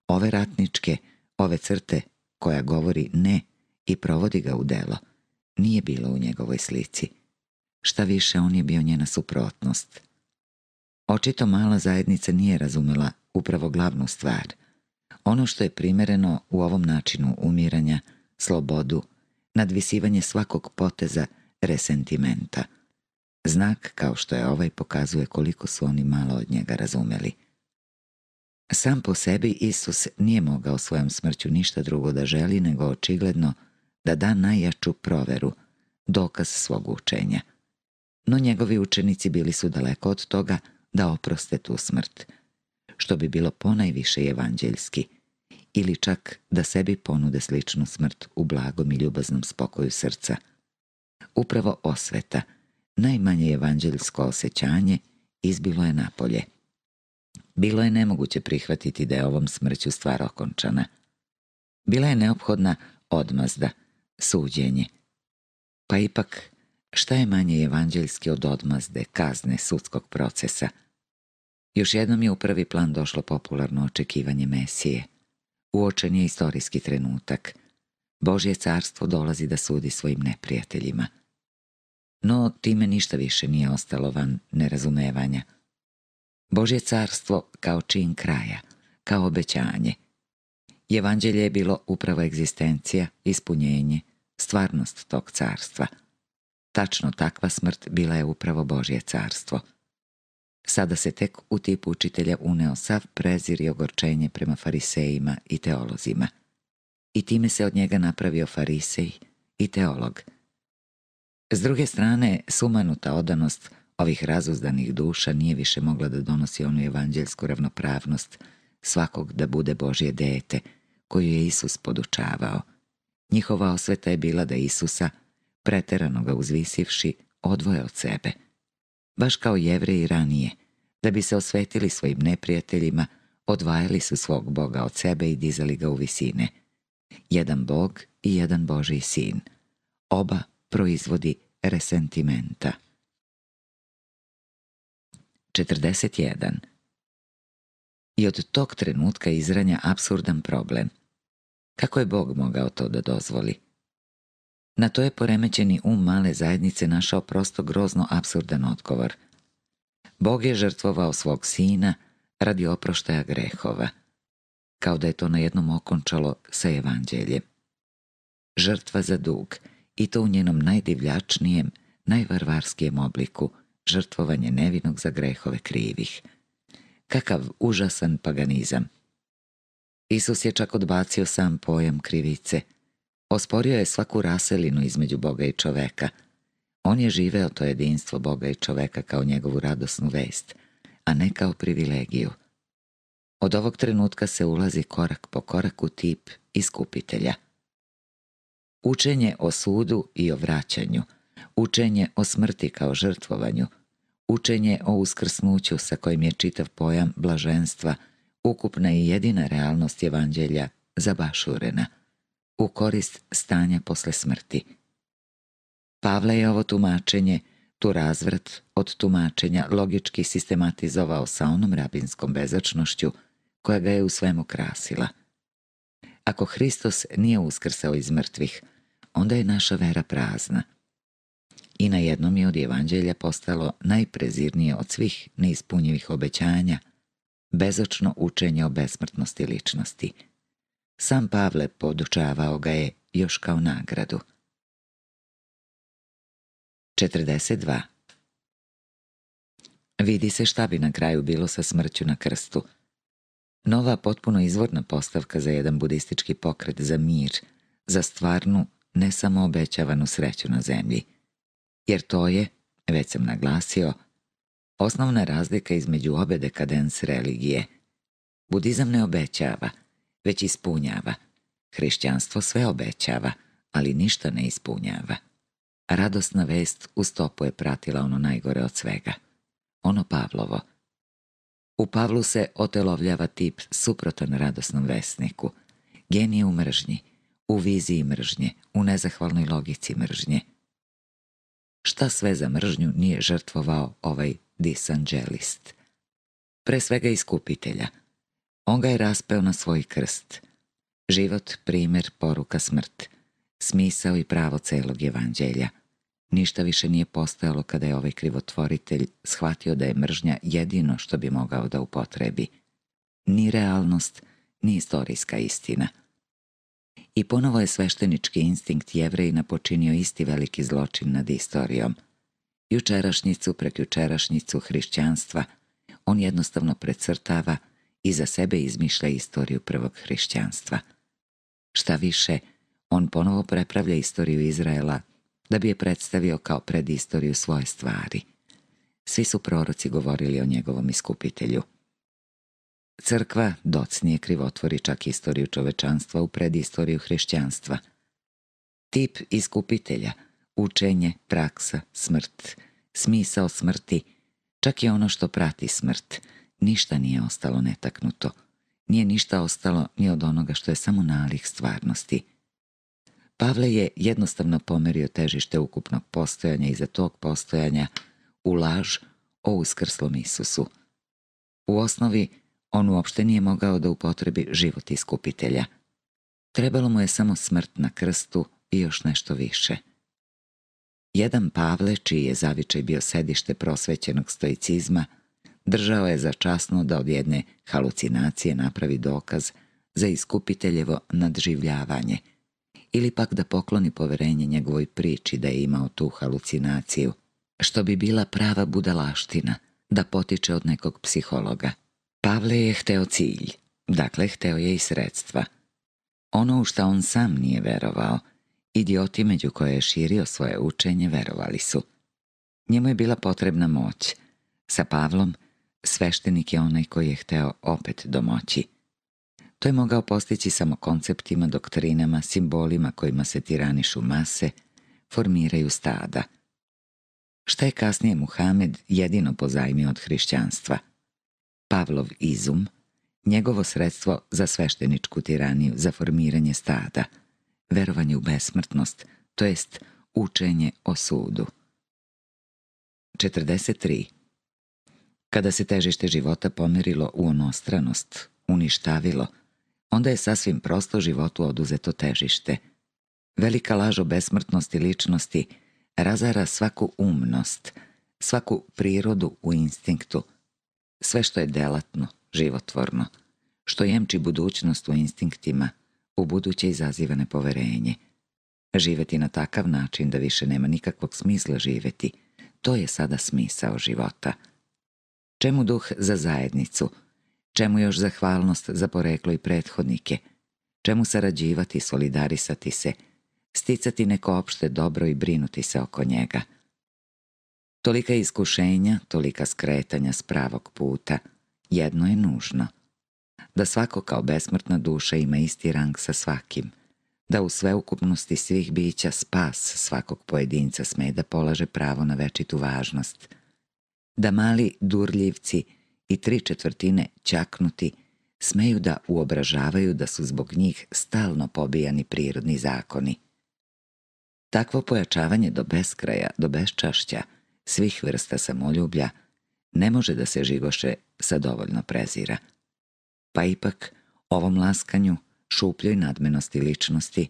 ove ratničke, Ove crte koja govori ne i provodi ga u delo nije bilo u njegovoj slici. Šta više, on je bio njena suprotnost. Očito mala zajednica nije razumela upravo glavnu stvar. Ono što je primjereno u ovom načinu umiranja, slobodu, nadvisivanje svakog poteza resentimenta. Znak kao što je ovaj pokazuje koliko su oni malo od njega razumeli. Sam po sebi Isus nije mogao svojom smrću ništa drugo da želi nego očigledno da da najjaču proveru, dokaz svog učenja. No njegovi učenici bili su daleko od toga da oproste tu smrt, što bi bilo ponajviše evanđeljski, ili čak da sebi ponude sličnu smrt u blagom i ljubaznom spokoju srca. Upravo osveta, najmanje evanđeljsko osjećanje, izbilo je napolje. Bilo je nemoguće prihvatiti da je ovom smrću stvar okončana. Bila je neophodna odmazda, suđenje. Pa ipak, šta je manje evanđeljski od odmazde, kazne, sudskog procesa? Još jednom je u prvi plan došlo popularno očekivanje Mesije. Uočen je istorijski trenutak. Božje carstvo dolazi da sudi svojim neprijateljima. No, time ništa više nije ostalo van nerazumevanja. Božje carstvo kao čin kraja, kao obećanje. Evanđelje je bilo upravo egzistencija, ispunjenje, stvarnost tog carstva. Tačno takva smrt bila je upravo Božje carstvo. Sada se tek u tipu učitelja uneo sav prezir i ogorčenje prema farisejima i teolozima. I time se od njega napravio farisej i teolog. S druge strane, sumanuta odanost ovih razuzdanih duša nije više mogla da donosi onu evanđelsku ravnopravnost svakog da bude Božje dete, koju je Isus podučavao. Njihova osveta je bila da Isusa, preterano ga uzvisivši, odvoje od sebe. Baš kao jevreji ranije, da bi se osvetili svojim neprijateljima, odvajali su svog Boga od sebe i dizali ga u visine. Jedan Bog i jedan Božiji sin. Oba proizvodi resentimenta. 41. I od tog trenutka izranja absurdan problem. Kako je Bog mogao to da dozvoli? Na to je poremećeni um male zajednice našao prosto grozno absurdan odgovor. Bog je žrtvovao svog sina radi oproštaja grehova, kao da je to na jednom okončalo sa evanđeljem. Žrtva za dug, i to u njenom najdivljačnijem, najvarvarskijem obliku, žrtvovanje nevinog za grehove krivih. Kakav užasan paganizam. Isus je čak odbacio sam pojam krivice. Osporio je svaku raselinu između Boga i čoveka. On je živeo to jedinstvo Boga i čoveka kao njegovu radosnu vest, a ne kao privilegiju. Od ovog trenutka se ulazi korak po koraku tip iskupitelja. Učenje o sudu i o vraćanju, učenje o smrti kao žrtvovanju, učenje o uskrsnuću sa kojim je čitav pojam blaženstva, ukupna i jedina realnost evanđelja zabašurena, u korist stanja posle smrti. Pavle je ovo tumačenje, tu razvrat od tumačenja logički sistematizovao sa onom rabinskom bezačnošću koja ga je u svemu krasila. Ako Hristos nije uskrsao iz mrtvih, onda je naša vera prazna – i na jednom je od evanđelja postalo najprezirnije od svih neispunjivih obećanja, bezočno učenje o besmrtnosti ličnosti. Sam Pavle podučavao ga je još kao nagradu. 42. Vidi se šta bi na kraju bilo sa smrću na krstu. Nova potpuno izvorna postavka za jedan budistički pokret za mir, za stvarnu, ne samo obećavanu sreću na zemlji – jer to je, već sam naglasio, osnovna razlika između obe dekadens religije. Budizam ne obećava, već ispunjava. Hrišćanstvo sve obećava, ali ništa ne ispunjava. Radosna vest u stopu je pratila ono najgore od svega. Ono Pavlovo. U Pavlu se otelovljava tip suprotan radosnom vesniku. Genije u mržnji, u viziji mržnje, u nezahvalnoj logici mržnje – šta sve za mržnju nije žrtvovao ovaj disanđelist. Pre svega iskupitelja. On ga je raspeo na svoj krst. Život, primjer, poruka, smrt. Smisao i pravo celog evanđelja. Ništa više nije postojalo kada je ovaj krivotvoritelj shvatio da je mržnja jedino što bi mogao da upotrebi. Ni realnost, ni istorijska istina. I ponovo je sveštenički instinkt jevrejina počinio isti veliki zločin nad istorijom. Jučerašnjicu, prekjučerašnjicu hrišćanstva, on jednostavno precrtava i za sebe izmišlja istoriju prvog hrišćanstva. Šta više, on ponovo prepravlja istoriju Izraela da bi je predstavio kao predistoriju svoje stvari. Svi su proroci govorili o njegovom iskupitelju. Crkva docnije krivotvori čak istoriju čovečanstva u predistoriju hrišćanstva. Tip iskupitelja, učenje, praksa, smrt, smisao smrti, čak i ono što prati smrt, ništa nije ostalo netaknuto. Nije ništa ostalo ni od onoga što je samo nalih stvarnosti. Pavle je jednostavno pomerio težište ukupnog postojanja iza tog postojanja u laž o uskrslom Isusu. U osnovi, on uopšte nije mogao da upotrebi život iskupitelja. Trebalo mu je samo smrt na krstu i još nešto više. Jedan Pavle, čiji je zavičaj bio sedište prosvećenog stoicizma, držao je za časno da od jedne halucinacije napravi dokaz za iskupiteljevo nadživljavanje ili pak da pokloni poverenje njegovoj priči da je imao tu halucinaciju, što bi bila prava budalaština, da potiče od nekog psihologa. Pavle je hteo cilj, dakle hteo je i sredstva. Ono u šta on sam nije verovao, idioti među koje je širio svoje učenje verovali su. Njemu je bila potrebna moć. Sa Pavlom, sveštenik je onaj koji je hteo opet domoći. To je mogao postići samo konceptima, doktrinama, simbolima kojima se tiranišu mase, formiraju stada. Šta je kasnije Muhamed jedino pozajmio od hrišćanstva? Pavlov izum, njegovo sredstvo za svešteničku tiraniju, za formiranje stada, verovanje u besmrtnost, to jest učenje o sudu. 43. Kada se težište života pomerilo u onostranost, uništavilo, onda je sasvim prosto životu oduzeto težište. Velika laž o besmrtnosti ličnosti razara svaku umnost, svaku prirodu u instinktu, sve što je delatno, životvorno, što jemči budućnost u instinktima, u buduće izaziva nepoverenje. Živeti na takav način da više nema nikakvog smisla živeti, to je sada smisao života. Čemu duh za zajednicu, Čemu još zahvalnost za poreklo i prethodnike? Čemu sarađivati, solidarisati se, sticati neko opšte dobro i brinuti se oko njega? Tolika iskušenja, tolika skretanja s pravog puta, jedno je nužno. Da svako kao besmrtna duša ima isti rang sa svakim, da u sveukupnosti svih bića spas svakog pojedinca sme da polaže pravo na večitu važnost, da mali durljivci – i tri četvrtine ćaknuti smeju da uobražavaju da su zbog njih stalno pobijani prirodni zakoni. Takvo pojačavanje do beskraja, do beščašća, svih vrsta samoljublja, ne može da se žigoše sa dovoljno prezira. Pa ipak, ovom laskanju, šupljoj nadmenosti ličnosti,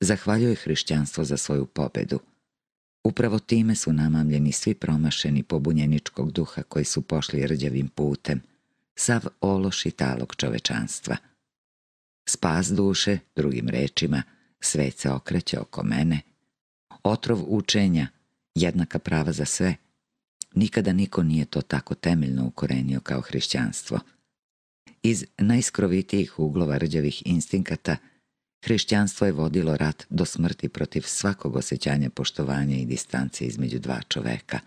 zahvaljuje hrišćanstvo za svoju pobedu – Upravo time su namamljeni svi promašeni pobunjeničkog duha koji su pošli rđavim putem, sav ološ i talog čovečanstva. Spas duše, drugim rečima, svet se okreće oko mene, otrov učenja, jednaka prava za sve, nikada niko nije to tako temeljno ukorenio kao hrišćanstvo. Iz najskrovitijih uglova rđavih instinkata – Hrišćanstvo je vodilo rat do smrti protiv svakog osjećanja poštovanja i distance između dva čoveka.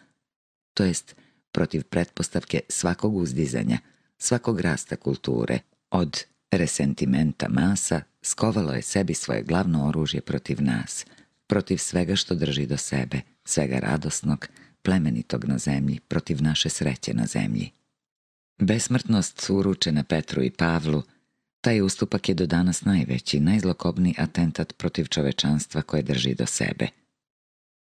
To jest, protiv pretpostavke svakog uzdizanja, svakog rasta kulture, od resentimenta masa, skovalo je sebi svoje glavno oružje protiv nas, protiv svega što drži do sebe, svega radosnog, plemenitog na zemlji, protiv naše sreće na zemlji. Besmrtnost uručena Petru i Pavlu Taj ustupak je do danas najveći, najzlokobniji atentat protiv čovečanstva koje drži do sebe.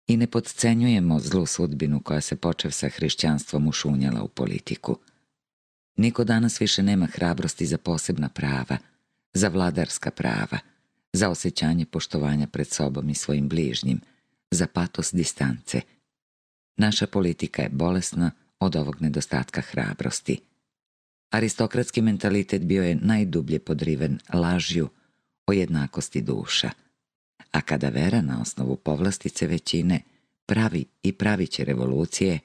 I ne podcenjujemo zlu sudbinu koja se počev sa hrišćanstvom ušunjala u politiku. Niko danas više nema hrabrosti za posebna prava, za vladarska prava, za osjećanje poštovanja pred sobom i svojim bližnjim, za patos distance. Naša politika je bolesna od ovog nedostatka hrabrosti – Aristokratski mentalitet bio je najdublje podriven lažju o jednakosti duša. A kada vera na osnovu povlastice većine pravi i pravi će revolucije,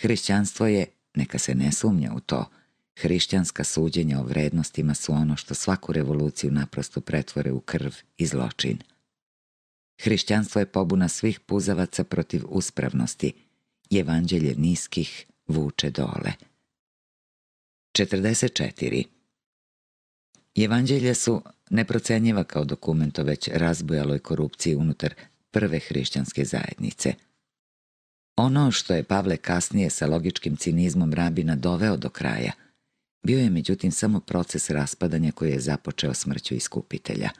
hrišćanstvo je, neka se ne sumnja u to, hrišćanska suđenja o vrednostima su ono što svaku revoluciju naprosto pretvore u krv i zločin. Hrišćanstvo je pobuna svih puzavaca protiv uspravnosti, evanđelje niskih vuče dole. 44. Evanđelja su neprocenjiva kao dokument o već razbojaloj korupciji unutar prve hrišćanske zajednice. Ono što je Pavle kasnije sa logičkim cinizmom rabina doveo do kraja, bio je međutim samo proces raspadanja koji je započeo smrću iskupitelja.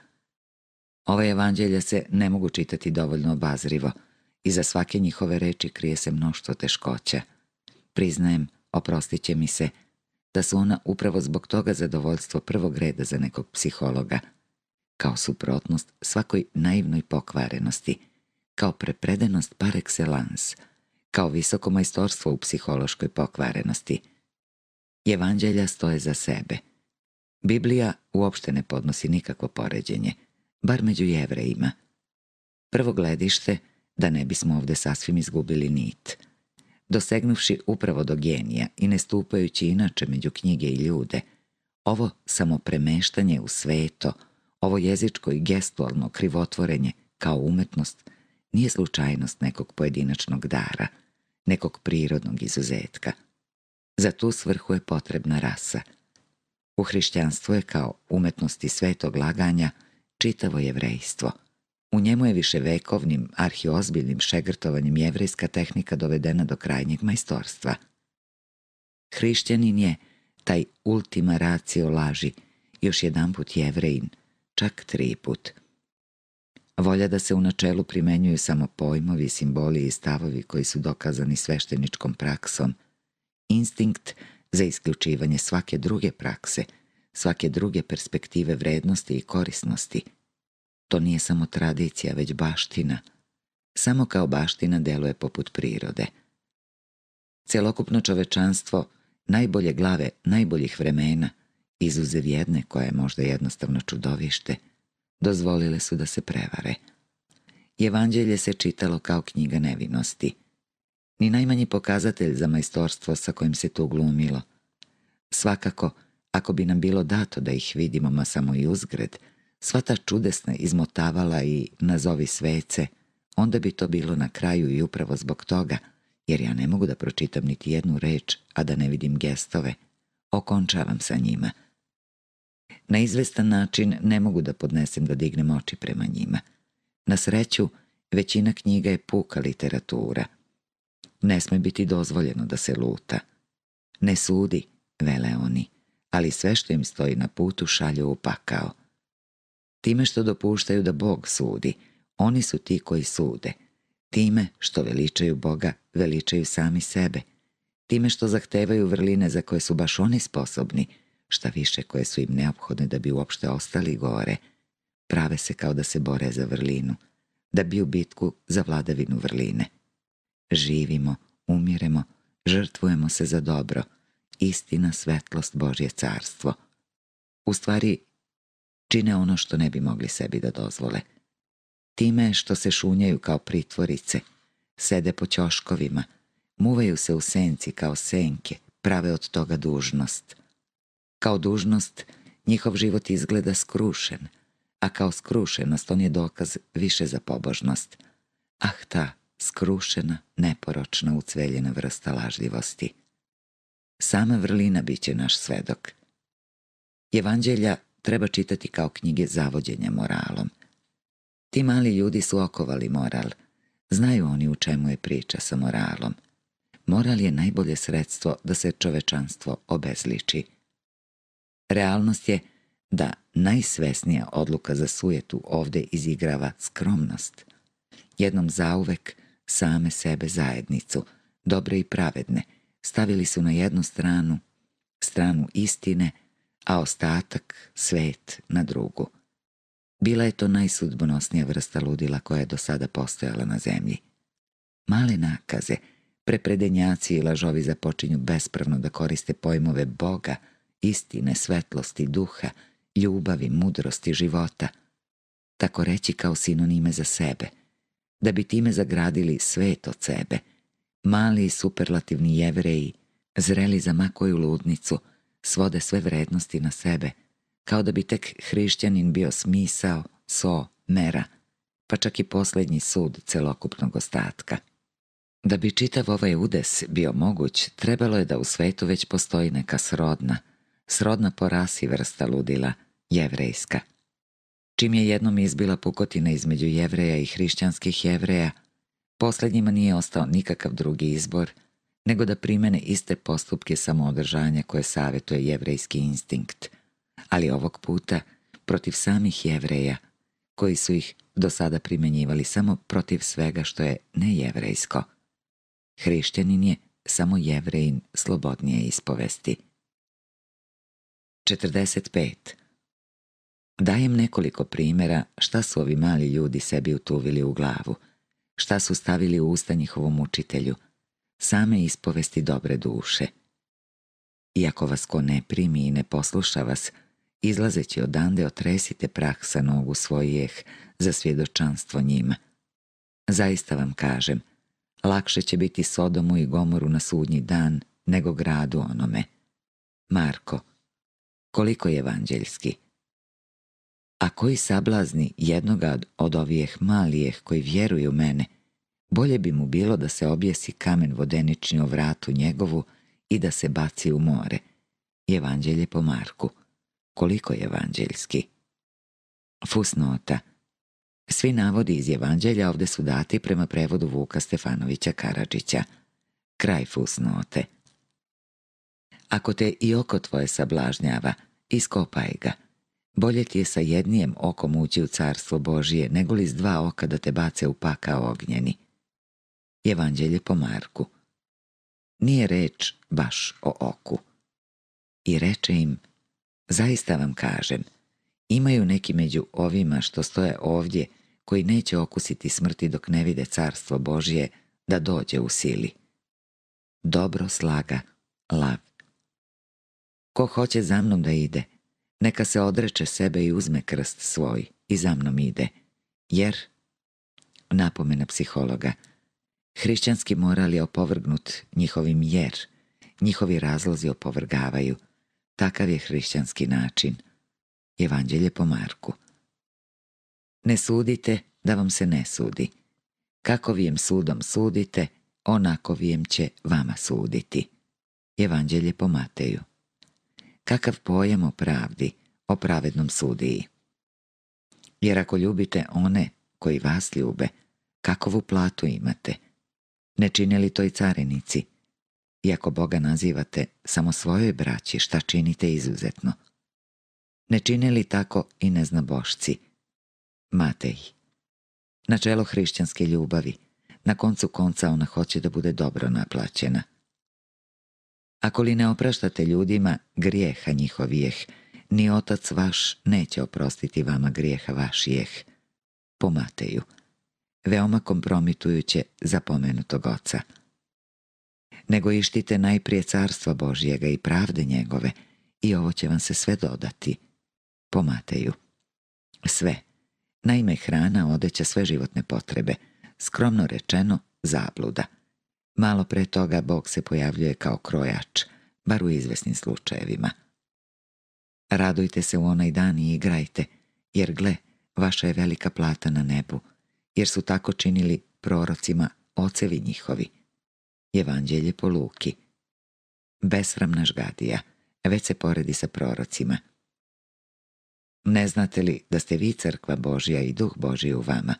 Ove evanđelja se ne mogu čitati dovoljno obazrivo, i za svake njihove reči krije se mnoštvo teškoća. Priznajem, oprostit će mi se, da su ona upravo zbog toga zadovoljstvo prvog reda za nekog psihologa, kao suprotnost svakoj naivnoj pokvarenosti, kao prepredenost par excellence, kao visoko majstorstvo u psihološkoj pokvarenosti. Evanđelja stoje za sebe. Biblija uopšte ne podnosi nikakvo poređenje, bar među jevrejima. Prvo gledište, da ne bismo ovde sasvim izgubili nit – dosegnuvši upravo do genija i ne stupajući inače među knjige i ljude, ovo samo premeštanje u sveto, ovo jezičko i gestualno krivotvorenje kao umetnost, nije slučajnost nekog pojedinačnog dara, nekog prirodnog izuzetka. Za tu svrhu je potrebna rasa. U hrišćanstvu je kao umetnosti svetog laganja čitavo jevrejstvo – u njemu je viševekovnim, arhiozbiljnim šegrtovanjem jevrejska tehnika dovedena do krajnjeg majstorstva. Hrišćanin je taj ultima ratio laži, još jedan put jevrejin, čak tri put. Volja da se u načelu primenjuju samo pojmovi, simboli i stavovi koji su dokazani svešteničkom praksom, instinkt za isključivanje svake druge prakse, svake druge perspektive vrednosti i korisnosti – To nije samo tradicija, već baština. Samo kao baština deluje poput prirode. Celokupno čovečanstvo, najbolje glave, najboljih vremena, izuzev jedne koja je možda jednostavno čudovište, dozvolile su da se prevare. Evanđelje se čitalo kao knjiga nevinosti. Ni najmanji pokazatelj za majstorstvo sa kojim se to glumilo. Svakako, ako bi nam bilo dato da ih vidimo, ma samo i uzgred – sva ta čudesna izmotavala i nazovi svece, onda bi to bilo na kraju i upravo zbog toga, jer ja ne mogu da pročitam niti jednu reč, a da ne vidim gestove. Okončavam sa njima. Na izvestan način ne mogu da podnesem da dignem oči prema njima. Na sreću, većina knjiga je puka literatura. Ne sme biti dozvoljeno da se luta. Ne sudi, vele oni, ali sve što im stoji na putu šalju u pakao – Time što dopuštaju da Bog sudi, oni su ti koji sude. Time što veličaju Boga, veličaju sami sebe. Time što zahtevaju vrline za koje su baš oni sposobni, šta više koje su im neophodne da bi uopšte ostali gore, prave se kao da se bore za vrlinu, da bi u bitku za vladavinu vrline. Živimo, umiremo, žrtvujemo se za dobro, istina, svetlost, Božje carstvo. U stvari, čine ono što ne bi mogli sebi da dozvole. Time što se šunjaju kao pritvorice, sede po ćoškovima, muvaju se u senci kao senke, prave od toga dužnost. Kao dužnost njihov život izgleda skrušen, a kao skrušenost on je dokaz više za pobožnost. Ah ta, skrušena, neporočna, ucveljena vrsta lažljivosti. Sama vrlina biće naš svedok. Evanđelja treba čitati kao knjige zavođenja moralom. Ti mali ljudi su okovali moral. Znaju oni u čemu je priča sa moralom. Moral je najbolje sredstvo da se čovečanstvo obezliči. Realnost je da najsvesnija odluka za sujetu ovde izigrava skromnost. Jednom zauvek same sebe zajednicu, dobre i pravedne, stavili su na jednu stranu, stranu istine, a ostatak, svet, na drugu. Bila je to najsudbonosnija vrsta ludila koja je do sada postojala na zemlji. Male nakaze, prepredenjaci i lažovi započinju bespravno da koriste pojmove Boga, istine, svetlosti, duha, ljubavi, mudrosti, života, tako reći kao sinonime za sebe, da bi time zagradili svet od sebe. Mali superlativni jevreji, zreli za makoju ludnicu, svode sve vrednosti na sebe, kao da bi tek hrišćanin bio smisao, so, mera, pa čak i posljednji sud celokupnog ostatka. Da bi čitav ovaj udes bio moguć, trebalo je da u svetu već postoji neka srodna, srodna po rasi vrsta ludila, jevrejska. Čim je jednom izbila pukotina između jevreja i hrišćanskih jevreja, posljednjima nije ostao nikakav drugi izbor, nego da primene iste postupke samoodržanja koje savjetuje jevrejski instinkt, ali ovog puta protiv samih jevreja, koji su ih do sada primenjivali samo protiv svega što je nejevrejsko. Hrišćanin je samo jevrejin slobodnije ispovesti. 45. Dajem nekoliko primjera šta su ovi mali ljudi sebi utuvili u glavu, šta su stavili u usta njihovom učitelju, same ispovesti dobre duše. Iako vas ko ne primi i ne posluša vas, izlazeći odande otresite prah sa nogu svojih za svjedočanstvo njima. Zaista vam kažem, lakše će biti Sodomu i Gomoru na sudnji dan nego gradu onome. Marko, koliko je evanđeljski? A koji sablazni jednoga od ovijeh malijeh koji vjeruju mene, bolje bi mu bilo da se objesi kamen vodenični o vratu njegovu i da se baci u more. Evanđelje po Marku. Koliko je evanđeljski? Fusnota. Svi navodi iz evanđelja ovdje su dati prema prevodu Vuka Stefanovića Karadžića. Kraj fusnote. Ako te i oko tvoje sablažnjava, iskopaj ga. Bolje ti je sa jednijem okom ući u carstvo Božije, nego li s dva oka da te bace u pakao ognjeni. Evanđelje po Marku. Nije reč baš o oku. I reče im, zaista vam kažem, imaju neki među ovima što stoje ovdje, koji neće okusiti smrti dok ne vide carstvo Božje da dođe u sili. Dobro slaga, lav. Ko hoće za mnom da ide, neka se odreče sebe i uzme krst svoj i za mnom ide, jer, napomena psihologa, hrišćanski moral je opovrgnut njihovim jer, njihovi razlozi opovrgavaju, takav je hrišćanski način. Evanđelje po Marku. Ne sudite da vam se ne sudi. Kako vijem sudom sudite, onako vijem će vama suditi. Evanđelje po Mateju. Kakav pojam o pravdi, o pravednom sudiji. Jer ako ljubite one koji vas ljube, kakovu platu imate? Ne čine li to i carinici? Iako Boga nazivate samo svojoj braći, šta činite izuzetno? Ne čine li tako i neznabošci? Matej. Načelo hrišćanske ljubavi. Na koncu konca ona hoće da bude dobro naplaćena. Ako li ne opraštate ljudima grijeha njihovijeh, ni otac vaš neće oprostiti vama grijeha vašijeh. Po Mateju. Veoma kompromitujuće za pomenutog oca. Nego ištite najprije carstva Božjega i pravde njegove i ovo će vam se sve dodati. Po Mateju. Sve. Naime, hrana, odeća, sve životne potrebe. Skromno rečeno, zabluda. Malo pre toga Bog se pojavljuje kao krojač, bar u izvesnim slučajevima. Radujte se u onaj dan i igrajte, jer gle, vaša je velika plata na nebu, jer su tako činili prorocima ocevi njihovi. Evanđelje po Luki. Besramna žgadija, već se poredi sa prorocima. Ne znate li da ste vi crkva Božja i duh Božji u vama?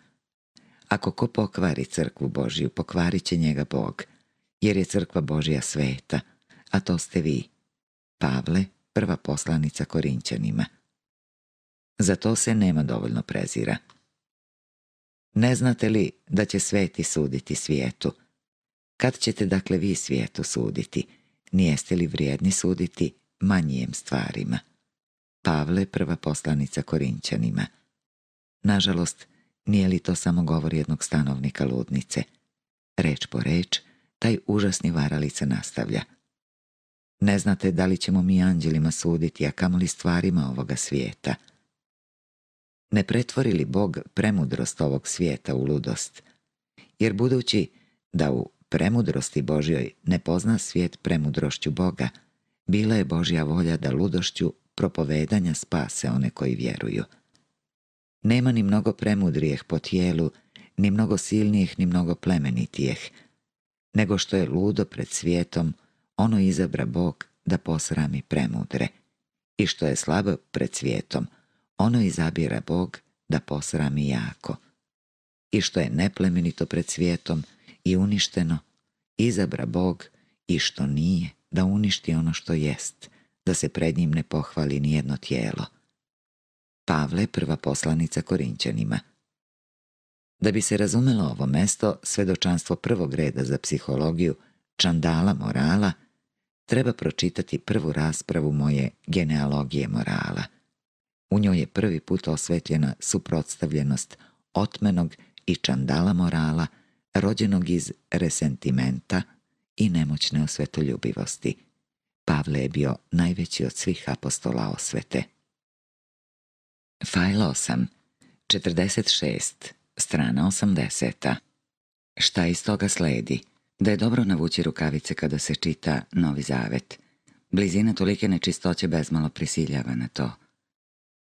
Ako ko pokvari crkvu Božju, pokvarit će njega Bog, jer je crkva Božja sveta, a to ste vi. Pavle, prva poslanica Korinćanima. Za to se nema dovoljno prezira. Ne znate li da će sveti suditi svijetu? Kad ćete dakle vi svijetu suditi? Nijeste li vrijedni suditi manjijem stvarima? Pavle, prva poslanica Korinćanima. Nažalost, nije li to samo govor jednog stanovnika ludnice? Reč po reč, taj užasni varalica nastavlja. Ne znate da li ćemo mi anđelima suditi, a kamoli stvarima ovoga svijeta. Ne pretvori li Bog premudrost ovog svijeta u ludost? Jer budući da u premudrosti Božjoj ne pozna svijet premudrošću Boga, bila je Božja volja da ludošću propovedanja spase one koji vjeruju. Nema ni mnogo premudrijeh po tijelu, ni mnogo silnijih, ni mnogo plemenitijeh, nego što je ludo pred svijetom, ono izabra Bog da posrami premudre. I što je slabo pred svijetom, ono izabira Bog da posrami jako. I što je neplemenito pred svijetom i uništeno, izabra Bog i što nije da uništi ono što jest, da se pred njim ne pohvali ni jedno tijelo. Pavle, prva poslanica Korinćanima. Da bi se razumelo ovo mesto, svedočanstvo prvog reda za psihologiju, čandala morala, treba pročitati prvu raspravu moje genealogije morala. U njoj je prvi put osvetljena suprotstavljenost otmenog i čandala morala, rođenog iz resentimenta i nemoćne osvetoljubivosti. Pavle je bio najveći od svih apostola osvete. Fajl 8, 46, strana 80. Šta iz toga sledi? Da je dobro navući rukavice kada se čita Novi Zavet. Blizina tolike nečistoće bezmalo prisiljava na to.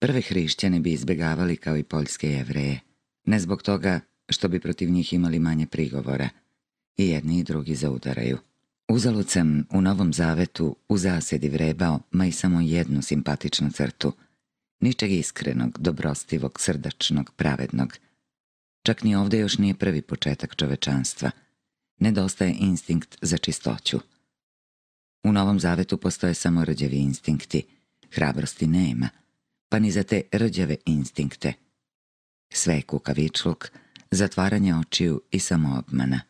Prve hrišćane bi izbjegavali kao i poljske jevreje. Ne zbog toga što bi protiv njih imali manje prigovora. I jedni i drugi zaudaraju. Uzalud sam u Novom Zavetu u zasedi vrebao, ma i samo jednu simpatičnu crtu. Ničeg iskrenog, dobrostivog, srdačnog, pravednog. Čak ni ovdje još nije prvi početak čovečanstva. Nedostaje instinkt za čistoću. U Novom Zavetu postoje samo rđavi instinkti. Hrabrosti nema, pa ni za te rđave instinkte. Sve je kukavičluk, zatvaranje očiju i samoobmana.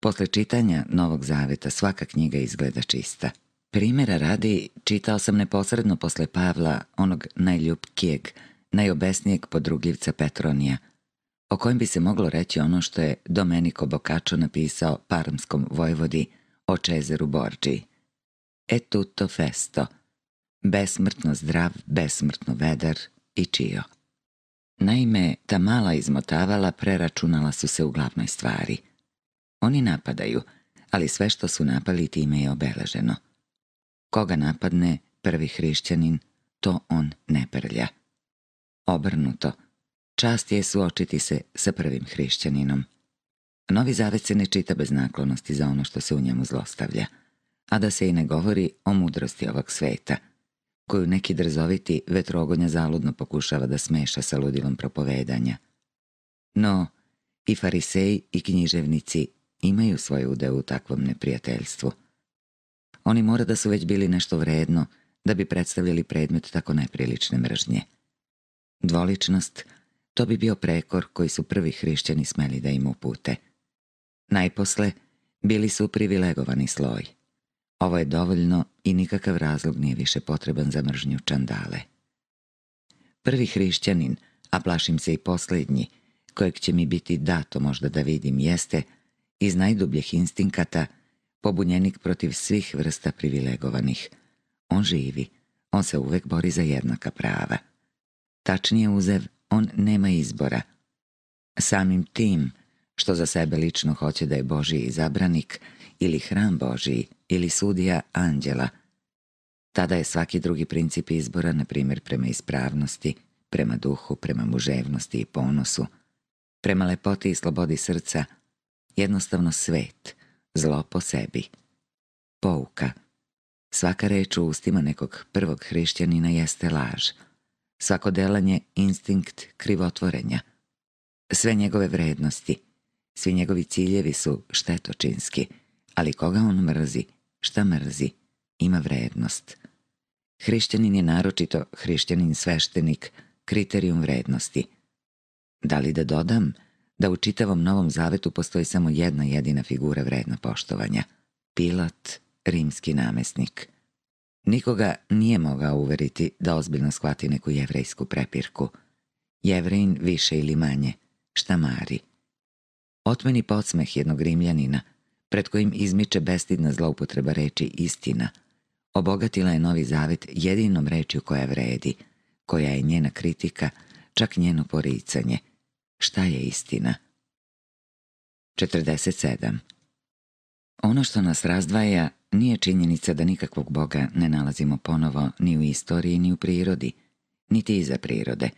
Posle čitanja Novog Zaveta svaka knjiga izgleda čista. Primjera radi, čitao sam neposredno posle Pavla, onog najljubkijeg, najobesnijeg podrugljivca Petronija, o kojem bi se moglo reći ono što je Domenico Boccaccio napisao parmskom vojvodi o Čezeru Borđi. E tutto festo, besmrtno zdrav, besmrtno vedar i čio. Naime, ta mala izmotavala preračunala su se u glavnoj stvari. Oni napadaju, ali sve što su napali time je obeleženo. Koga napadne prvi hrišćanin, to on ne prlja. Obrnuto, čast je suočiti se sa prvim hrišćaninom. Novi zavet se ne čita bez naklonosti za ono što se u njemu zlostavlja, a da se i ne govori o mudrosti ovog sveta – koju neki drzoviti vetrogonja zaludno pokušava da smeša sa ludilom propovedanja. No, i fariseji i književnici imaju svoje ude u takvom neprijateljstvu. Oni mora da su već bili nešto vredno da bi predstavljali predmet tako neprilične mržnje. Dvoličnost, to bi bio prekor koji su prvi hrišćani smeli da im upute. Najposle, bili su privilegovani sloj. Ovo je dovoljno i nikakav razlog nije više potreban za mržnju čandale. Prvi hrišćanin, a plašim se i posljednji, kojeg će mi biti dato možda da vidim, jeste iz najdubljih instinkata pobunjenik protiv svih vrsta privilegovanih. On živi, on se uvek bori za jednaka prava. Tačnije uzev, on nema izbora. Samim tim, što za sebe lično hoće da je Božiji izabranik ili hram Božiji ili sudija anđela. Tada je svaki drugi princip izbora, na primjer prema ispravnosti, prema duhu, prema muževnosti i ponosu, prema lepoti i slobodi srca, jednostavno svet, zlo po sebi. Pouka. Svaka reč u ustima nekog prvog hrišćanina jeste laž. Svako delanje instinkt krivotvorenja. Sve njegove vrednosti, svi njegovi ciljevi su štetočinski, ali koga on mrzi, šta mrzi, ima vrednost. Hrišćanin je naročito hrišćanin sveštenik, kriterijum vrednosti. Da li da dodam da u čitavom Novom Zavetu postoji samo jedna jedina figura vredna poštovanja, Pilat, rimski namesnik. Nikoga nije mogao uveriti da ozbiljno shvati neku jevrejsku prepirku. Jevrejin više ili manje, šta mari. Otmeni podsmeh jednog rimljanina – pred kojim izmiče bestidna zloupotreba reči istina, obogatila je Novi Zavet jedinom rečju koja vredi, koja je njena kritika, čak njeno poricanje. Šta je istina? 47. Ono što nas razdvaja nije činjenica da nikakvog Boga ne nalazimo ponovo ni u istoriji ni u prirodi, niti iza prirode,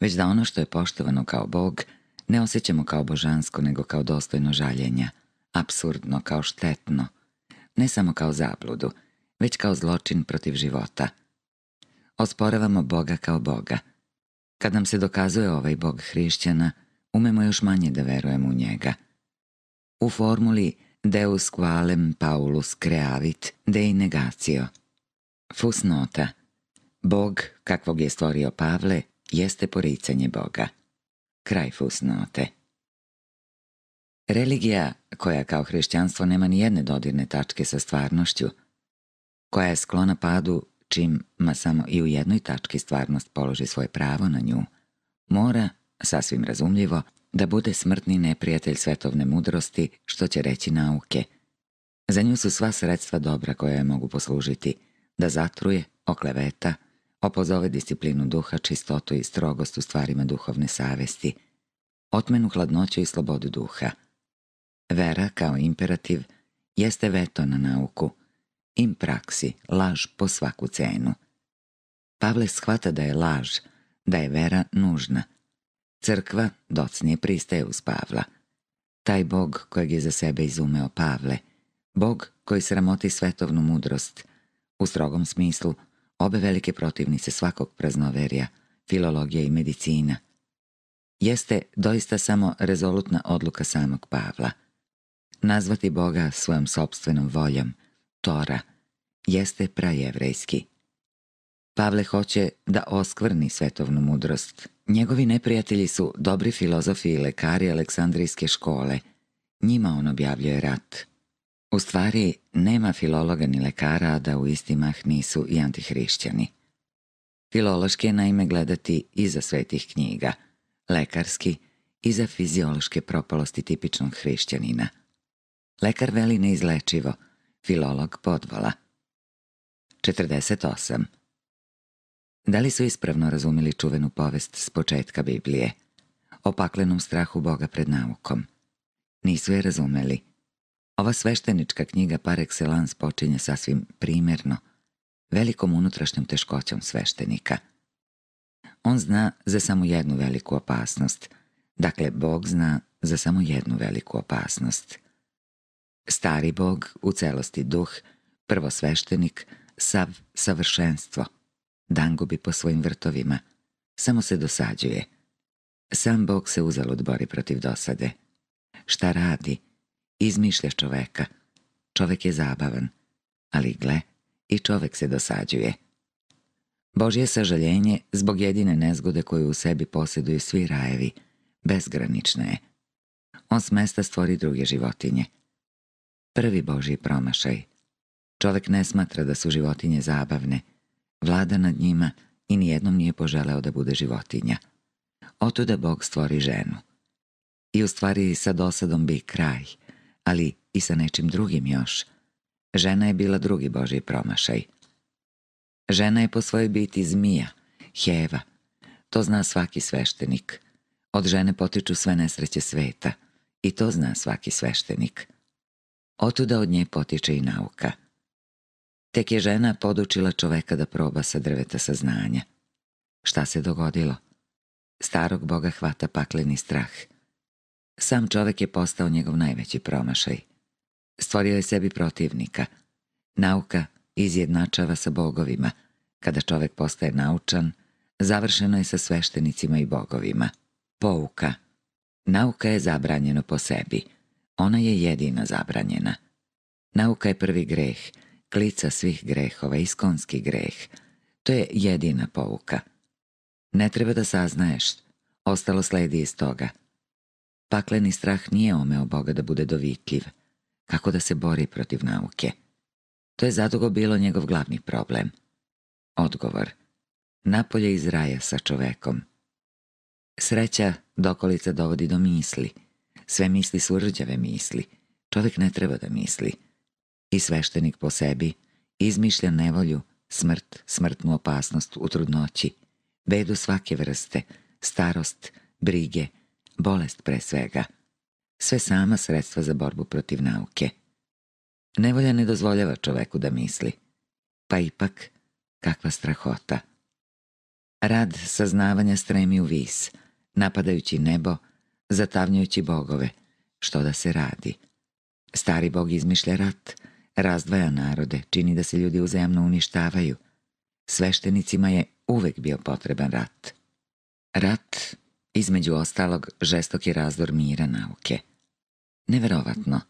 već da ono što je poštovano kao Bog ne osjećamo kao božansko nego kao dostojno žaljenja, absurdno kao štetno, ne samo kao zabludu, već kao zločin protiv života. Osporavamo Boga kao Boga. Kad nam se dokazuje ovaj Bog hrišćana, umemo još manje da verujemo u njega. U formuli Deus qualem Paulus creavit dei negatio. Fusnota. Bog, kakvog je stvorio Pavle, jeste poricanje Boga. Kraj fusnote. Religija, koja kao hrišćanstvo nema ni jedne dodirne tačke sa stvarnošću, koja je sklona padu čim, ma samo i u jednoj tački stvarnost položi svoje pravo na nju, mora, sasvim razumljivo, da bude smrtni neprijatelj svetovne mudrosti, što će reći nauke. Za nju su sva sredstva dobra koje je mogu poslužiti, da zatruje, okleveta, opozove disciplinu duha, čistotu i strogost u stvarima duhovne savesti, otmenu hladnoću i slobodu duha. Vera kao imperativ jeste veto na nauku, im praksi, laž po svaku cenu. Pavle shvata da je laž, da je vera nužna. Crkva docnije pristaje uz Pavla. Taj bog kojeg je za sebe izumeo Pavle, bog koji sramoti svetovnu mudrost, u strogom smislu obe velike protivnice svakog praznoverja, filologija i medicina, jeste doista samo rezolutna odluka samog Pavla. Nazvati Boga svojom sobstvenom voljom, Tora, jeste prajevrejski. Pavle hoće da oskvrni svetovnu mudrost. Njegovi neprijatelji su dobri filozofi i lekari Aleksandrijske škole. Njima on objavljuje rat. U stvari, nema filologa ni lekara da u isti mah nisu i antihrišćani. Filološki je naime gledati iza svetih knjiga, lekarski iza fiziološke propalosti tipičnog hrišćanina. Lekar veli neizlečivo, filolog podvola. 48. Da li su ispravno razumili čuvenu povest s početka Biblije? O paklenom strahu Boga pred naukom. Nisu je razumeli. Ova sveštenička knjiga par excellence počinje sasvim primjerno, velikom unutrašnjom teškoćom sveštenika. On zna za samo jednu veliku opasnost. Dakle, Bog zna za samo jednu veliku opasnost. Stari Bog, u celosti duh, prvo sveštenik, sav savršenstvo. Dan gubi po svojim vrtovima. Samo se dosađuje. Sam Bog se uzalud bori protiv dosade. Šta radi? Izmišlja čoveka. Čovek je zabavan. Ali gle, i čovek se dosađuje. Božje sažaljenje zbog jedine nezgode koju u sebi posjeduju svi rajevi, bezgranične je. On s mesta stvori druge životinje. Prvi Božji promašaj – Čovek ne smatra da su životinje zabavne, vlada nad njima i nijednom nije poželeo da bude životinja. Otuda Bog stvori ženu. I u stvari sa dosadom bi kraj, ali i sa nečim drugim još. Žena je bila drugi Božji promašaj. Žena je po svojoj biti zmija, heva. To zna svaki sveštenik. Od žene potiču sve nesreće sveta. I to zna svaki sveštenik. Otuda od nje potiče i nauka – Tek je žena podučila čoveka da proba sa drveta saznanja. Šta se dogodilo? Starog boga hvata pakleni strah. Sam čovek je postao njegov najveći promašaj. Stvorio je sebi protivnika. Nauka izjednačava sa bogovima. Kada čovek postaje naučan, završeno je sa sveštenicima i bogovima. Pouka. Nauka je zabranjeno po sebi. Ona je jedina zabranjena. Nauka je prvi greh – klica svih grehova, iskonski greh. To je jedina pouka. Ne treba da saznaješ, ostalo sledi iz toga. Pakleni strah nije omeo Boga da bude dovitljiv, kako da se bori protiv nauke. To je zadugo bilo njegov glavni problem. Odgovor. Napolje iz raja sa čovekom. Sreća dokolica dovodi do misli. Sve misli su rđave misli. Čovek ne treba da misli i sveštenik po sebi izmišlja nevolju, smrt, smrtnu opasnost u trudnoći, bedu svake vrste, starost, brige, bolest pre svega. Sve sama sredstva za borbu protiv nauke. Nevolja ne dozvoljava čoveku da misli. Pa ipak, kakva strahota. Rad saznavanja stremi u vis, napadajući nebo, zatavnjujući bogove. Što da se radi? Stari bog izmišlja rat, razdvaja narode, čini da se ljudi uzajamno uništavaju. Sveštenicima je uvek bio potreban rat. Rat, između ostalog, žestoki razdor mira nauke. Neverovatno.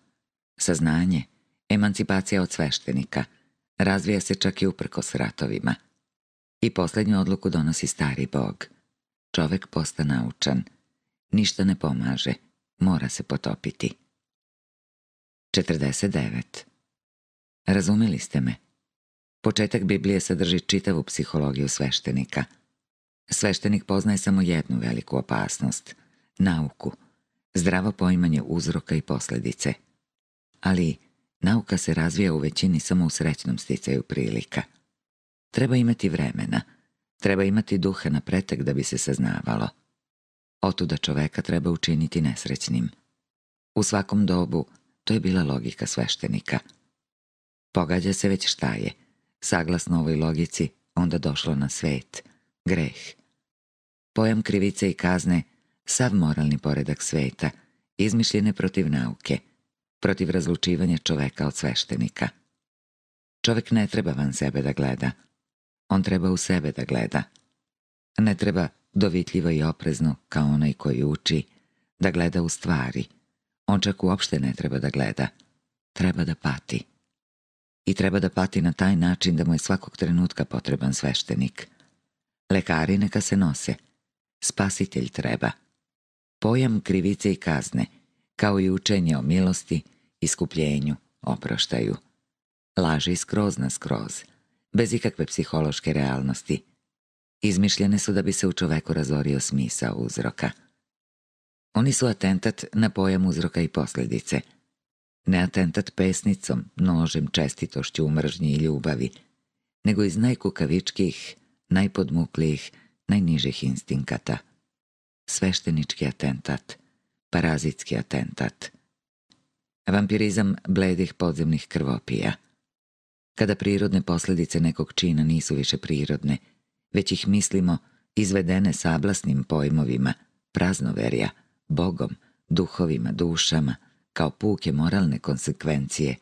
Saznanje, emancipacija od sveštenika, razvija se čak i uprkos ratovima. I poslednju odluku donosi stari bog. Čovek posta naučan. Ništa ne pomaže. Mora se potopiti. 49. Razumeli ste me? Početak Biblije sadrži čitavu psihologiju sveštenika. Sveštenik poznaje samo jednu veliku opasnost – nauku, zdravo poimanje uzroka i posledice. Ali nauka se razvija u većini samo u srećnom sticaju prilika. Treba imati vremena, treba imati duha na pretek da bi se saznavalo. Otuda čoveka treba učiniti nesrećnim. U svakom dobu to je bila logika sveštenika. Pogađa se već šta je. Saglasno ovoj logici, onda došlo na svet. Greh. Pojam krivice i kazne, sav moralni poredak sveta, izmišljene protiv nauke, protiv razlučivanja čoveka od sveštenika. Čovek ne treba van sebe da gleda. On treba u sebe da gleda. Ne treba dovitljivo i oprezno, kao onaj koji uči, da gleda u stvari. On čak uopšte ne treba da gleda. Treba da pati. I treba da pati na taj način da mu je svakog trenutka potreban sveštenik. Lekari neka se nose. Spasitelj treba. Pojam krivice i kazne, kao i učenje o milosti, iskupljenju, oproštaju. Laži skroz na skroz, bez ikakve psihološke realnosti. Izmišljene su da bi se u čoveku razorio smisao uzroka. Oni su atentat na pojam uzroka i posljedice. Ne atentat pesnicom, nožem, čestitošću, mržnji i ljubavi, nego iz najkukavičkih, najpodmuklijih, najnižih instinkata. Sveštenički atentat, parazitski atentat. Vampirizam bledih podzemnih krvopija. Kada prirodne posljedice nekog čina nisu više prirodne, već ih mislimo izvedene sablasnim pojmovima, praznoverja, bogom, duhovima, dušama, kao puke moralne konsekvencije,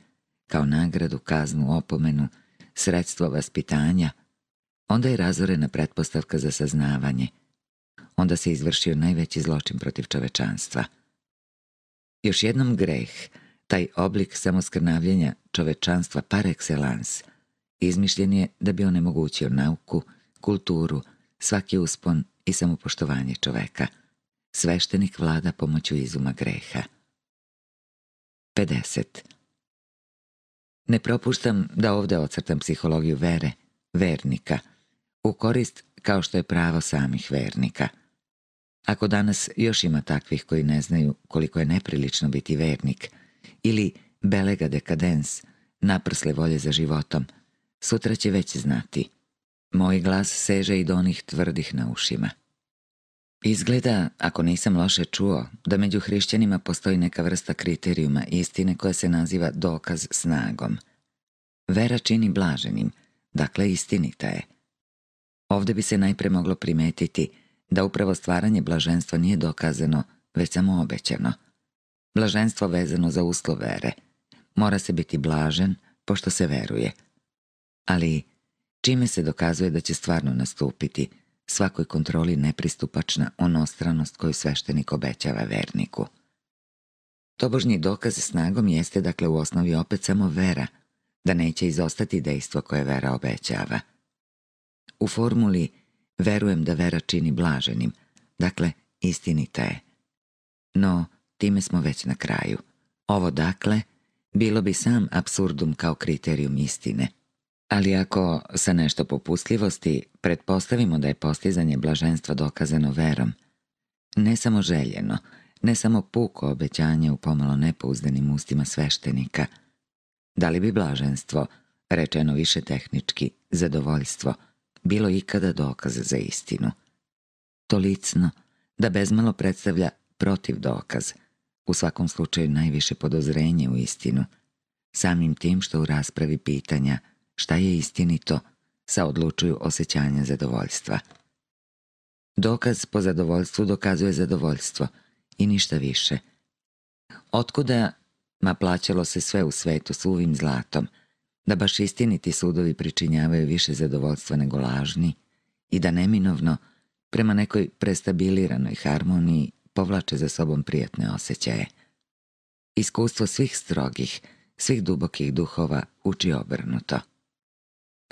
kao nagradu, kaznu, opomenu, sredstvo vaspitanja, onda je razorena pretpostavka za saznavanje. Onda se izvršio najveći zločin protiv čovečanstva. Još jednom greh, taj oblik samoskrnavljenja čovečanstva par excellence, izmišljen je da bi onemogućio nauku, kulturu, svaki uspon i samopoštovanje čoveka. Sveštenik vlada pomoću izuma greha. 50. Ne propuštam da ovde ocrtam psihologiju vere, vernika, u korist kao što je pravo samih vernika. Ako danas još ima takvih koji ne znaju koliko je neprilično biti vernik ili belega dekadens, naprsle volje za životom, sutra će već znati. Moj glas seže i do onih tvrdih na ušima. Izgleda, ako nisam loše čuo, da među hrišćanima postoji neka vrsta kriterijuma istine koja se naziva dokaz snagom. Vera čini blaženim, dakle istinita je. Ovde bi se najpre moglo primetiti da upravo stvaranje blaženstva nije dokazano, već samo obećano. Blaženstvo vezano za uslov vere. Mora se biti blažen, pošto se veruje. Ali, čime se dokazuje da će stvarno nastupiti – svakoj kontroli nepristupačna onostranost koju sveštenik obećava verniku. Tobožnji dokaz snagom jeste dakle u osnovi opet samo vera, da neće izostati dejstvo koje vera obećava. U formuli verujem da vera čini blaženim, dakle istinita je. No, time smo već na kraju. Ovo dakle, bilo bi sam absurdum kao kriterijum istine – Ali ako sa nešto popustljivosti pretpostavimo da je postizanje blaženstva dokazano verom, ne samo željeno, ne samo puko obećanje u pomalo nepouzdanim ustima sveštenika, da li bi blaženstvo, rečeno više tehnički, zadovoljstvo, bilo ikada dokaz za istinu? to licno, da bezmalo predstavlja protiv dokaz, u svakom slučaju najviše podozrenje u istinu, samim tim što u raspravi pitanja šta je istinito, sa odlučuju osjećanja zadovoljstva. Dokaz po zadovoljstvu dokazuje zadovoljstvo i ništa više. Otkuda, ma plaćalo se sve u svetu suvim zlatom, da baš istiniti sudovi pričinjavaju više zadovoljstva nego lažni i da neminovno, prema nekoj prestabiliranoj harmoniji, povlače za sobom prijatne osjećaje. Iskustvo svih strogih, svih dubokih duhova uči obrnuto.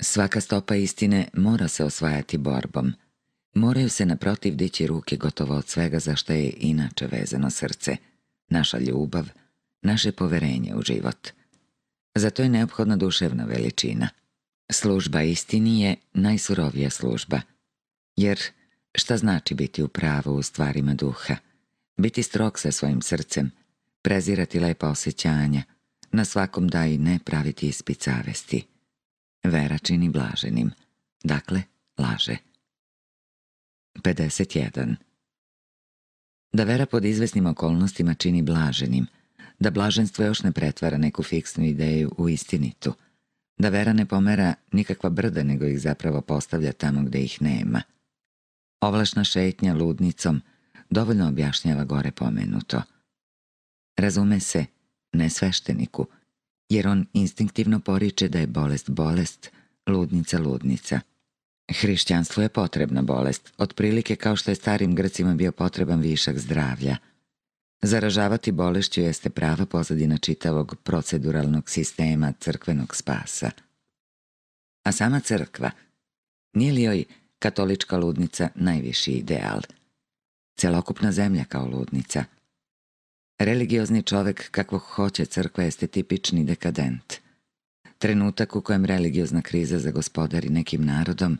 Svaka stopa istine mora se osvajati borbom. Moraju se naprotiv dići ruke gotovo od svega za što je inače vezano srce, naša ljubav, naše poverenje u život. Zato je neophodna duševna veličina. Služba istini je najsurovija služba. Jer šta znači biti u pravu u stvarima duha? Biti strok sa svojim srcem, prezirati lepa osjećanja, na svakom da i ne praviti ispit savesti. Vera čini blaženim, dakle, laže. 51. Da vera pod izvesnim okolnostima čini blaženim, da blaženstvo još ne pretvara neku fiksnu ideju u istinitu, da vera ne pomera nikakva brda nego ih zapravo postavlja tamo gde ih nema. Ovlašna šetnja ludnicom dovoljno objašnjava gore pomenuto. Razume se, ne svešteniku, jer on instinktivno poriče da je bolest bolest, ludnica ludnica. Hrišćanstvo je potrebna bolest, otprilike kao što je starim Grcima bio potreban višak zdravlja. Zaražavati bolešću jeste prava pozadina čitavog proceduralnog sistema crkvenog spasa. A sama crkva, nije li joj katolička ludnica najviši ideal? Celokupna zemlja kao ludnica – Religiozni čovek kakvog hoće crkva jeste tipični dekadent. Trenutak u kojem religiozna kriza zagospodari nekim narodom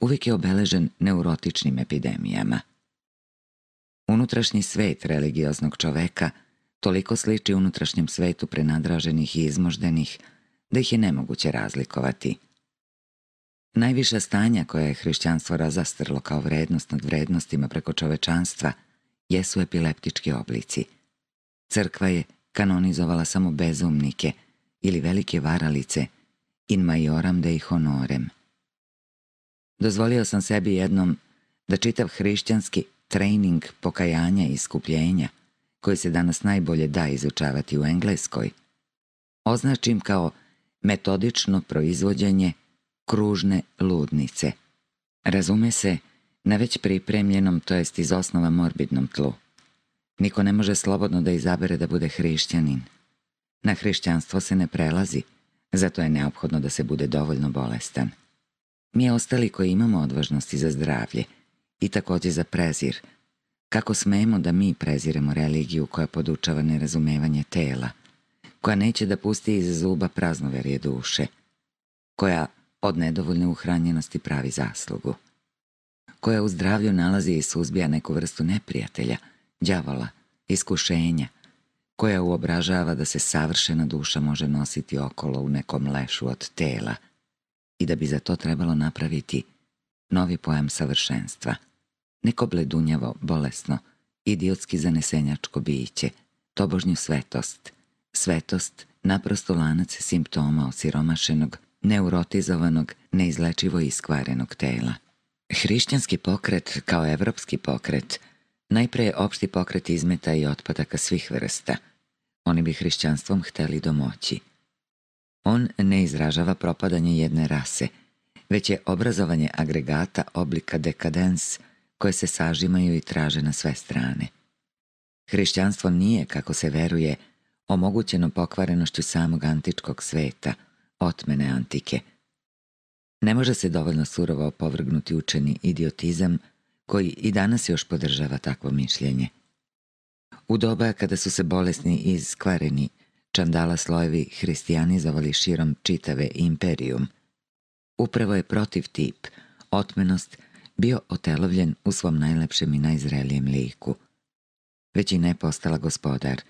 uvijek je obeležen neurotičnim epidemijama. Unutrašnji svet religioznog čoveka toliko sliči unutrašnjem svetu prenadraženih i izmoždenih da ih je nemoguće razlikovati. Najviša stanja koja je hrišćanstvo razastrlo kao vrednost nad vrednostima preko čovečanstva jesu epileptički oblici – Crkva je kanonizovala samo bezumnike ili velike varalice in majoram de ih honorem. Dozvolio sam sebi jednom da čitav hrišćanski trening pokajanja i iskupljenja, koji se danas najbolje da izučavati u Engleskoj, označim kao metodično proizvođenje kružne ludnice. Razume se na već pripremljenom, to jest iz osnova morbidnom tlu. Niko ne može slobodno da izabere da bude hrišćanin. Na hrišćanstvo se ne prelazi, zato je neophodno da se bude dovoljno bolestan. Mi ostali koji imamo odvažnosti za zdravlje i takođe za prezir, kako smemo da mi preziremo religiju koja podučava nerazumevanje tela, koja neće da pusti iz zuba praznoverje duše, koja od nedovoljne uhranjenosti pravi zaslugu, koja u zdravlju nalazi i suzbija neku vrstu neprijatelja – đavola, iskušenja, koja uobražava da se savršena duša može nositi okolo u nekom lešu od tela i da bi za to trebalo napraviti novi pojam savršenstva, neko bledunjavo, bolesno, idiotski zanesenjačko biće, tobožnju svetost, svetost, naprosto lanac simptoma osiromašenog, neurotizovanog, neizlečivo iskvarenog tela. Hrišćanski pokret kao evropski pokret – Najpre je opšti pokret izmeta i otpadaka svih vrsta. Oni bi hrišćanstvom hteli domoći. On ne izražava propadanje jedne rase, već je obrazovanje agregata oblika dekadens koje se sažimaju i traže na sve strane. Hrišćanstvo nije, kako se veruje, omogućeno pokvarenošću samog antičkog sveta, otmene antike. Ne može se dovoljno surovo opovrgnuti učeni idiotizam koji i danas još podržava takvo mišljenje. U doba kada su se bolesni i skvareni čandala slojevi hristijanizovali širom čitave imperijum, upravo je protiv tip, otmenost, bio otelovljen u svom najlepšem i najzrelijem liku. Već i ne postala gospodar.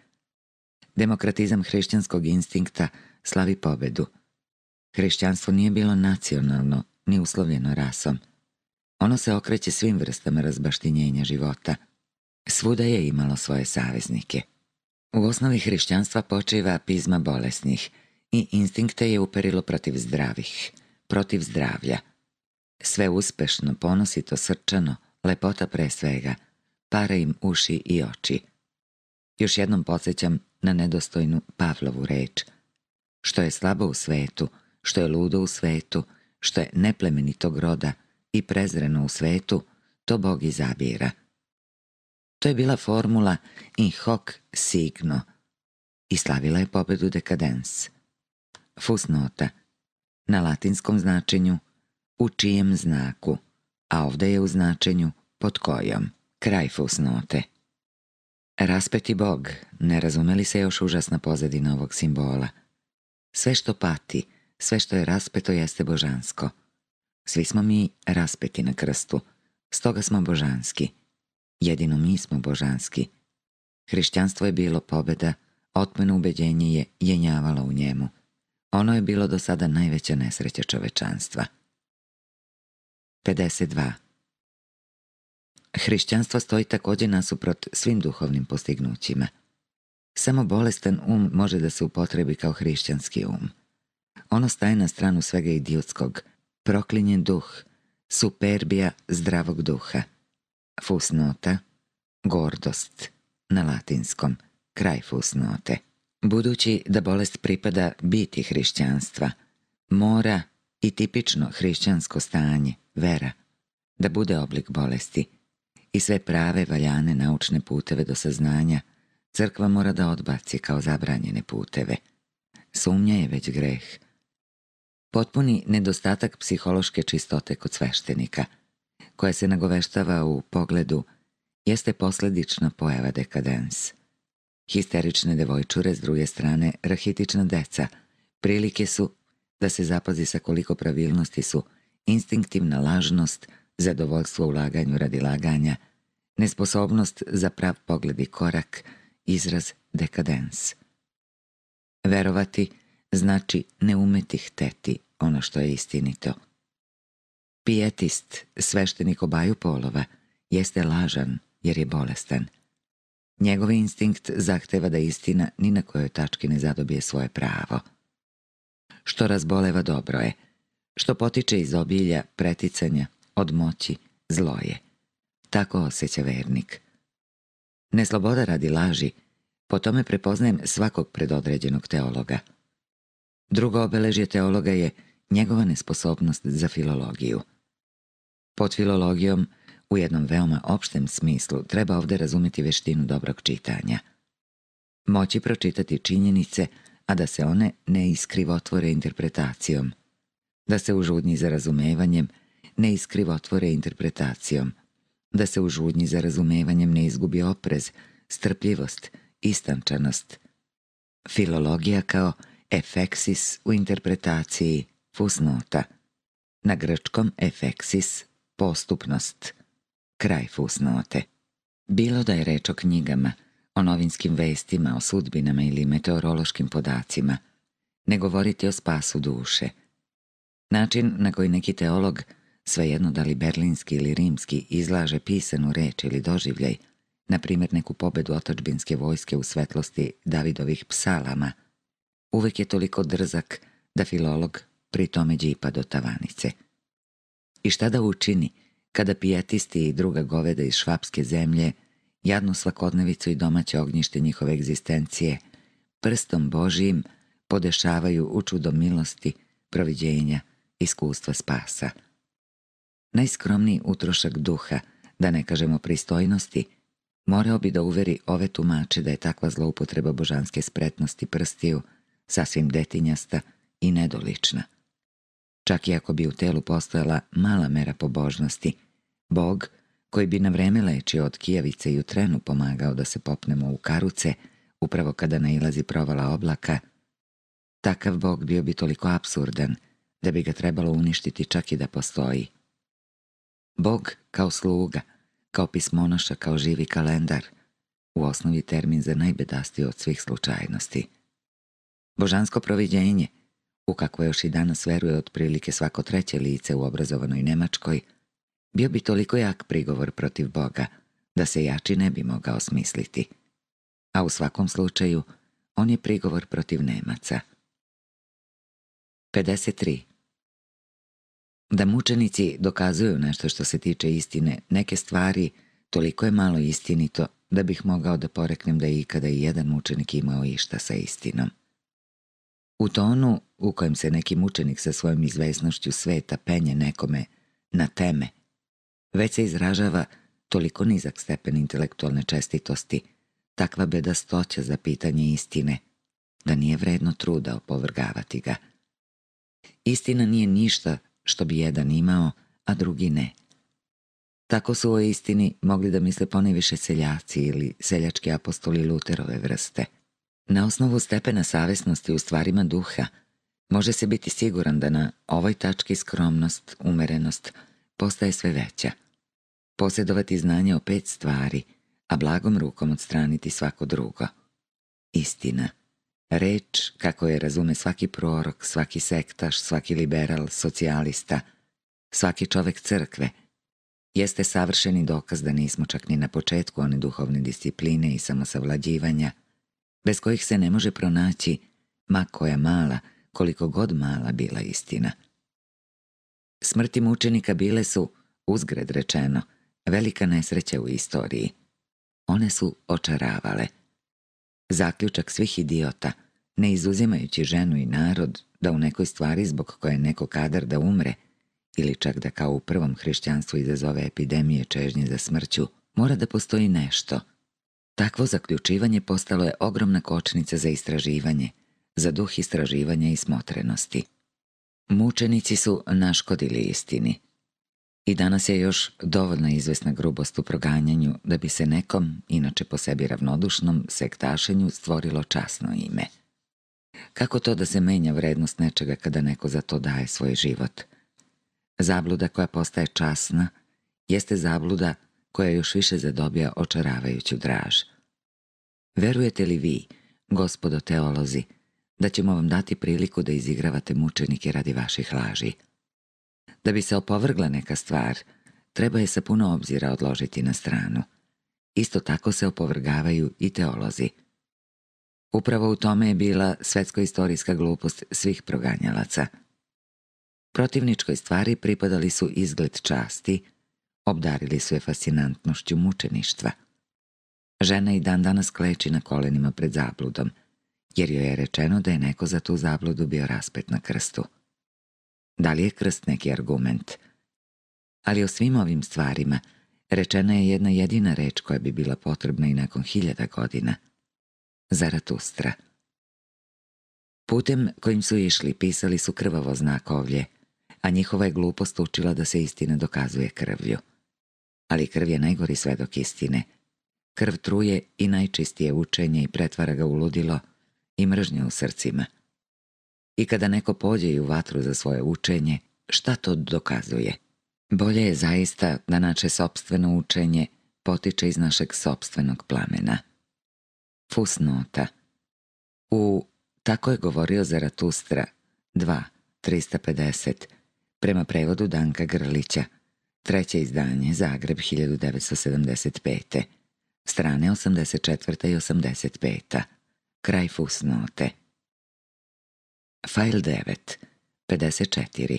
Demokratizam hrišćanskog instinkta slavi pobedu. Hrišćanstvo nije bilo nacionalno, ni uslovljeno rasom – Ono se okreće svim vrstama razbaštinjenja života. Svuda je imalo svoje saveznike. U osnovi hrišćanstva počiva pizma bolesnih i instinkte je uperilo protiv zdravih, protiv zdravlja. Sve uspešno, ponosito, srčano, lepota pre svega, para im uši i oči. Još jednom podsjećam na nedostojnu Pavlovu reč. Što je slabo u svetu, što je ludo u svetu, što je neplemenitog roda i prezreno u svetu, to Bog izabira. To je bila formula in hoc signo i slavila je pobedu dekadens. Fusnota. Na latinskom značenju u čijem znaku, a ovde je u značenju pod kojom. Kraj fusnote. Raspeti Bog, ne razumeli se još užasna pozadina ovog simbola. Sve što pati, sve što je raspeto jeste božansko. Svi smo mi raspeti na krstu, stoga smo božanski. Jedino mi smo božanski. Hrišćanstvo je bilo pobeda, otmeno ubeđenje je jenjavalo u njemu. Ono je bilo do sada najveća nesreća čovečanstva. 52. Hrišćanstvo stoji također nasuprot svim duhovnim postignućima. Samo bolestan um može da se upotrebi kao hrišćanski um. Ono staje na stranu svega idiotskog, proklinjen duh, superbija zdravog duha, fusnota, gordost, na latinskom, kraj fusnote. Budući da bolest pripada biti hrišćanstva, mora i tipično hrišćansko stanje, vera, da bude oblik bolesti i sve prave valjane naučne puteve do saznanja crkva mora da odbaci kao zabranjene puteve. Sumnja je već greh. Potpuni nedostatak psihološke čistote kod sveštenika, koja se nagoveštava u pogledu, jeste posledična pojava dekadens. Histerične devojčure, s druge strane, rahitična deca, prilike su da se zapazi sa koliko pravilnosti su instinktivna lažnost, zadovoljstvo u laganju radi laganja, nesposobnost za prav pogled i korak, izraz dekadens. Verovati znači ne umeti hteti ono što je istinito. Pijetist, sveštenik obaju polova, jeste lažan jer je bolestan. Njegov instinkt zahteva da istina ni na kojoj tački ne zadobije svoje pravo. Što razboleva dobro je, što potiče iz obilja, preticanja, od moći, zlo je. Tako osjeća vernik. Nesloboda radi laži, po tome prepoznajem svakog predodređenog teologa. Drugo obeležje teologa je njegova nesposobnost za filologiju. Pod filologijom, u jednom veoma opštem smislu, treba ovde razumjeti veštinu dobrog čitanja. Moći pročitati činjenice, a da se one ne iskrivotvore interpretacijom. Da se u žudnji za razumevanjem ne iskrivotvore interpretacijom. Da se u žudnji za razumevanjem ne izgubi oprez, strpljivost, istančanost. Filologija kao efeksis u interpretaciji fusnota. Na grčkom efeksis postupnost. Kraj fusnote. Bilo da je reč o knjigama, o novinskim vestima, o sudbinama ili meteorološkim podacima, ne govoriti o spasu duše. Način na koji neki teolog svejedno da li berlinski ili rimski, izlaže pisanu reč ili doživljaj, na primjer neku pobedu otačbinske vojske u svetlosti Davidovih psalama, uvek je toliko drzak da filolog pri tome džipa do tavanice. I šta da učini kada pijetisti i druga goveda iz švapske zemlje, jadnu svakodnevicu i domaće ognjište njihove egzistencije, prstom Božijim podešavaju u čudo milosti, proviđenja, iskustva spasa – Najskromniji utrošak duha, da ne kažemo pristojnosti, morao bi da uveri ove tumače da je takva zloupotreba božanske spretnosti prstiju sasvim detinjasta i nedolična. Čak i ako bi u telu postojala mala mera pobožnosti, Bog, koji bi na vreme lečio od kijavice i u trenu pomagao da se popnemo u karuce, upravo kada nailazi provala oblaka, takav Bog bio bi toliko absurdan da bi ga trebalo uništiti čak i da postoji. Bog kao sluga, kao pismonoša, kao živi kalendar, u osnovi termin za najbedastiju od svih slučajnosti. Božansko proviđenje, u kakvo još i danas veruje otprilike svako treće lice u obrazovanoj Nemačkoj, bio bi toliko jak prigovor protiv Boga, da se jači ne bi mogao smisliti. A u svakom slučaju, on je prigovor protiv Nemaca. 53. Da mučenici dokazuju nešto što se tiče istine, neke stvari toliko je malo istinito da bih mogao da poreknem da je ikada i jedan mučenik imao išta sa istinom. U tonu u kojem se neki mučenik sa svojom izvesnošću sveta penje nekome na teme, već se izražava toliko nizak stepen intelektualne čestitosti, takva bedastoća za pitanje istine, da nije vredno truda opovrgavati ga. Istina nije ništa što bi jedan imao, a drugi ne. Tako su o istini mogli da misle poneviše seljaci ili seljački apostoli Luterove vrste. Na osnovu stepena savesnosti u stvarima duha, može se biti siguran da na ovoj tački skromnost, umerenost, postaje sve veća. Posjedovati znanje o pet stvari, a blagom rukom odstraniti svako drugo. Istina. Reč, kako je razume svaki prorok, svaki sektaš, svaki liberal, socijalista, svaki čovek crkve, jeste savršeni dokaz da nismo čak ni na početku one duhovne discipline i samosavlađivanja, bez kojih se ne može pronaći, ma koja mala, koliko god mala bila istina. Smrti mučenika bile su, uzgred rečeno, velika nesreća u istoriji. One su očaravale. Zaključak svih idiota, ne izuzimajući ženu i narod, da u nekoj stvari zbog koje je neko kadar da umre, ili čak da kao u prvom hrišćanstvu izazove epidemije čežnje za smrću, mora da postoji nešto. Takvo zaključivanje postalo je ogromna kočnica za istraživanje, za duh istraživanja i smotrenosti. Mučenici su naškodili istini. I danas je još dovoljna izvesna grubost u proganjanju da bi se nekom, inače po sebi ravnodušnom, sektašenju stvorilo časno ime. Kako to da se menja vrednost nečega kada neko za to daje svoj život? Zabluda koja postaje časna jeste zabluda koja još više zadobija očaravajuću draž. Verujete li vi, gospodo teolozi, da ćemo vam dati priliku da izigravate mučenike radi vaših laži? Da bi se opovrgla neka stvar, treba je sa puno obzira odložiti na stranu. Isto tako se opovrgavaju i teolozi. Upravo u tome je bila svetsko-istorijska glupost svih proganjalaca. Protivničkoj stvari pripadali su izgled časti, obdarili su je fascinantnošću mučeništva. Žena i dan danas kleči na kolenima pred zabludom, jer joj je rečeno da je neko za tu zabludu bio raspet na krstu. Da li je krst neki argument? Ali o svim ovim stvarima rečena je jedna jedina reč koja bi bila potrebna i nakon hiljada godina. Zaratustra. Putem kojim su išli pisali su krvavo znakovlje, a njihova je glupost učila da se istina dokazuje krvlju. Ali krv je najgori svedok istine. Krv truje i najčistije učenje i pretvara ga u ludilo i mržnje u srcima. I kada neko pođe i u vatru za svoje učenje, šta to dokazuje? Bolje je zaista da naše sobstveno učenje potiče iz našeg sobstvenog plamena. Fusnota U Tako je govorio Zaratustra 2, 350, prema prevodu Danka Grlića, treće izdanje, Zagreb 1975. Strane 84. i 85. Kraj fusnote. Fajl 9, 54,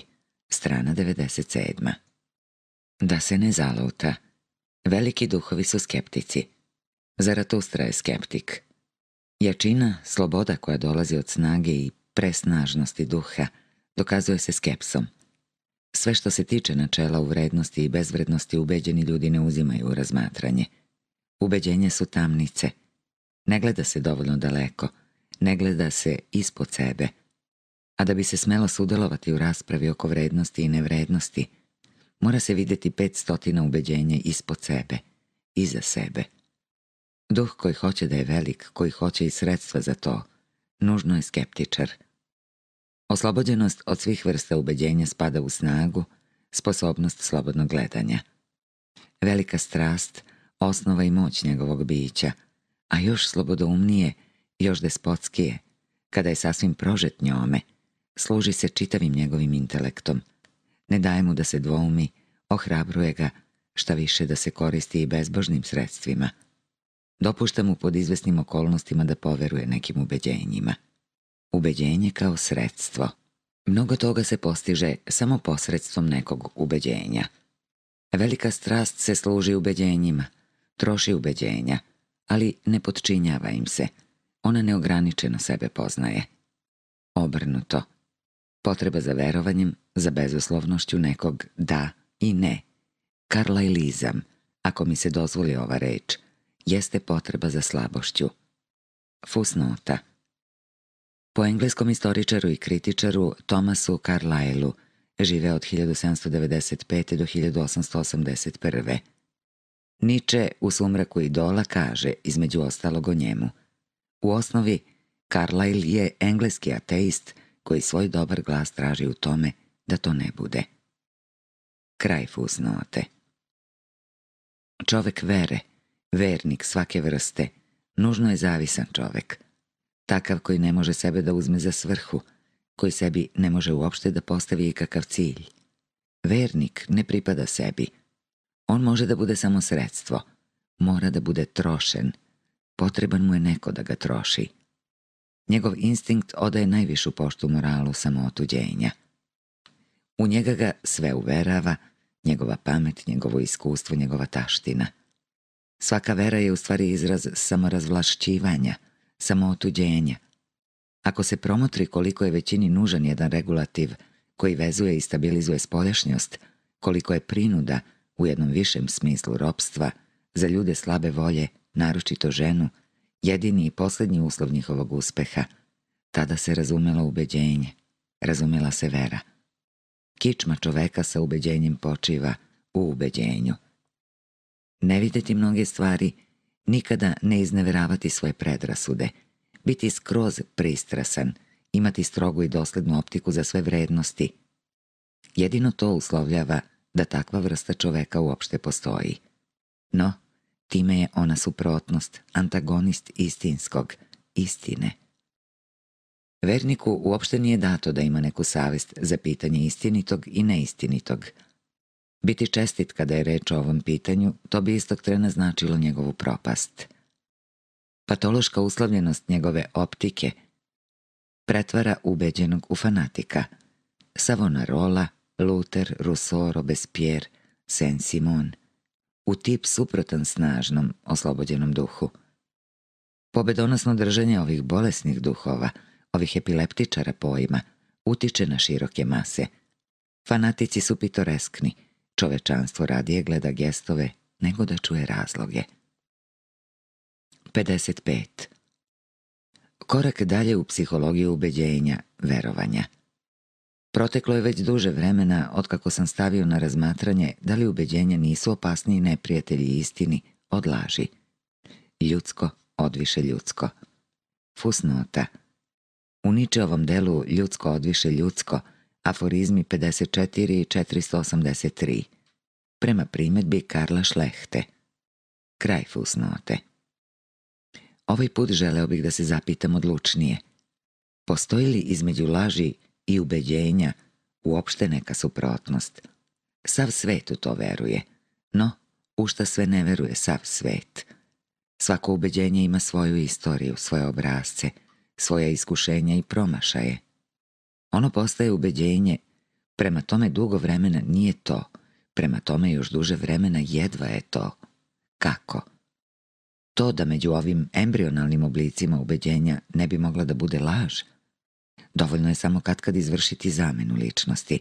strana 97. Da se ne zaluta. Veliki duhovi su skeptici. Zaratustra je skeptik. Jačina, sloboda koja dolazi od snage i presnažnosti duha dokazuje se skepsom. Sve što se tiče načela u vrednosti i bezvrednosti ubeđeni ljudi ne uzimaju u razmatranje. Ubeđenje su tamnice. Ne gleda se dovoljno daleko, ne gleda se ispod sebe – a da bi se smelo sudelovati u raspravi oko vrednosti i nevrednosti, mora se vidjeti pet stotina ubeđenja ispod sebe, iza sebe. Duh koji hoće da je velik, koji hoće i sredstva za to, nužno je skeptičar. Oslobođenost od svih vrsta ubeđenja spada u snagu, sposobnost slobodnog gledanja. Velika strast, osnova i moć njegovog bića, a još slobodoumnije, još despotskije, kada je sasvim prožet njome – služi se čitavim njegovim intelektom. Ne daje mu da se dvoumi, ohrabruje ga šta više da se koristi i bezbožnim sredstvima. Dopušta mu pod izvesnim okolnostima da poveruje nekim ubeđenjima. Ubeđenje kao sredstvo. Mnogo toga se postiže samo posredstvom nekog ubeđenja. Velika strast se služi ubeđenjima, troši ubeđenja, ali ne podčinjava im se. Ona neograničeno sebe poznaje. Obrnuto. Potreba za verovanjem, za bezuslovnošću nekog da i ne. Karlajlizam, ako mi se dozvoli ova reč, jeste potreba za slabošću. Fusnota. Po engleskom istoričaru i kritičaru Thomasu Carlyleu žive od 1795. do 1881. Niče u sumraku idola kaže, između ostalog o njemu. U osnovi, Carlyle je engleski ateist koji svoj dobar glas traži u tome da to ne bude. Kraj fusnote. Čovek vere, vernik svake vrste, nužno je zavisan čovek. Takav koji ne može sebe da uzme za svrhu, koji sebi ne može uopšte da postavi ikakav cilj. Vernik ne pripada sebi. On može da bude samo sredstvo. Mora da bude trošen. Potreban mu je neko da ga troši. Njegov instinkt odaje najvišu poštu moralu samootuđenja. U njega ga sve uverava, njegova pamet, njegovo iskustvo, njegova taština. Svaka vera je u stvari izraz samorazvlašćivanja, samootuđenja. Ako se promotri koliko je većini nužan jedan regulativ koji vezuje i stabilizuje spoljašnjost, koliko je prinuda u jednom višem smislu ropstva za ljude slabe volje, naročito ženu, jedini i posljednji uslov njihovog uspeha, tada se razumelo ubeđenje, razumela se vera. Kičma čoveka sa ubeđenjem počiva u ubeđenju. Ne videti mnoge stvari, nikada ne izneveravati svoje predrasude, biti skroz pristrasan, imati strogu i doslednu optiku za sve vrednosti. Jedino to uslovljava da takva vrsta čoveka uopšte postoji. No, time je ona suprotnost, antagonist istinskog, istine. Verniku uopšte nije dato da ima neku savest za pitanje istinitog i neistinitog. Biti čestit kada je reč o ovom pitanju, to bi istog trena značilo njegovu propast. Patološka uslovljenost njegove optike pretvara ubeđenog u fanatika. Savonarola, Luther, Rousseau, Robespierre, Saint-Simon – u tip suprotan snažnom, oslobođenom duhu. Pobedonosno držanje ovih bolesnih duhova, ovih epileptičara pojma, utiče na široke mase. Fanatici su pitoreskni, čovečanstvo radije gleda gestove nego da čuje razloge. 55. Korak dalje u psihologiju ubeđenja, verovanja – Proteklo je već duže vremena otkako sam stavio na razmatranje da li ubeđenja nisu opasniji neprijatelji istini od laži. Ljudsko odviše ljudsko. Fusnota. U Ničeovom delu Ljudsko odviše ljudsko, aforizmi 54 i 483. Prema primetbi Karla Šlehte. Kraj fusnote. Ovaj put želeo bih da se zapitam odlučnije. Postoji li između laži i ubeđenja uopšte neka suprotnost. Sav svet u to veruje, no u šta sve ne veruje sav svet. Svako ubeđenje ima svoju istoriju, svoje obrazce, svoje iskušenja i promašaje. Ono postaje ubeđenje, prema tome dugo vremena nije to, prema tome još duže vremena jedva je to. Kako? To da među ovim embrionalnim oblicima ubeđenja ne bi mogla da bude laž – Dovoljno je samo kad kad izvršiti zamenu ličnosti.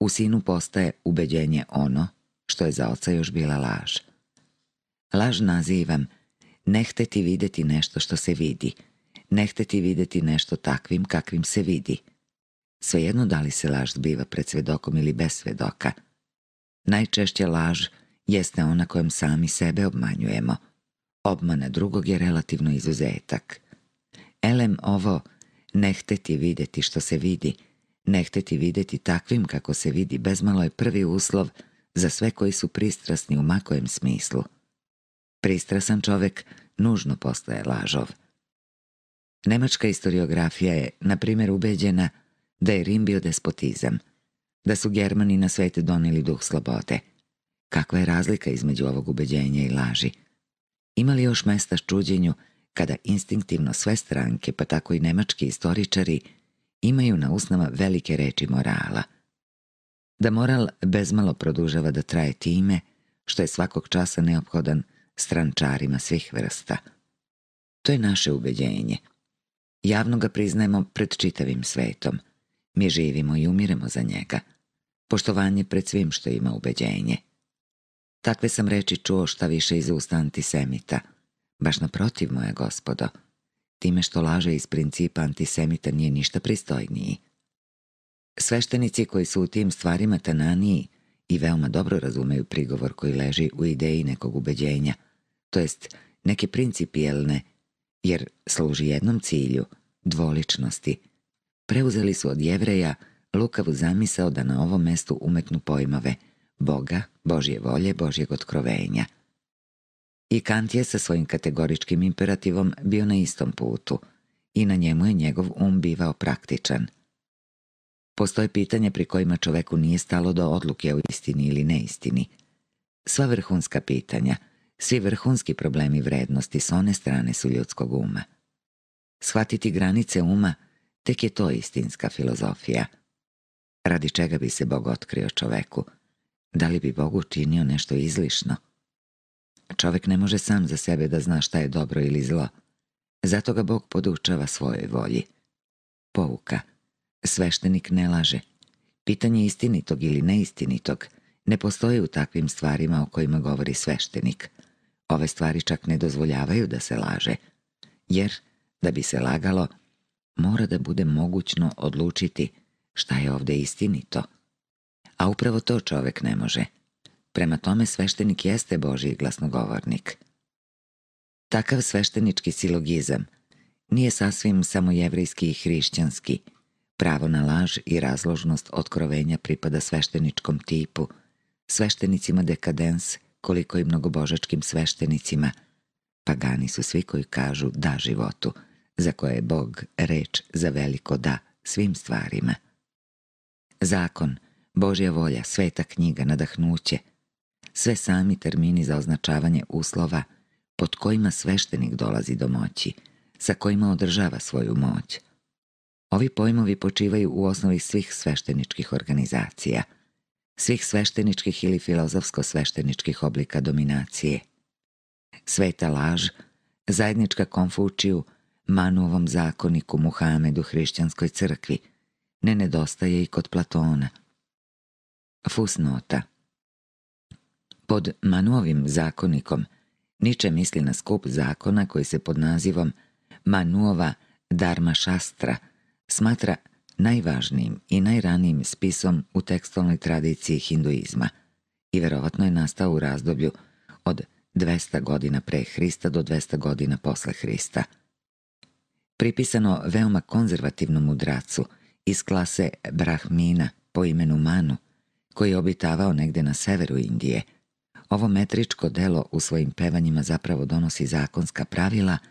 U sinu postaje ubeđenje ono što je za oca još bila laž. Laž nazivam ne hteti videti nešto što se vidi, ne hteti videti nešto takvim kakvim se vidi. Svejedno da li se laž zbiva pred svedokom ili bez svedoka. Najčešće laž jeste ona kojom sami sebe obmanjujemo. Obmana drugog je relativno izuzetak. Elem ovo ne hteti videti što se vidi, ne hteti videti takvim kako se vidi bezmalo je prvi uslov za sve koji su pristrasni u makojem smislu. Pristrasan čovek nužno postaje lažov. Nemačka historiografija je, na primjer, ubeđena da je Rim bio despotizam, da su Germani na svet doneli duh slobode. Kakva je razlika između ovog ubeđenja i laži? Ima li još mesta čuđenju kada instinktivno sve stranke, pa tako i nemački istoričari, imaju na usnama velike reči morala? Da moral bezmalo produžava da traje time, što je svakog časa neophodan strančarima svih vrsta. To je naše ubeđenje. Javno ga priznajemo pred čitavim svetom. Mi živimo i umiremo za njega. Poštovanje pred svim što ima ubeđenje. Takve sam reči čuo šta više iz usta antisemita. Baš naprotiv, moja gospodo. Time što laže iz principa antisemita nije ništa pristojniji. Sveštenici koji su u tim stvarima tananiji i veoma dobro razumeju prigovor koji leži u ideji nekog ubeđenja, to jest neke principijelne, jer služi jednom cilju, dvoličnosti. Preuzeli su od jevreja lukavu zamisao da na ovom mestu umetnu pojmove Boga, Božje volje, Božjeg otkrovenja. I Kant je sa svojim kategoričkim imperativom bio na istom putu i na njemu je njegov um bivao praktičan – Postoje pitanja pri kojima čoveku nije stalo do odluke o istini ili neistini. Sva vrhunska pitanja, svi vrhunski problemi vrednosti s one strane su ljudskog uma. Shvatiti granice uma, tek je to istinska filozofija. Radi čega bi se Bog otkrio čoveku? Da li bi Bog učinio nešto izlišno? Čovek ne može sam za sebe da zna šta je dobro ili zlo. Zato ga Bog podučava svojoj volji. Pouka – Sveštenik ne laže. Pitanje istinitog ili neistinitog ne postoji u takvim stvarima o kojima govori sveštenik. Ove stvari čak ne dozvoljavaju da se laže, jer da bi se lagalo, mora da bude mogućno odlučiti šta je ovde istinito. A upravo to čovek ne može. Prema tome sveštenik jeste Božji glasnogovornik. Takav sveštenički silogizam nije sasvim samo jevrijski i hrišćanski, Pravo na laž i razložnost otkrovenja pripada svešteničkom tipu, sveštenicima dekadens, koliko i mnogobožačkim sveštenicima. Pagani su svi koji kažu da životu, za koje je Bog reč za veliko da svim stvarima. Zakon, Božja volja, sveta knjiga, nadahnuće, sve sami termini za označavanje uslova pod kojima sveštenik dolazi do moći, sa kojima održava svoju moć – Ovi pojmovi počivaju u osnovi svih svešteničkih organizacija, svih svešteničkih ili filozofsko-svešteničkih oblika dominacije. Sveta laž, zajednička Konfučiju, Manuovom zakoniku, Muhamedu, hrišćanskoj crkvi, ne nedostaje i kod Platona. Fusnota Pod Manuovim zakonikom Niče misli na skup zakona koji se pod nazivom Manuova Dharma Šastra – smatra najvažnijim i najranijim spisom u tekstualnoj tradiciji hinduizma i verovatno je nastao u razdoblju od 200 godina pre Hrista do 200 godina posle Hrista. Pripisano veoma konzervativnom mudracu iz klase Brahmina po imenu Manu, koji je obitavao negde na severu Indije, ovo metričko delo u svojim pevanjima zapravo donosi zakonska pravila –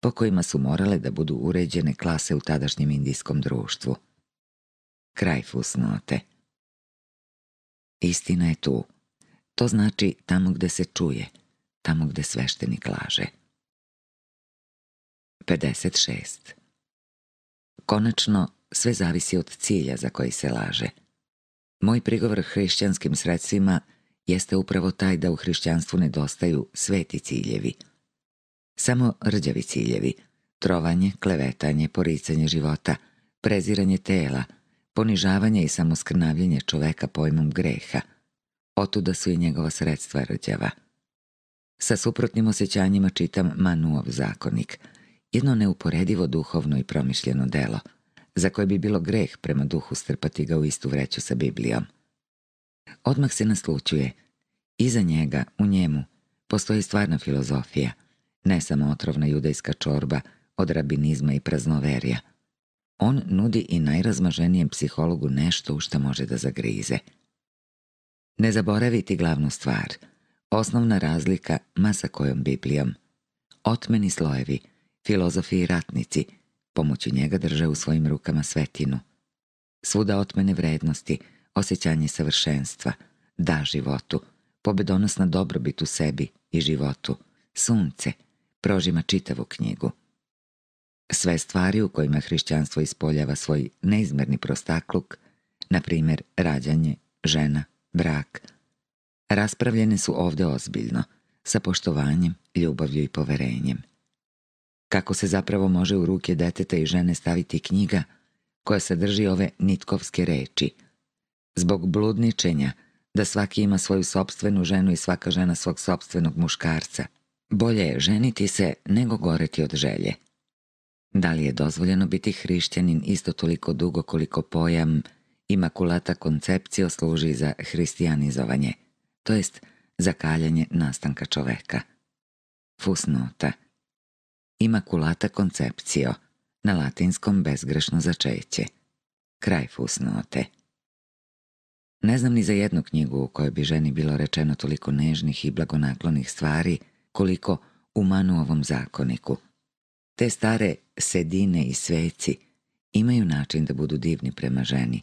po kojima su morale da budu uređene klase u tadašnjem indijskom društvu. Kraj fusnote. Istina je tu. To znači tamo gde se čuje, tamo gde sveštenik laže. 56. Konačno, sve zavisi od cilja za koji se laže. Moj prigovor hrišćanskim sredstvima jeste upravo taj da u hrišćanstvu nedostaju sveti ciljevi – Samo rđavi ciljevi, trovanje, klevetanje, poricanje života, preziranje tela, ponižavanje i samoskrnavljenje čoveka pojmom greha. Otuda su i njegova sredstva rđava. Sa suprotnim osjećanjima čitam Manuov zakonik, jedno neuporedivo duhovno i promišljeno delo, za koje bi bilo greh prema duhu strpati ga u istu vreću sa Biblijom. Odmah se naslučuje. Iza njega, u njemu, postoji stvarna filozofija – ne samo otrovna judejska čorba od rabinizma i praznoverija. On nudi i najrazmaženijem psihologu nešto u što može da zagrize. Ne zaboraviti glavnu stvar, osnovna razlika ma sa kojom Biblijom. Otmeni slojevi, filozofi i ratnici, pomoću njega drže u svojim rukama svetinu. Svuda otmene vrednosti, osjećanje savršenstva, da životu, pobedonosna dobrobit u sebi i životu, sunce, prožima čitavu knjigu. Sve stvari u kojima hrišćanstvo ispoljava svoj neizmerni prostakluk, na primjer rađanje, žena, brak, raspravljene su ovde ozbiljno, sa poštovanjem, ljubavlju i poverenjem. Kako se zapravo može u ruke deteta i žene staviti knjiga koja sadrži ove nitkovske reči. Zbog bludničenja, da svaki ima svoju sobstvenu ženu i svaka žena svog sobstvenog muškarca. Bolje je ženiti se nego goreti od želje. Da li je dozvoljeno biti hrišćanin isto toliko dugo koliko pojam imakulata koncepcija služi za hristijanizovanje, to jest za kaljanje nastanka čoveka. Fusnota Imakulata koncepcio, na latinskom bezgrešno začeće. Kraj fusnote. Ne znam ni za jednu knjigu u kojoj bi ženi bilo rečeno toliko nežnih i blagonaklonih stvari koliko u Manuovom zakoniku. Te stare sedine i sveci imaju način da budu divni prema ženi,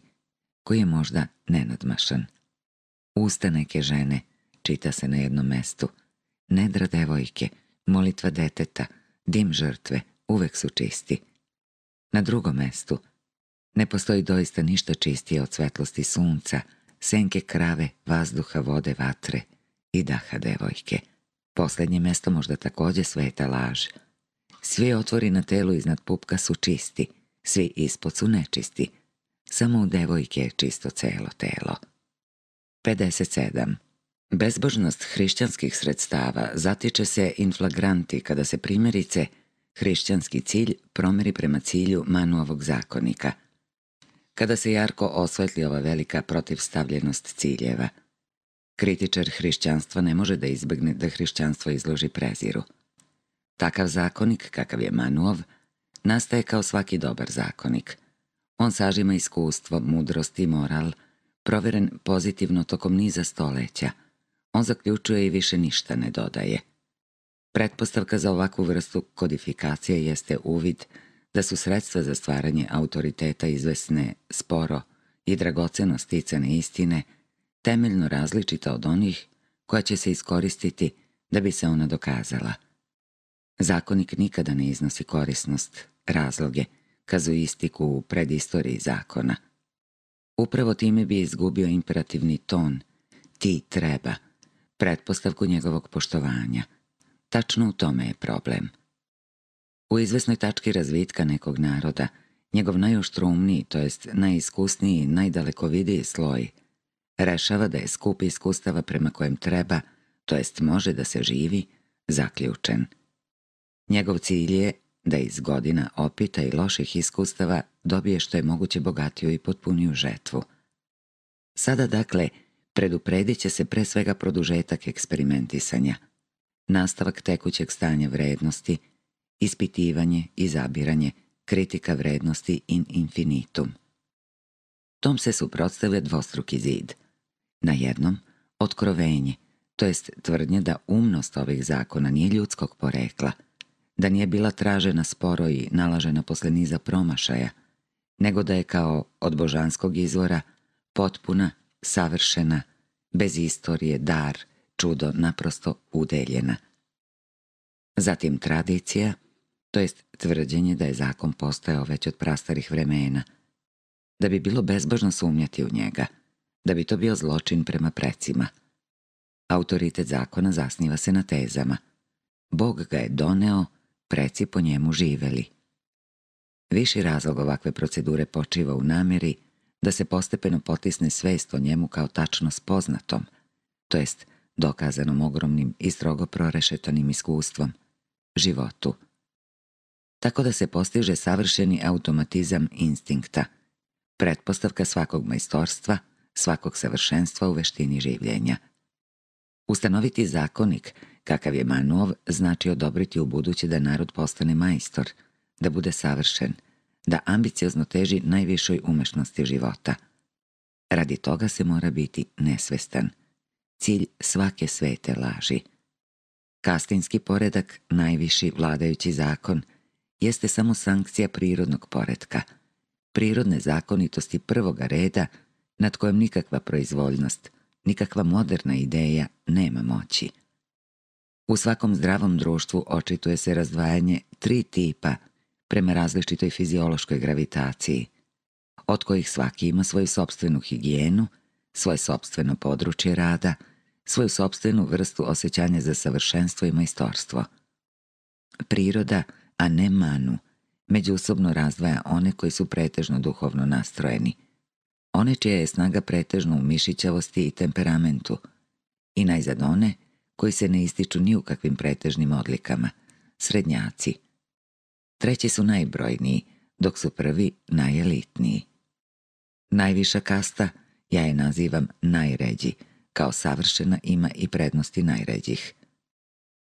koji je možda nenadmašan. Usta neke žene, čita se na jednom mestu, nedra devojke, molitva deteta, dim žrtve, uvek su čisti. Na drugom mestu, ne postoji doista ništa čistije od svetlosti sunca, senke krave, vazduha, vode, vatre i daha devojke. Poslednje mesto možda takođe sveta laž. Svi otvori na telu iznad pupka su čisti, svi ispod su nečisti. Samo u devojke je čisto celo telo. 57. Bezbožnost hrišćanskih sredstava zatiče se inflagranti kada se primjerice hrišćanski cilj promeri prema cilju Manuovog zakonika. Kada se jarko osvetli ova velika protivstavljenost ciljeva, kritičar hrišćanstva ne može da izbegne da hrišćanstvo izloži preziru. Takav zakonik, kakav je Manuov, nastaje kao svaki dobar zakonik. On sažima iskustvo, mudrost i moral, proveren pozitivno tokom niza stoleća. On zaključuje i više ništa ne dodaje – Pretpostavka za ovakvu vrstu kodifikacije jeste uvid da su sredstva za stvaranje autoriteta izvesne sporo i dragoceno sticane istine temeljno različita od onih koja će se iskoristiti da bi se ona dokazala. Zakonik nikada ne iznosi korisnost, razloge, kazuistiku u predistoriji zakona. Upravo time bi izgubio imperativni ton, ti treba, pretpostavku njegovog poštovanja – Tačno u tome je problem. U izvesnoj tački razvitka nekog naroda, njegov najoštrumniji, to jest najiskusniji najdalekovidiji sloj, rešava da je skup iskustava prema kojem treba, to jest može da se živi, zaključen. Njegov cilj je da iz godina opita i loših iskustava dobije što je moguće bogatiju i potpuniju žetvu. Sada, dakle, predupredit će se pre svega produžetak eksperimentisanja – nastavak tekućeg stanja vrednosti, ispitivanje, izabiranje, kritika vrednosti in infinitum. Tom se suprotstavlja dvostruki zid. Na jednom, otkrovenje, to jest tvrdnje da umnost ovih zakona nije ljudskog porekla, da nije bila tražena sporo i nalažena posle niza promašaja, nego da je kao od božanskog izvora potpuna, savršena, bez istorije, dar, čudo naprosto udeljena. Zatim tradicija, to jest tvrđenje da je zakon postojao već od prastarih vremena, da bi bilo bezbožno sumnjati u njega, da bi to bio zločin prema precima. Autoritet zakona zasniva se na tezama. Bog ga je doneo, preci po njemu živeli. Viši razlog ovakve procedure počiva u nameri da se postepeno potisne svest o njemu kao tačno spoznatom, to jest dokazanom ogromnim i strogo prorešetanim iskustvom, životu. Tako da se postiže savršeni automatizam instinkta, pretpostavka svakog majstorstva, svakog savršenstva u veštini življenja. Ustanoviti zakonik, kakav je Manuov, znači odobriti u buduće da narod postane majstor, da bude savršen, da ambiciozno teži najvišoj umešnosti života. Radi toga se mora biti nesvestan – cilj svake svete laži. Kastinski poredak, najviši vladajući zakon, jeste samo sankcija prirodnog poredka. Prirodne zakonitosti prvoga reda nad kojom nikakva proizvoljnost, nikakva moderna ideja nema moći. U svakom zdravom društvu očituje se razdvajanje tri tipa prema različitoj fiziološkoj gravitaciji, od kojih svaki ima svoju sobstvenu higijenu, svoje sobstveno područje rada, svoju sobstvenu vrstu osjećanja za savršenstvo i majstorstvo. Priroda, a ne manu, međusobno razdvaja one koji su pretežno duhovno nastrojeni, one čija je snaga pretežno u mišićavosti i temperamentu, i najzad one koji se ne ističu ni u kakvim pretežnim odlikama, srednjaci. Treći su najbrojniji, dok su prvi najelitniji. Najviša kasta, ja je nazivam najređi, kao savršena ima i prednosti najređih.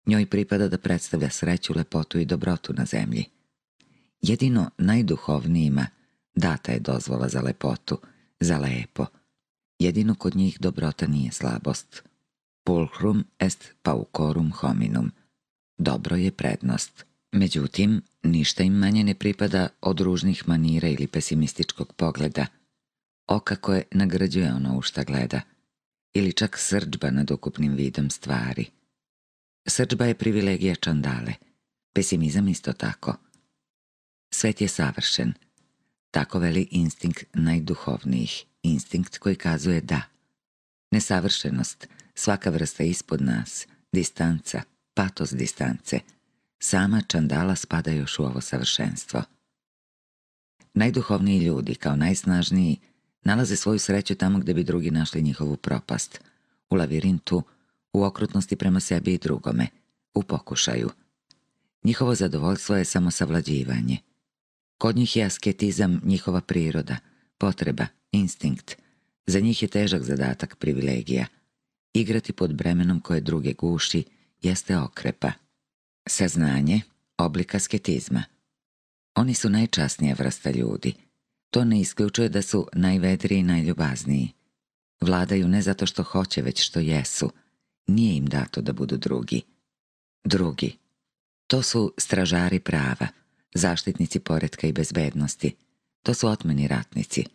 Njoj pripada da predstavlja sreću, lepotu i dobrotu na zemlji. Jedino najduhovnijima data je dozvola za lepotu, za lepo. Jedino kod njih dobrota nije slabost. Pulchrum est paucorum hominum. Dobro je prednost. Međutim, ništa im manje ne pripada od ružnih manira ili pesimističkog pogleda. Oka koje nagrađuje ono u šta gleda. Ili čak srđba nad ukupnim vidom stvari. Srđba je privilegija čandale. Pesimizam isto tako. Svet je savršen. Tako veli instinkt najduhovnijih. Instinkt koji kazuje da. Nesavršenost, svaka vrsta ispod nas, distanca, patos distance, sama čandala spada još u ovo savršenstvo. Najduhovniji ljudi, kao najsnažniji, nalaze svoju sreću tamo gde bi drugi našli njihovu propast, u lavirintu, u okrutnosti prema sebi i drugome, u pokušaju. Njihovo zadovoljstvo je samo savlađivanje. Kod njih je asketizam njihova priroda, potreba, instinkt. Za njih je težak zadatak privilegija. Igrati pod bremenom koje druge guši jeste okrepa. Saznanje, oblik asketizma. Oni su najčasnija vrsta ljudi. To ne isključuje da su najvedriji i najljubazniji. Vladaju ne zato što hoće, već što jesu. Nije im dato da budu drugi. Drugi. To su stražari prava, zaštitnici poretka i bezbednosti. To su otmeni ratnici.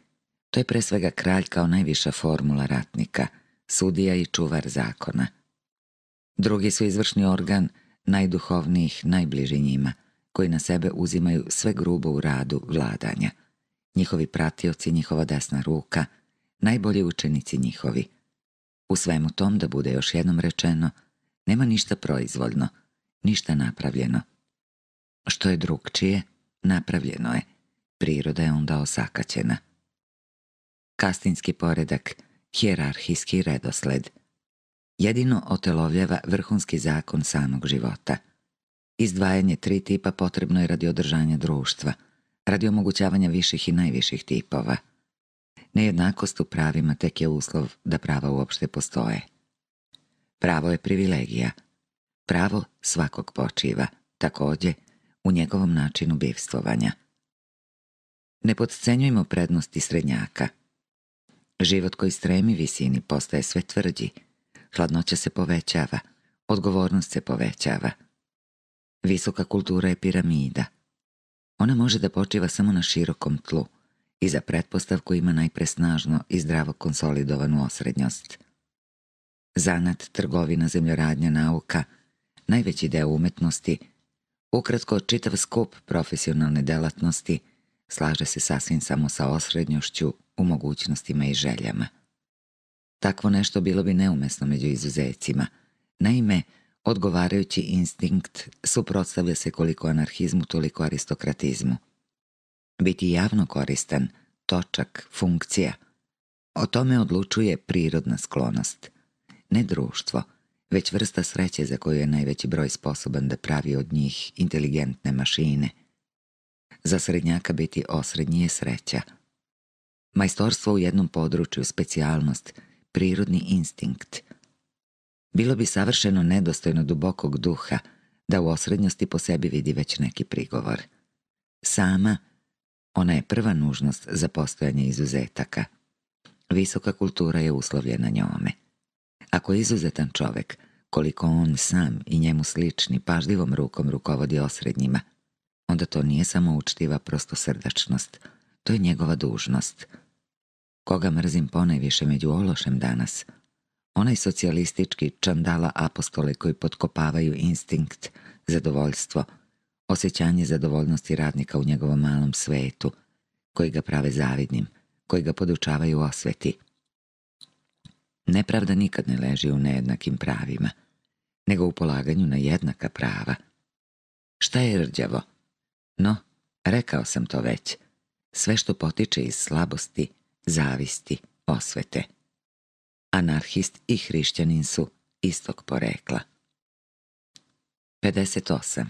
To je pre svega kralj kao najviša formula ratnika, sudija i čuvar zakona. Drugi su izvršni organ najduhovnijih, najbliži njima, koji na sebe uzimaju sve grubo u radu vladanja. Njihovi pratioci, njihova desna ruka, najbolji učenici njihovi. U svemu tom, da bude još jednom rečeno, nema ništa proizvoljno, ništa napravljeno. Što je drugčije, napravljeno je. Priroda je onda osakaćena. Kastinski poredak, hijerarhijski redosled. Jedino otelovljava vrhunski zakon samog života. Izdvajanje tri tipa potrebno je radi održanja društva, radi omogućavanja viših i najviših tipova. Nejednakost u pravima tek je uslov da prava uopšte postoje. Pravo je privilegija. Pravo svakog počiva, takođe, u njegovom načinu bivstvovanja. Ne podcenjujmo prednosti srednjaka. Život koji stremi visini postaje sve tvrđi, hladnoća se povećava, odgovornost se povećava. Visoka kultura je piramida. Ona može da počiva samo na širokom tlu i za pretpostavku ima najpresnažno i zdravo konsolidovanu osrednjost. Zanat, trgovina, zemljoradnja, nauka, najveći deo umetnosti – Ukratko, čitav skup profesionalne delatnosti slaže se sasvim samo sa osrednjošću u mogućnostima i željama. Takvo nešto bilo bi neumesno među izuzecima. Naime, odgovarajući instinkt suprotstavlja se koliko anarhizmu, toliko aristokratizmu. Biti javno koristan, točak, funkcija, o tome odlučuje prirodna sklonost, ne društvo, već vrsta sreće za koju je najveći broj sposoban da pravi od njih inteligentne mašine. Za srednjaka biti osrednji je sreća. Majstorstvo u jednom području, specijalnost, prirodni instinkt. Bilo bi savršeno nedostojno dubokog duha da u osrednjosti po sebi vidi već neki prigovor. Sama, ona je prva nužnost za postojanje izuzetaka. Visoka kultura je uslovljena njome. Ako je izuzetan čovek, koliko on sam i njemu slični pažljivom rukom rukovodi osrednjima, onda to nije samo učtiva prostosrdačnost, to je njegova dužnost. Koga mrzim ponajviše među ološem danas? Onaj socijalistički čandala apostole koji potkopavaju instinkt, zadovoljstvo, osjećanje zadovoljnosti radnika u njegovom malom svetu, koji ga prave zavidnim, koji ga podučavaju osveti. Nepravda nikad ne leži u nejednakim pravima, nego u polaganju na jednaka prava. Šta je rđavo? No, rekao sam to već. Sve što potiče iz slabosti, zavisti, osvete. Anarhist i hrišćanin su istog porekla. 58.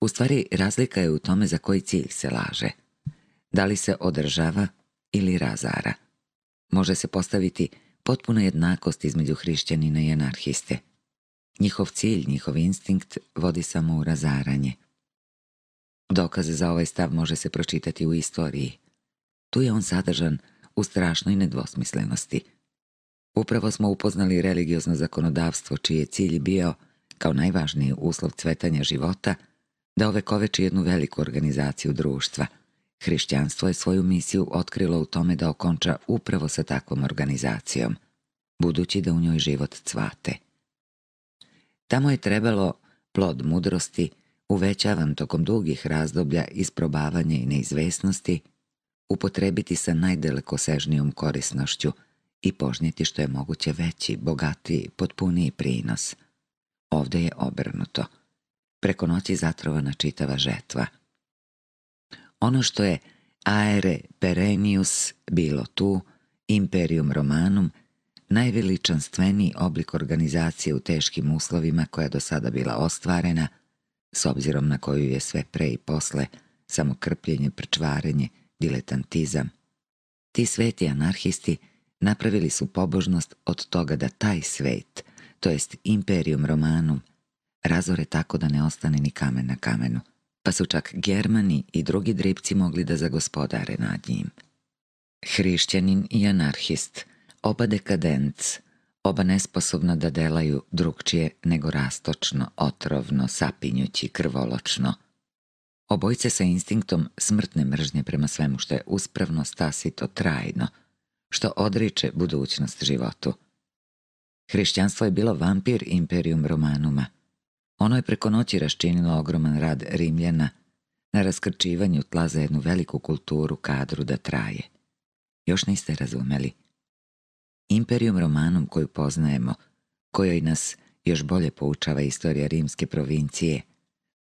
U stvari, razlika je u tome za koji cilj se laže. Da li se održava ili razara. Može se postaviti potpuna jednakost između hrišćanina i anarhiste. Njihov cilj, njihov instinkt vodi samo u razaranje. Dokaz za ovaj stav može se pročitati u istoriji. Tu je on sadržan u strašnoj nedvosmislenosti. Upravo smo upoznali religiozno zakonodavstvo čiji je cilj bio, kao najvažniji uslov cvetanja života, da ovekoveči jednu veliku organizaciju društva. Hrišćanstvo je svoju misiju otkrilo u tome da okonča upravo sa takvom organizacijom, budući da u njoj život cvate. Tamo je trebalo plod mudrosti, uvećavan tokom dugih razdoblja isprobavanja i neizvesnosti, upotrebiti sa najdalekosežnijom korisnošću i požnjeti što je moguće veći, bogatiji, potpuniji prinos. Ovde je obrnuto. Preko noći zatrovana čitava žetva. Ono što je aere perenius bilo tu, imperium romanum, najveličanstveniji oblik organizacije u teškim uslovima koja do sada bila ostvarena, s obzirom na koju je sve pre i posle samo krpljenje, prčvarenje, diletantizam. Ti sveti anarhisti napravili su pobožnost od toga da taj svet, to jest imperium romanum, razore tako da ne ostane ni kamen na kamenu, pa su čak Germani i drugi dripci mogli da zagospodare nad njim. Hrišćanin i anarhist, oba dekadenc, oba nesposobna da delaju drugčije nego rastočno, otrovno, sapinjući, krvoločno. Obojce sa instinktom smrtne mržnje prema svemu što je uspravno, stasito, trajno, što odriče budućnost životu. Hrišćanstvo je bilo vampir imperium romanuma. Ono je preko noći raščinilo ogroman rad Rimljana na raskrčivanju tla za jednu veliku kulturu kadru da traje. Još niste razumeli. Imperium romanum koju poznajemo, kojoj nas još bolje poučava istorija rimske provincije,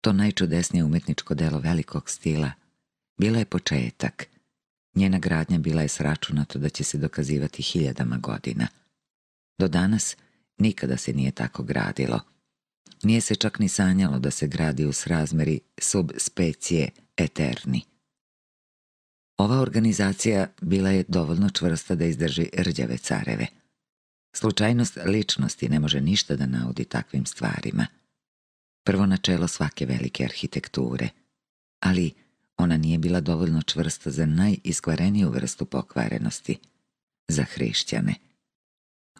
to najčudesnije umetničko delo velikog stila, bila je početak. Njena gradnja bila je sračunato da će se dokazivati hiljadama godina. Do danas nikada se nije tako gradilo. Nije se čak ni sanjalo da se gradi u srazmeri subspecije eterni. Ova organizacija bila je dovoljno čvrsta da izdrži rđave careve. Slučajnost ličnosti ne može ništa da naudi takvim stvarima. Prvo načelo svake velike arhitekture. Ali ona nije bila dovoljno čvrsta za najiskvareniju vrstu pokvarenosti. Za hrišćane.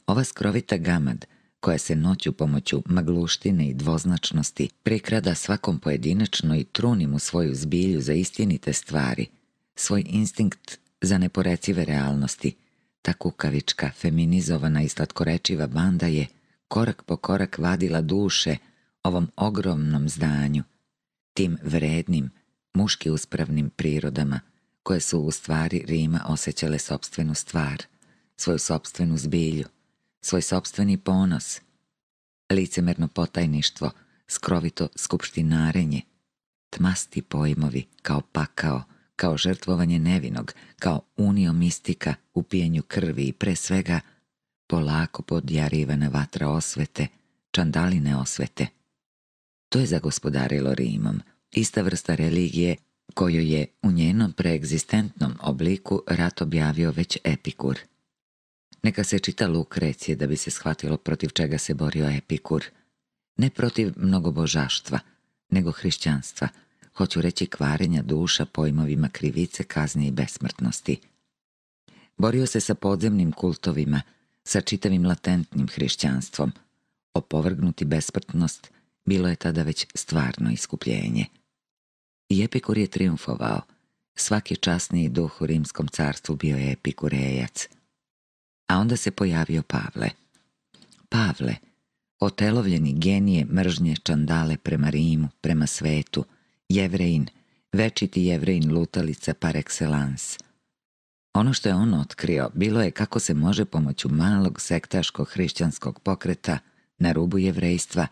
Ova skrovita gamad, koja se noću pomoću magluštine i dvoznačnosti prikrada svakom pojedinačno i truni mu svoju zbilju za istinite stvari – svoj instinkt za neporecive realnosti, ta kukavička, feminizovana i slatkorečiva banda je korak po korak vadila duše ovom ogromnom zdanju, tim vrednim, muški uspravnim prirodama, koje su u stvari Rima osjećale sobstvenu stvar, svoju sobstvenu zbilju, svoj sobstveni ponos, licemerno potajništvo, skrovito skupštinarenje, tmasti pojmovi kao pakao, kao žrtvovanje nevinog, kao unio mistika u pijenju krvi i pre svega polako podjarivana vatra osvete, čandaline osvete. To je zagospodarilo Rimom, ista vrsta religije koju je u njenom preegzistentnom obliku rat objavio već Epikur. Neka se čita Lukrecije da bi se shvatilo protiv čega se borio Epikur. Ne protiv mnogobožaštva, nego hrišćanstva – hoću reći kvarenja duša pojmovima krivice, kazne i besmrtnosti. Borio se sa podzemnim kultovima, sa čitavim latentnim hrišćanstvom. Opovrgnuti besmrtnost bilo je tada već stvarno iskupljenje. I Epikur je triumfovao, Svaki časniji duh u rimskom carstvu bio je epikurejac. A onda se pojavio Pavle. Pavle, otelovljeni genije mržnje čandale prema Rimu, prema svetu, jevrejin, večiti jevrejin lutalica par excellence. Ono što je on otkrio bilo je kako se može pomoću malog sektaškog hrišćanskog pokreta na rubu jevrejstva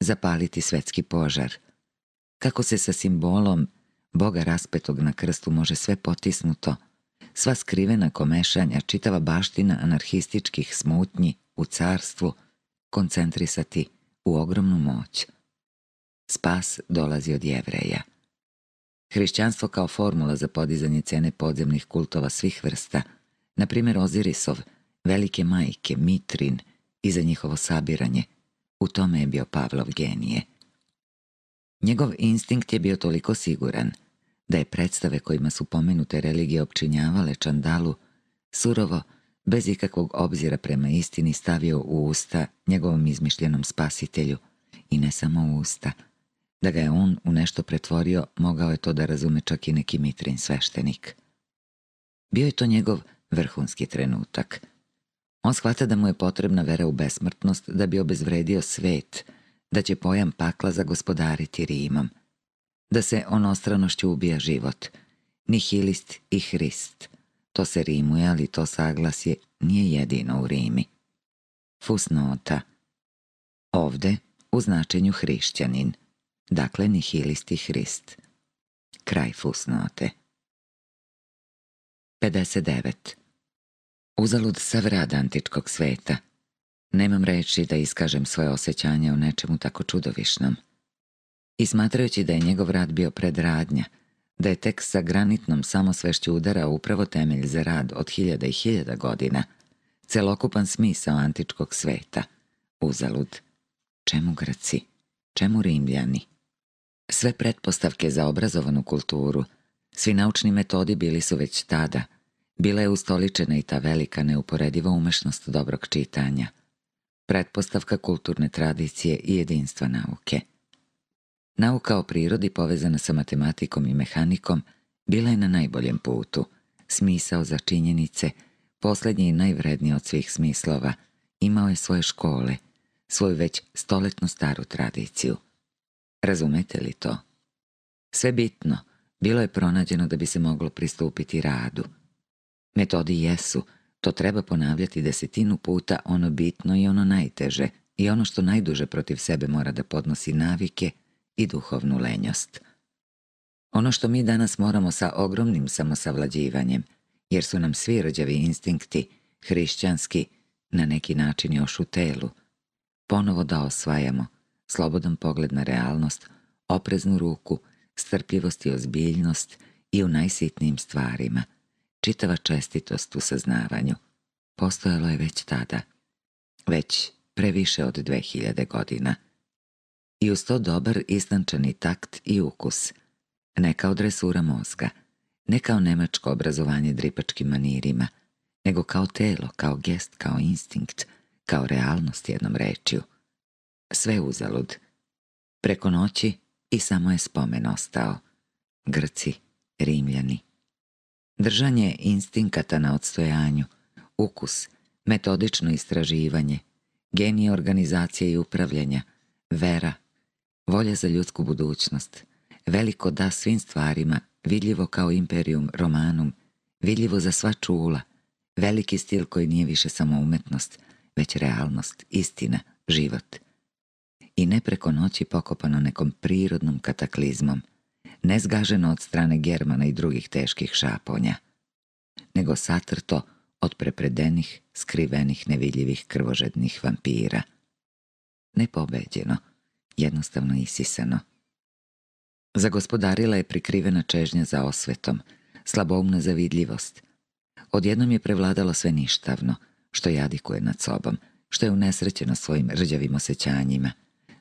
zapaliti svetski požar. Kako se sa simbolom Boga raspetog na krstu može sve potisnuto, sva skrivena komešanja, čitava baština anarhističkih smutnji u carstvu, koncentrisati u ogromnu moć. Spas dolazi od jevreja. Hrišćanstvo kao formula za podizanje cene podzemnih kultova svih vrsta, na primjer Ozirisov, velike majke, Mitrin i za njihovo sabiranje, u tome je bio Pavlov genije. Njegov instinkt je bio toliko siguran da je predstave kojima su pomenute religije opčinjavale čandalu surovo, bez ikakvog obzira prema istini stavio u usta njegovom izmišljenom spasitelju i ne samo u usta. Da ga je on u nešto pretvorio, mogao je to da razume čak i neki mitrin sveštenik. Bio je to njegov vrhunski trenutak. On shvata da mu je potrebna vera u besmrtnost da bi obezvredio svet, da će pojam pakla zagospodariti Rimom, da se onostranošću ubija život, nihilist i hrist. To se rimuje, ali to saglasje nije jedino u Rimi. Fusnota. Ovde u značenju hrišćanin, dakle nihilist i hrist. Kraj fusnote. 59. Uzalud sav rad antičkog sveta – Nemam reći da iskažem svoje osjećanje o nečemu tako čudovišnom. I smatrajući da je njegov rad bio predradnja, da je tek sa granitnom samosvešću udara upravo temelj za rad od hiljada i hiljada godina, celokupan smisao antičkog sveta, uzalud. Čemu Grci? Čemu Rimljani? Sve pretpostavke za obrazovanu kulturu, svi naučni metodi bili su već tada, bila je ustoličena i ta velika neuporediva umešnost dobrog čitanja – pretpostavka kulturne tradicije i jedinstva nauke. Nauka o prirodi povezana sa matematikom i mehanikom bila je na najboljem putu, smisao za činjenice, poslednji i najvredniji od svih smislova, imao je svoje škole, svoju već stoletnu staru tradiciju. Razumete li to? Sve bitno bilo je pronađeno da bi se moglo pristupiti radu. Metodi jesu – To treba ponavljati desetinu puta ono bitno i ono najteže. I ono što najduže protiv sebe mora da podnosi navike i duhovnu lenjost. Ono što mi danas moramo sa ogromnim samosavlađivanjem, jer su nam svi rđavi instinkti, hrišćanski, na neki način još u telu, ponovo da osvajamo, slobodan pogled na realnost, opreznu ruku, strpljivost i ozbiljnost i u najsitnijim stvarima – Čitava čestitost u saznavanju postojalo je već tada, već previše od 2000 godina. I uz to dobar istančani takt i ukus, ne kao dresura mozga, ne kao nemačko obrazovanje dripačkim manirima, nego kao telo, kao gest, kao instinkt, kao realnost jednom rečju. Sve uzalud. Preko noći i samo je spomen ostao. Grci, Rimljani, Držanje instinkata na odstojanju, ukus, metodično istraživanje, genije organizacije i upravljanja, vera, volja za ljudsku budućnost, veliko da svim stvarima, vidljivo kao imperium romanum, vidljivo za sva čula, veliki stil koji nije više samo umetnost, već realnost, istina, život. I ne preko noći pokopano nekom prirodnom kataklizmom – ne zgaženo od strane Germana i drugih teških šaponja, nego satrto od prepredenih, skrivenih, nevidljivih krvožednih vampira. Nepobeđeno, jednostavno isisano. Zagospodarila je prikrivena čežnja za osvetom, slaboumna zavidljivost. Odjednom je prevladalo sve ništavno, što jadikuje nad sobom, što je unesrećeno svojim rđavim osjećanjima,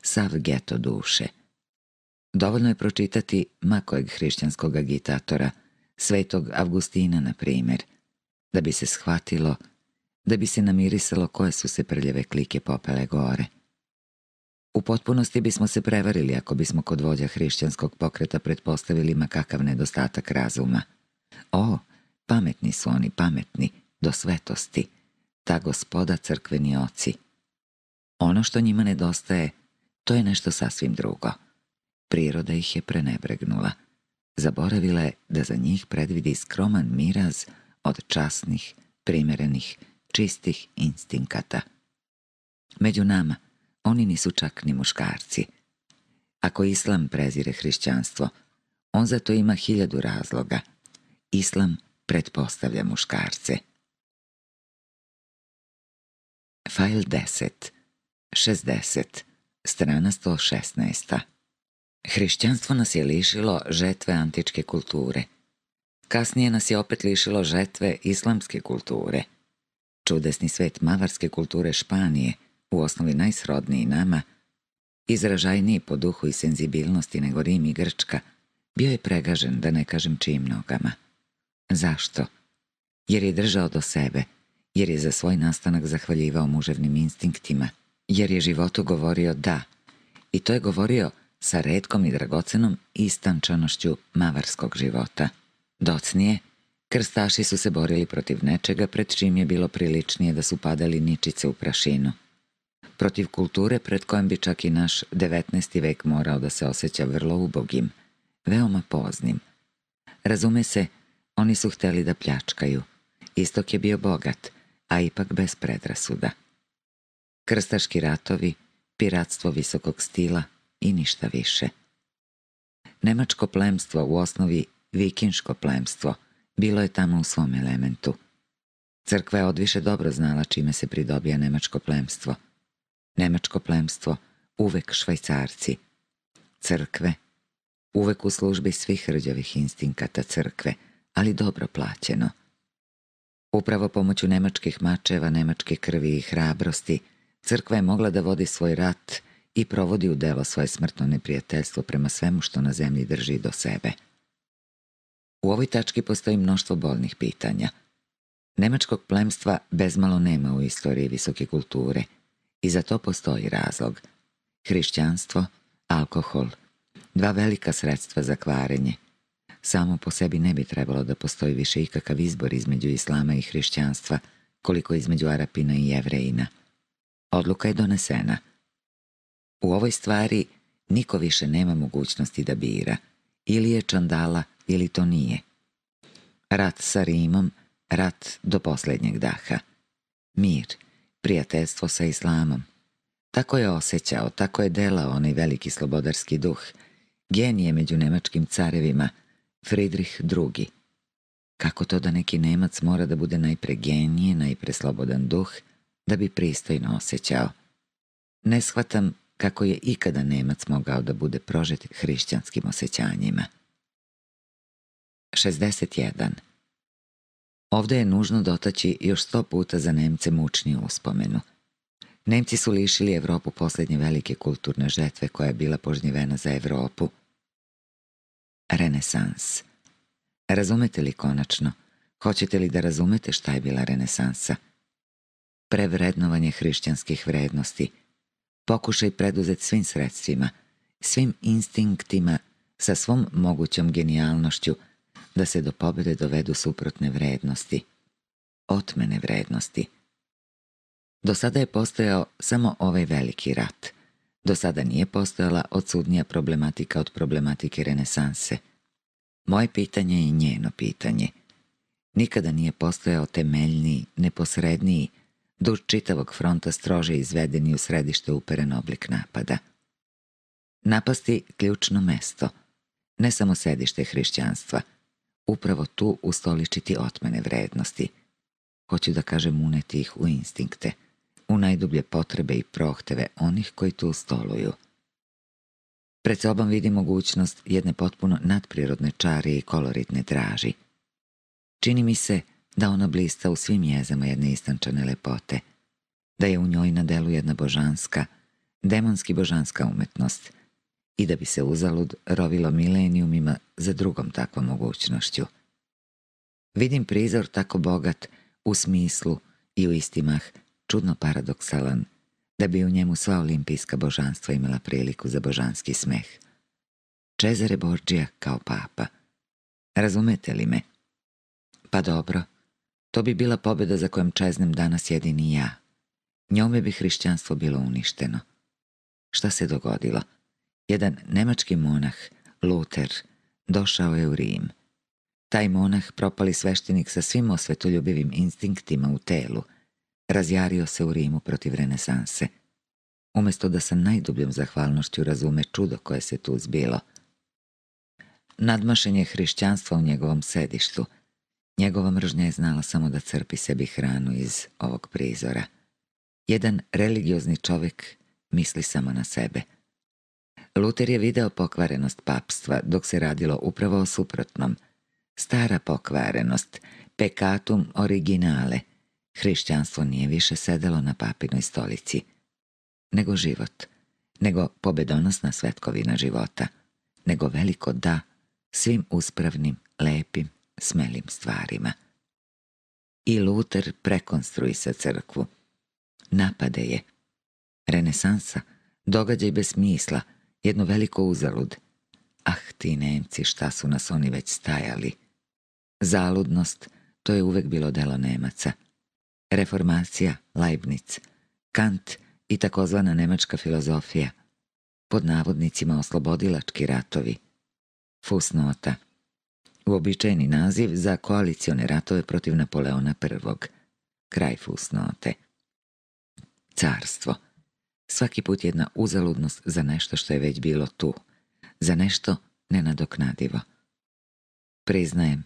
sav geto duše – Dovoljno je pročitati makojeg hrišćanskog agitatora, svetog Avgustina, na primjer, da bi se shvatilo, da bi se namirisalo koje su se prljave klike popele gore. U potpunosti bismo se prevarili ako bismo kod vođa hrišćanskog pokreta pretpostavili makakav nedostatak razuma. O, pametni su oni, pametni, do svetosti, ta gospoda crkveni oci. Ono što njima nedostaje, to je nešto sasvim drugo. Priroda ih je prenebregnula. Zaboravila je da za njih predvidi skroman miraz od časnih, primerenih, čistih instinkata. Među nama, oni nisu čak ni muškarci. Ako islam prezire hrišćanstvo, on za to ima hiljadu razloga. Islam pretpostavlja muškarce. Fajl 10 60 Strana 116 Hrišćanstvo nas je lišilo žetve antičke kulture. Kasnije nas je opet lišilo žetve islamske kulture. Čudesni svet mavarske kulture Španije, u osnovi najsrodniji nama, izražajniji po duhu i senzibilnosti nego Rim i Grčka, bio je pregažen, da ne kažem čijim nogama. Zašto? Jer je držao do sebe, jer je za svoj nastanak zahvaljivao muževnim instinktima, jer je životu govorio da, i to je govorio sa redkom i dragocenom istančanošću mavarskog života. Docnije, krstaši su se borili protiv nečega pred čim je bilo priličnije da su padali ničice u prašinu. Protiv kulture pred kojom bi čak i naš 19. vek morao da se osjeća vrlo ubogim, veoma poznim. Razume se, oni su hteli da pljačkaju. Istok je bio bogat, a ipak bez predrasuda. Krstaški ratovi, piratstvo visokog stila i ništa više. Nemačko plemstvo u osnovi vikinško plemstvo bilo je tamo u svom elementu. Crkva je odviše dobro znala čime se pridobija nemačko plemstvo. Nemačko plemstvo uvek švajcarci. Crkve uvek u službi svih rđavih instinkata crkve, ali dobro plaćeno. Upravo pomoću nemačkih mačeva, nemačke krvi i hrabrosti, crkva je mogla da vodi svoj rat i provodi u delo svoje smrtno neprijateljstvo prema svemu što na zemlji drži do sebe. U ovoj tački postoji mnoštvo bolnih pitanja. Nemačkog plemstva bezmalo nema u istoriji visoke kulture i za to postoji razlog. Hrišćanstvo, alkohol, dva velika sredstva za kvarenje. Samo po sebi ne bi trebalo da postoji više ikakav izbor između islama i hrišćanstva, koliko između Arapina i Jevrejina. Odluka je donesena. U ovoj stvari niko više nema mogućnosti da bira. Ili je čandala, ili to nije. Rat sa Rimom, rat do posljednjeg daha. Mir, prijateljstvo sa islamom. Tako je osjećao, tako je delao onaj veliki slobodarski duh, genije među nemačkim carevima, Friedrich II. Kako to da neki Nemac mora da bude najpre genije, najpre slobodan duh, da bi pristojno osjećao? Ne shvatam kako je ikada Nemac mogao da bude prožet hrišćanskim osjećanjima. 61. Ovde je nužno dotaći još sto puta za Nemce mučniju uspomenu. Nemci su lišili Evropu posljednje velike kulturne žetve koja je bila požnjevena za Evropu. Renesans. Razumete li konačno? Hoćete li da razumete šta je bila renesansa? Prevrednovanje hrišćanskih vrednosti – pokušaj preduzet svim sredstvima, svim instinktima, sa svom mogućom genijalnošću, da se do pobjede dovedu suprotne vrednosti, otmene vrednosti. Do sada je postojao samo ovaj veliki rat. Do sada nije postojala odsudnija problematika od problematike renesanse. Moje pitanje je njeno pitanje. Nikada nije postojao temeljniji, neposredniji, duž čitavog fronta strože izvedeni u središte uperen oblik napada. Napasti ključno mesto, ne samo sedište hrišćanstva, upravo tu ustoličiti otmene vrednosti. Hoću da kažem uneti ih u instinkte, u najdublje potrebe i prohteve onih koji tu stoluju. Pred sobom vidi mogućnost jedne potpuno nadprirodne čari i koloritne draži. Čini mi se da ona blista u svim jezama jedne istančane lepote, da je u njoj na delu jedna božanska, demonski božanska umetnost i da bi se uzalud rovilo milenijumima za drugom takvom mogućnošću. Vidim prizor tako bogat u smislu i u istimah čudno paradoksalan, da bi u njemu sva olimpijska božanstva imala priliku za božanski smeh. Čezare Borđija kao papa. Razumete li me? Pa dobro, to bi bila pobjeda za kojom čeznem danas jedini ja. Njome bi hrišćanstvo bilo uništeno. Šta se dogodilo? Jedan nemački monah, Luther, došao je u Rim. Taj monah, propali sveštenik sa svim osvetoljubivim instinktima u telu, razjario se u Rimu protiv renesanse. Umesto da sa najdubljom zahvalnošću razume čudo koje se tu zbilo. Nadmašen je hrišćanstva u njegovom sedištu. Njegova mržnja je znala samo da crpi sebi hranu iz ovog prizora. Jedan religiozni čovjek misli samo na sebe. Luter je video pokvarenost papstva dok se radilo upravo o suprotnom. Stara pokvarenost, pekatum originale. Hrišćanstvo nije više sedelo na papinoj stolici. Nego život, nego pobedonosna svetkovina života, nego veliko da svim uspravnim, lepim, smelim stvarima. I Luter prekonstruisa crkvu. Napade je. Renesansa, događaj bez smisla, jedno veliko uzalud. Ah, ti Nemci, šta su nas oni već stajali. Zaludnost, to je uvek bilo delo Nemaca. Reformacija, Leibniz, Kant i takozvana nemačka filozofija. Pod navodnicima oslobodilački ratovi. Fusnota. Uobičajeni naziv za koalicione ratove protiv Napoleona I. Kraj fusnote. Carstvo. Svaki put jedna uzaludnost za nešto što je već bilo tu. Za nešto nenadoknadivo. Priznajem,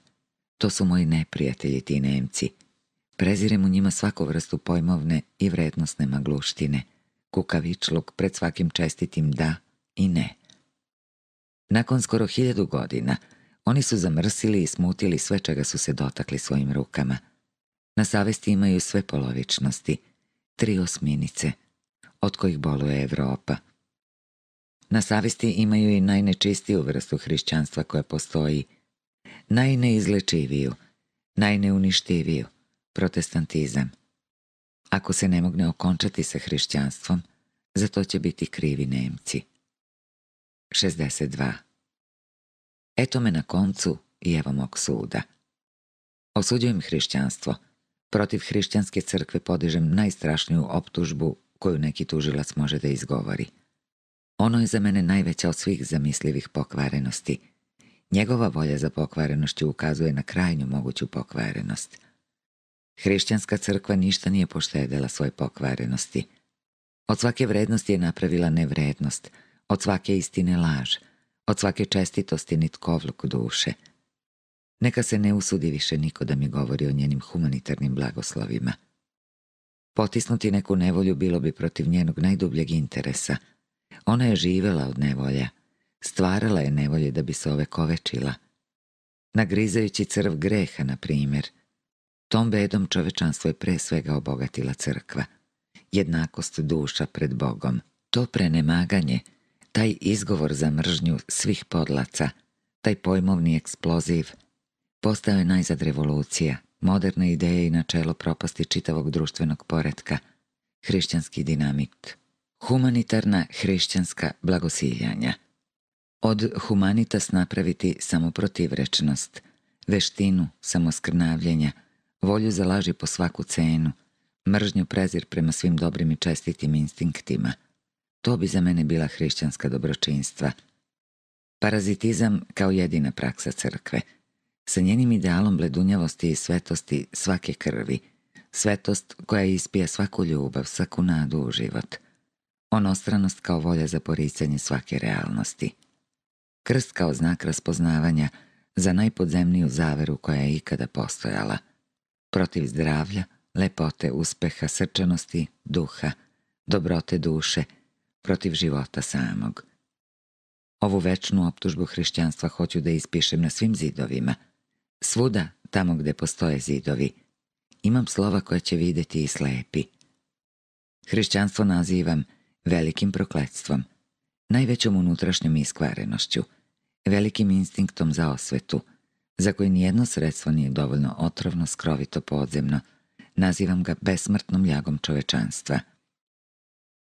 to su moji neprijatelji ti Nemci. Prezirem u njima svaku vrstu pojmovne i vrednostne magluštine. Kukavičluk pred svakim čestitim da i ne. Nakon skoro hiljadu godina, oni su zamrsili i smutili sve čega su se dotakli svojim rukama. Na savesti imaju sve polovičnosti, tri osminice, od kojih boluje Evropa. Na savesti imaju i najnečistiju vrstu hrišćanstva koja postoji, najneizlečiviju, najneuništiviju, protestantizam. Ako se ne mogne okončati sa hrišćanstvom, za to će biti krivi Nemci. 62. Eto me na koncu i evo mog suda. Osuđujem hrišćanstvo. Protiv hrišćanske crkve podižem najstrašniju optužbu koju neki tužilac može da izgovori. Ono je za mene najveća od svih zamislivih pokvarenosti. Njegova volja za pokvarenošću ukazuje na krajnju moguću pokvarenost. Hrišćanska crkva ništa nije poštedela svoje pokvarenosti. Od svake vrednosti je napravila nevrednost, od svake istine laž, od svake čestitosti nitkovluk duše. Neka se ne usudi više niko da mi govori o njenim humanitarnim blagoslovima. Potisnuti neku nevolju bilo bi protiv njenog najdubljeg interesa. Ona je živela od nevolja. Stvarala je nevolje da bi se ove kovečila. Nagrizajući crv greha, na primjer. Tom bedom čovečanstvo je pre svega obogatila crkva. Jednakost duša pred Bogom. To prenemaganje, taj izgovor za mržnju svih podlaca, taj pojmovni eksploziv, postao je najzad revolucija, moderna ideja i načelo propasti čitavog društvenog poretka, hrišćanski dinamit, humanitarna hrišćanska blagosiljanja. Od humanitas napraviti samoprotivrečnost, veštinu samoskrnavljenja, volju za laži po svaku cenu, mržnju prezir prema svim dobrim i čestitim instinktima. To bi za mene bila hrišćanska dobročinstva. Parazitizam kao jedina praksa crkve – sa njenim idealom bledunjavosti i svetosti svake krvi, svetost koja ispija svaku ljubav, svaku nadu u život, onostranost kao volja za poricanje svake realnosti, krst kao znak raspoznavanja za najpodzemniju zaveru koja je ikada postojala, protiv zdravlja, lepote, uspeha, srčanosti, duha, dobrote duše, protiv života samog. Ovu večnu optužbu hrišćanstva hoću da ispišem na svim zidovima – Svuda, tamo gde postoje zidovi, imam slova koja će videti i slepi. Hrišćanstvo nazivam velikim prokletstvom, najvećom unutrašnjom iskvarenošću, velikim instinktom za osvetu, za koji nijedno sredstvo nije dovoljno otrovno, skrovito, podzemno, nazivam ga besmrtnom ljagom čovečanstva.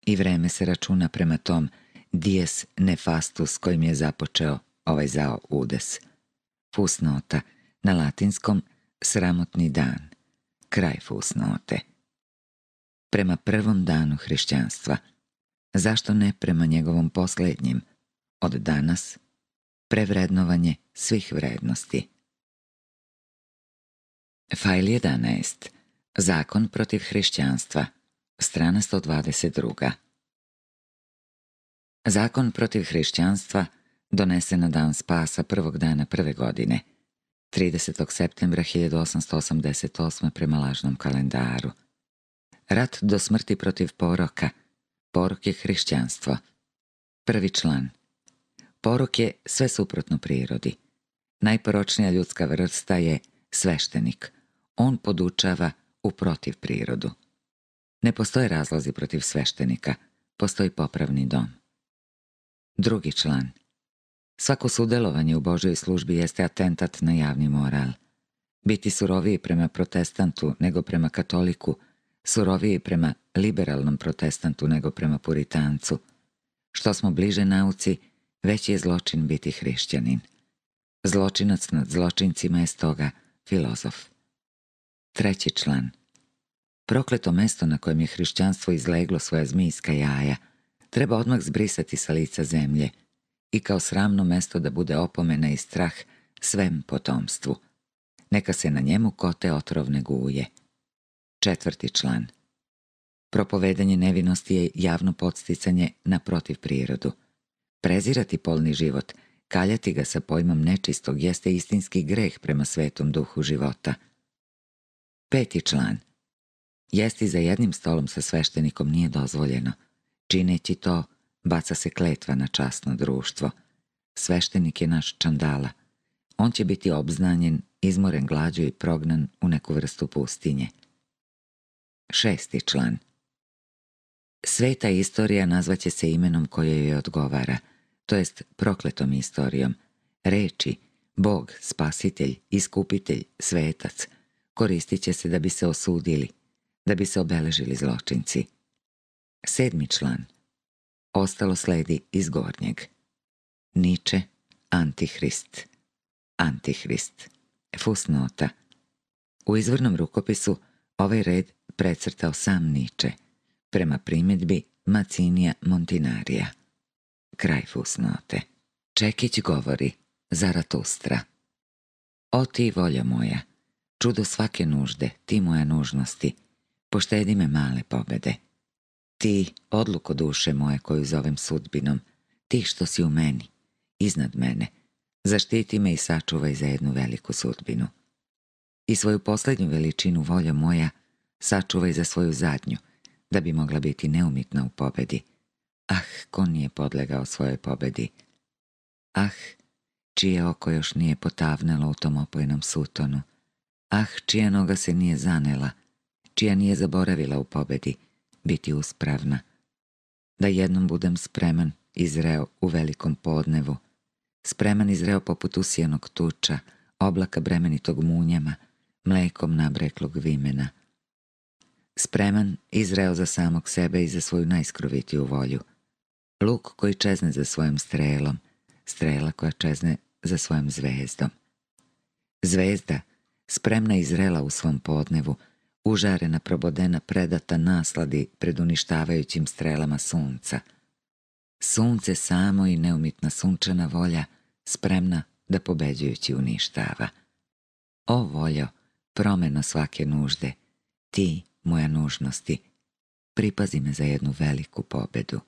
I vreme se računa prema tom dies nefastus kojim je započeo ovaj zao udes. Fusnota – na latinskom Sramotni dan. Kraj fusnote. Prema prvom danu hrišćanstva. Zašto ne prema njegovom posljednjem? Od danas prevrednovanje svih vrednosti. Fajl 11. Zakon protiv hrišćanstva. Strana 122. Zakon protiv hrišćanstva donesen na dan spasa prvog dana prve godine, 30. septembra 1888. prema lažnom kalendaru. Rat do smrti protiv poroka. Porok je hrišćanstvo. Prvi član. Porok je sve suprotno prirodi. Najporočnija ljudska vrsta je sveštenik. On podučava u protiv prirodu. Ne postoje razlozi protiv sveštenika, postoji popravni dom. Drugi član. Svako sudelovanje u Božoj službi jeste atentat na javni moral. Biti suroviji prema protestantu nego prema katoliku, suroviji prema liberalnom protestantu nego prema puritancu. Što smo bliže nauci, veći je zločin biti hrišćanin. Zločinac nad zločincima je stoga filozof. Treći član. Prokleto mesto na kojem je hrišćanstvo izleglo svoja zmijska jaja treba odmah zbrisati sa lica zemlje i kao sramno mesto da bude opomena i strah svem potomstvu. Neka se na njemu kote otrovne guje. Četvrti član. Propovedanje nevinosti je javno podsticanje na protiv prirodu. Prezirati polni život, kaljati ga sa pojmom nečistog jeste istinski greh prema svetom duhu života. Peti član. Jesti za jednim stolom sa sveštenikom nije dozvoljeno. Čineći to, baca se kletva na časno društvo. Sveštenik je naš čandala. On će biti obznanjen, izmoren glađu i prognan u neku vrstu pustinje. Šesti član. Sveta istorija nazvaće se imenom koje joj odgovara, to jest prokletom istorijom. Reči, Bog, spasitelj, iskupitelj, svetac, koristit će se da bi se osudili, da bi se obeležili zločinci. Sedmi član. Ostalo sledi iz gornjeg. Niče, Antihrist. Antihrist. Fusnota. U izvornom rukopisu ovaj red precrtao sam Niče, prema primjedbi Macinija Montinarija. Kraj fusnote. Čekić govori, Zaratustra. O ti volja moja, čudo svake nužde, ti moja nužnosti, poštedi me male pobede. Ti, odluko duše moje koju zovem sudbinom, ti što si u meni, iznad mene, zaštiti me i sačuvaj za jednu veliku sudbinu. I svoju posljednju veličinu volja moja sačuvaj za svoju zadnju, da bi mogla biti neumitna u pobedi. Ah, ko nije podlegao svojoj pobedi? Ah, čije oko još nije potavnalo u tom opojenom sutonu? Ah, čija noga se nije zanela, čija nije zaboravila u pobedi, biti uspravna. Da jednom budem spreman, izreo u velikom podnevu, spreman izreo poput usijenog tuča, oblaka bremenitog munjama, mlekom nabreklog vimena. Spreman izreo za samog sebe i za svoju najskrovitiju volju. Luk koji čezne za svojim strelom, strela koja čezne za svojom zvezdom. Zvezda, spremna izrela u svom podnevu, užarena probodena predata nasladi pred uništavajućim strelama sunca. Sunce samo i neumitna sunčana volja spremna da pobeđujući uništava. O voljo, promjena svake nužde, ti, moja nužnosti, pripazi me za jednu veliku pobedu.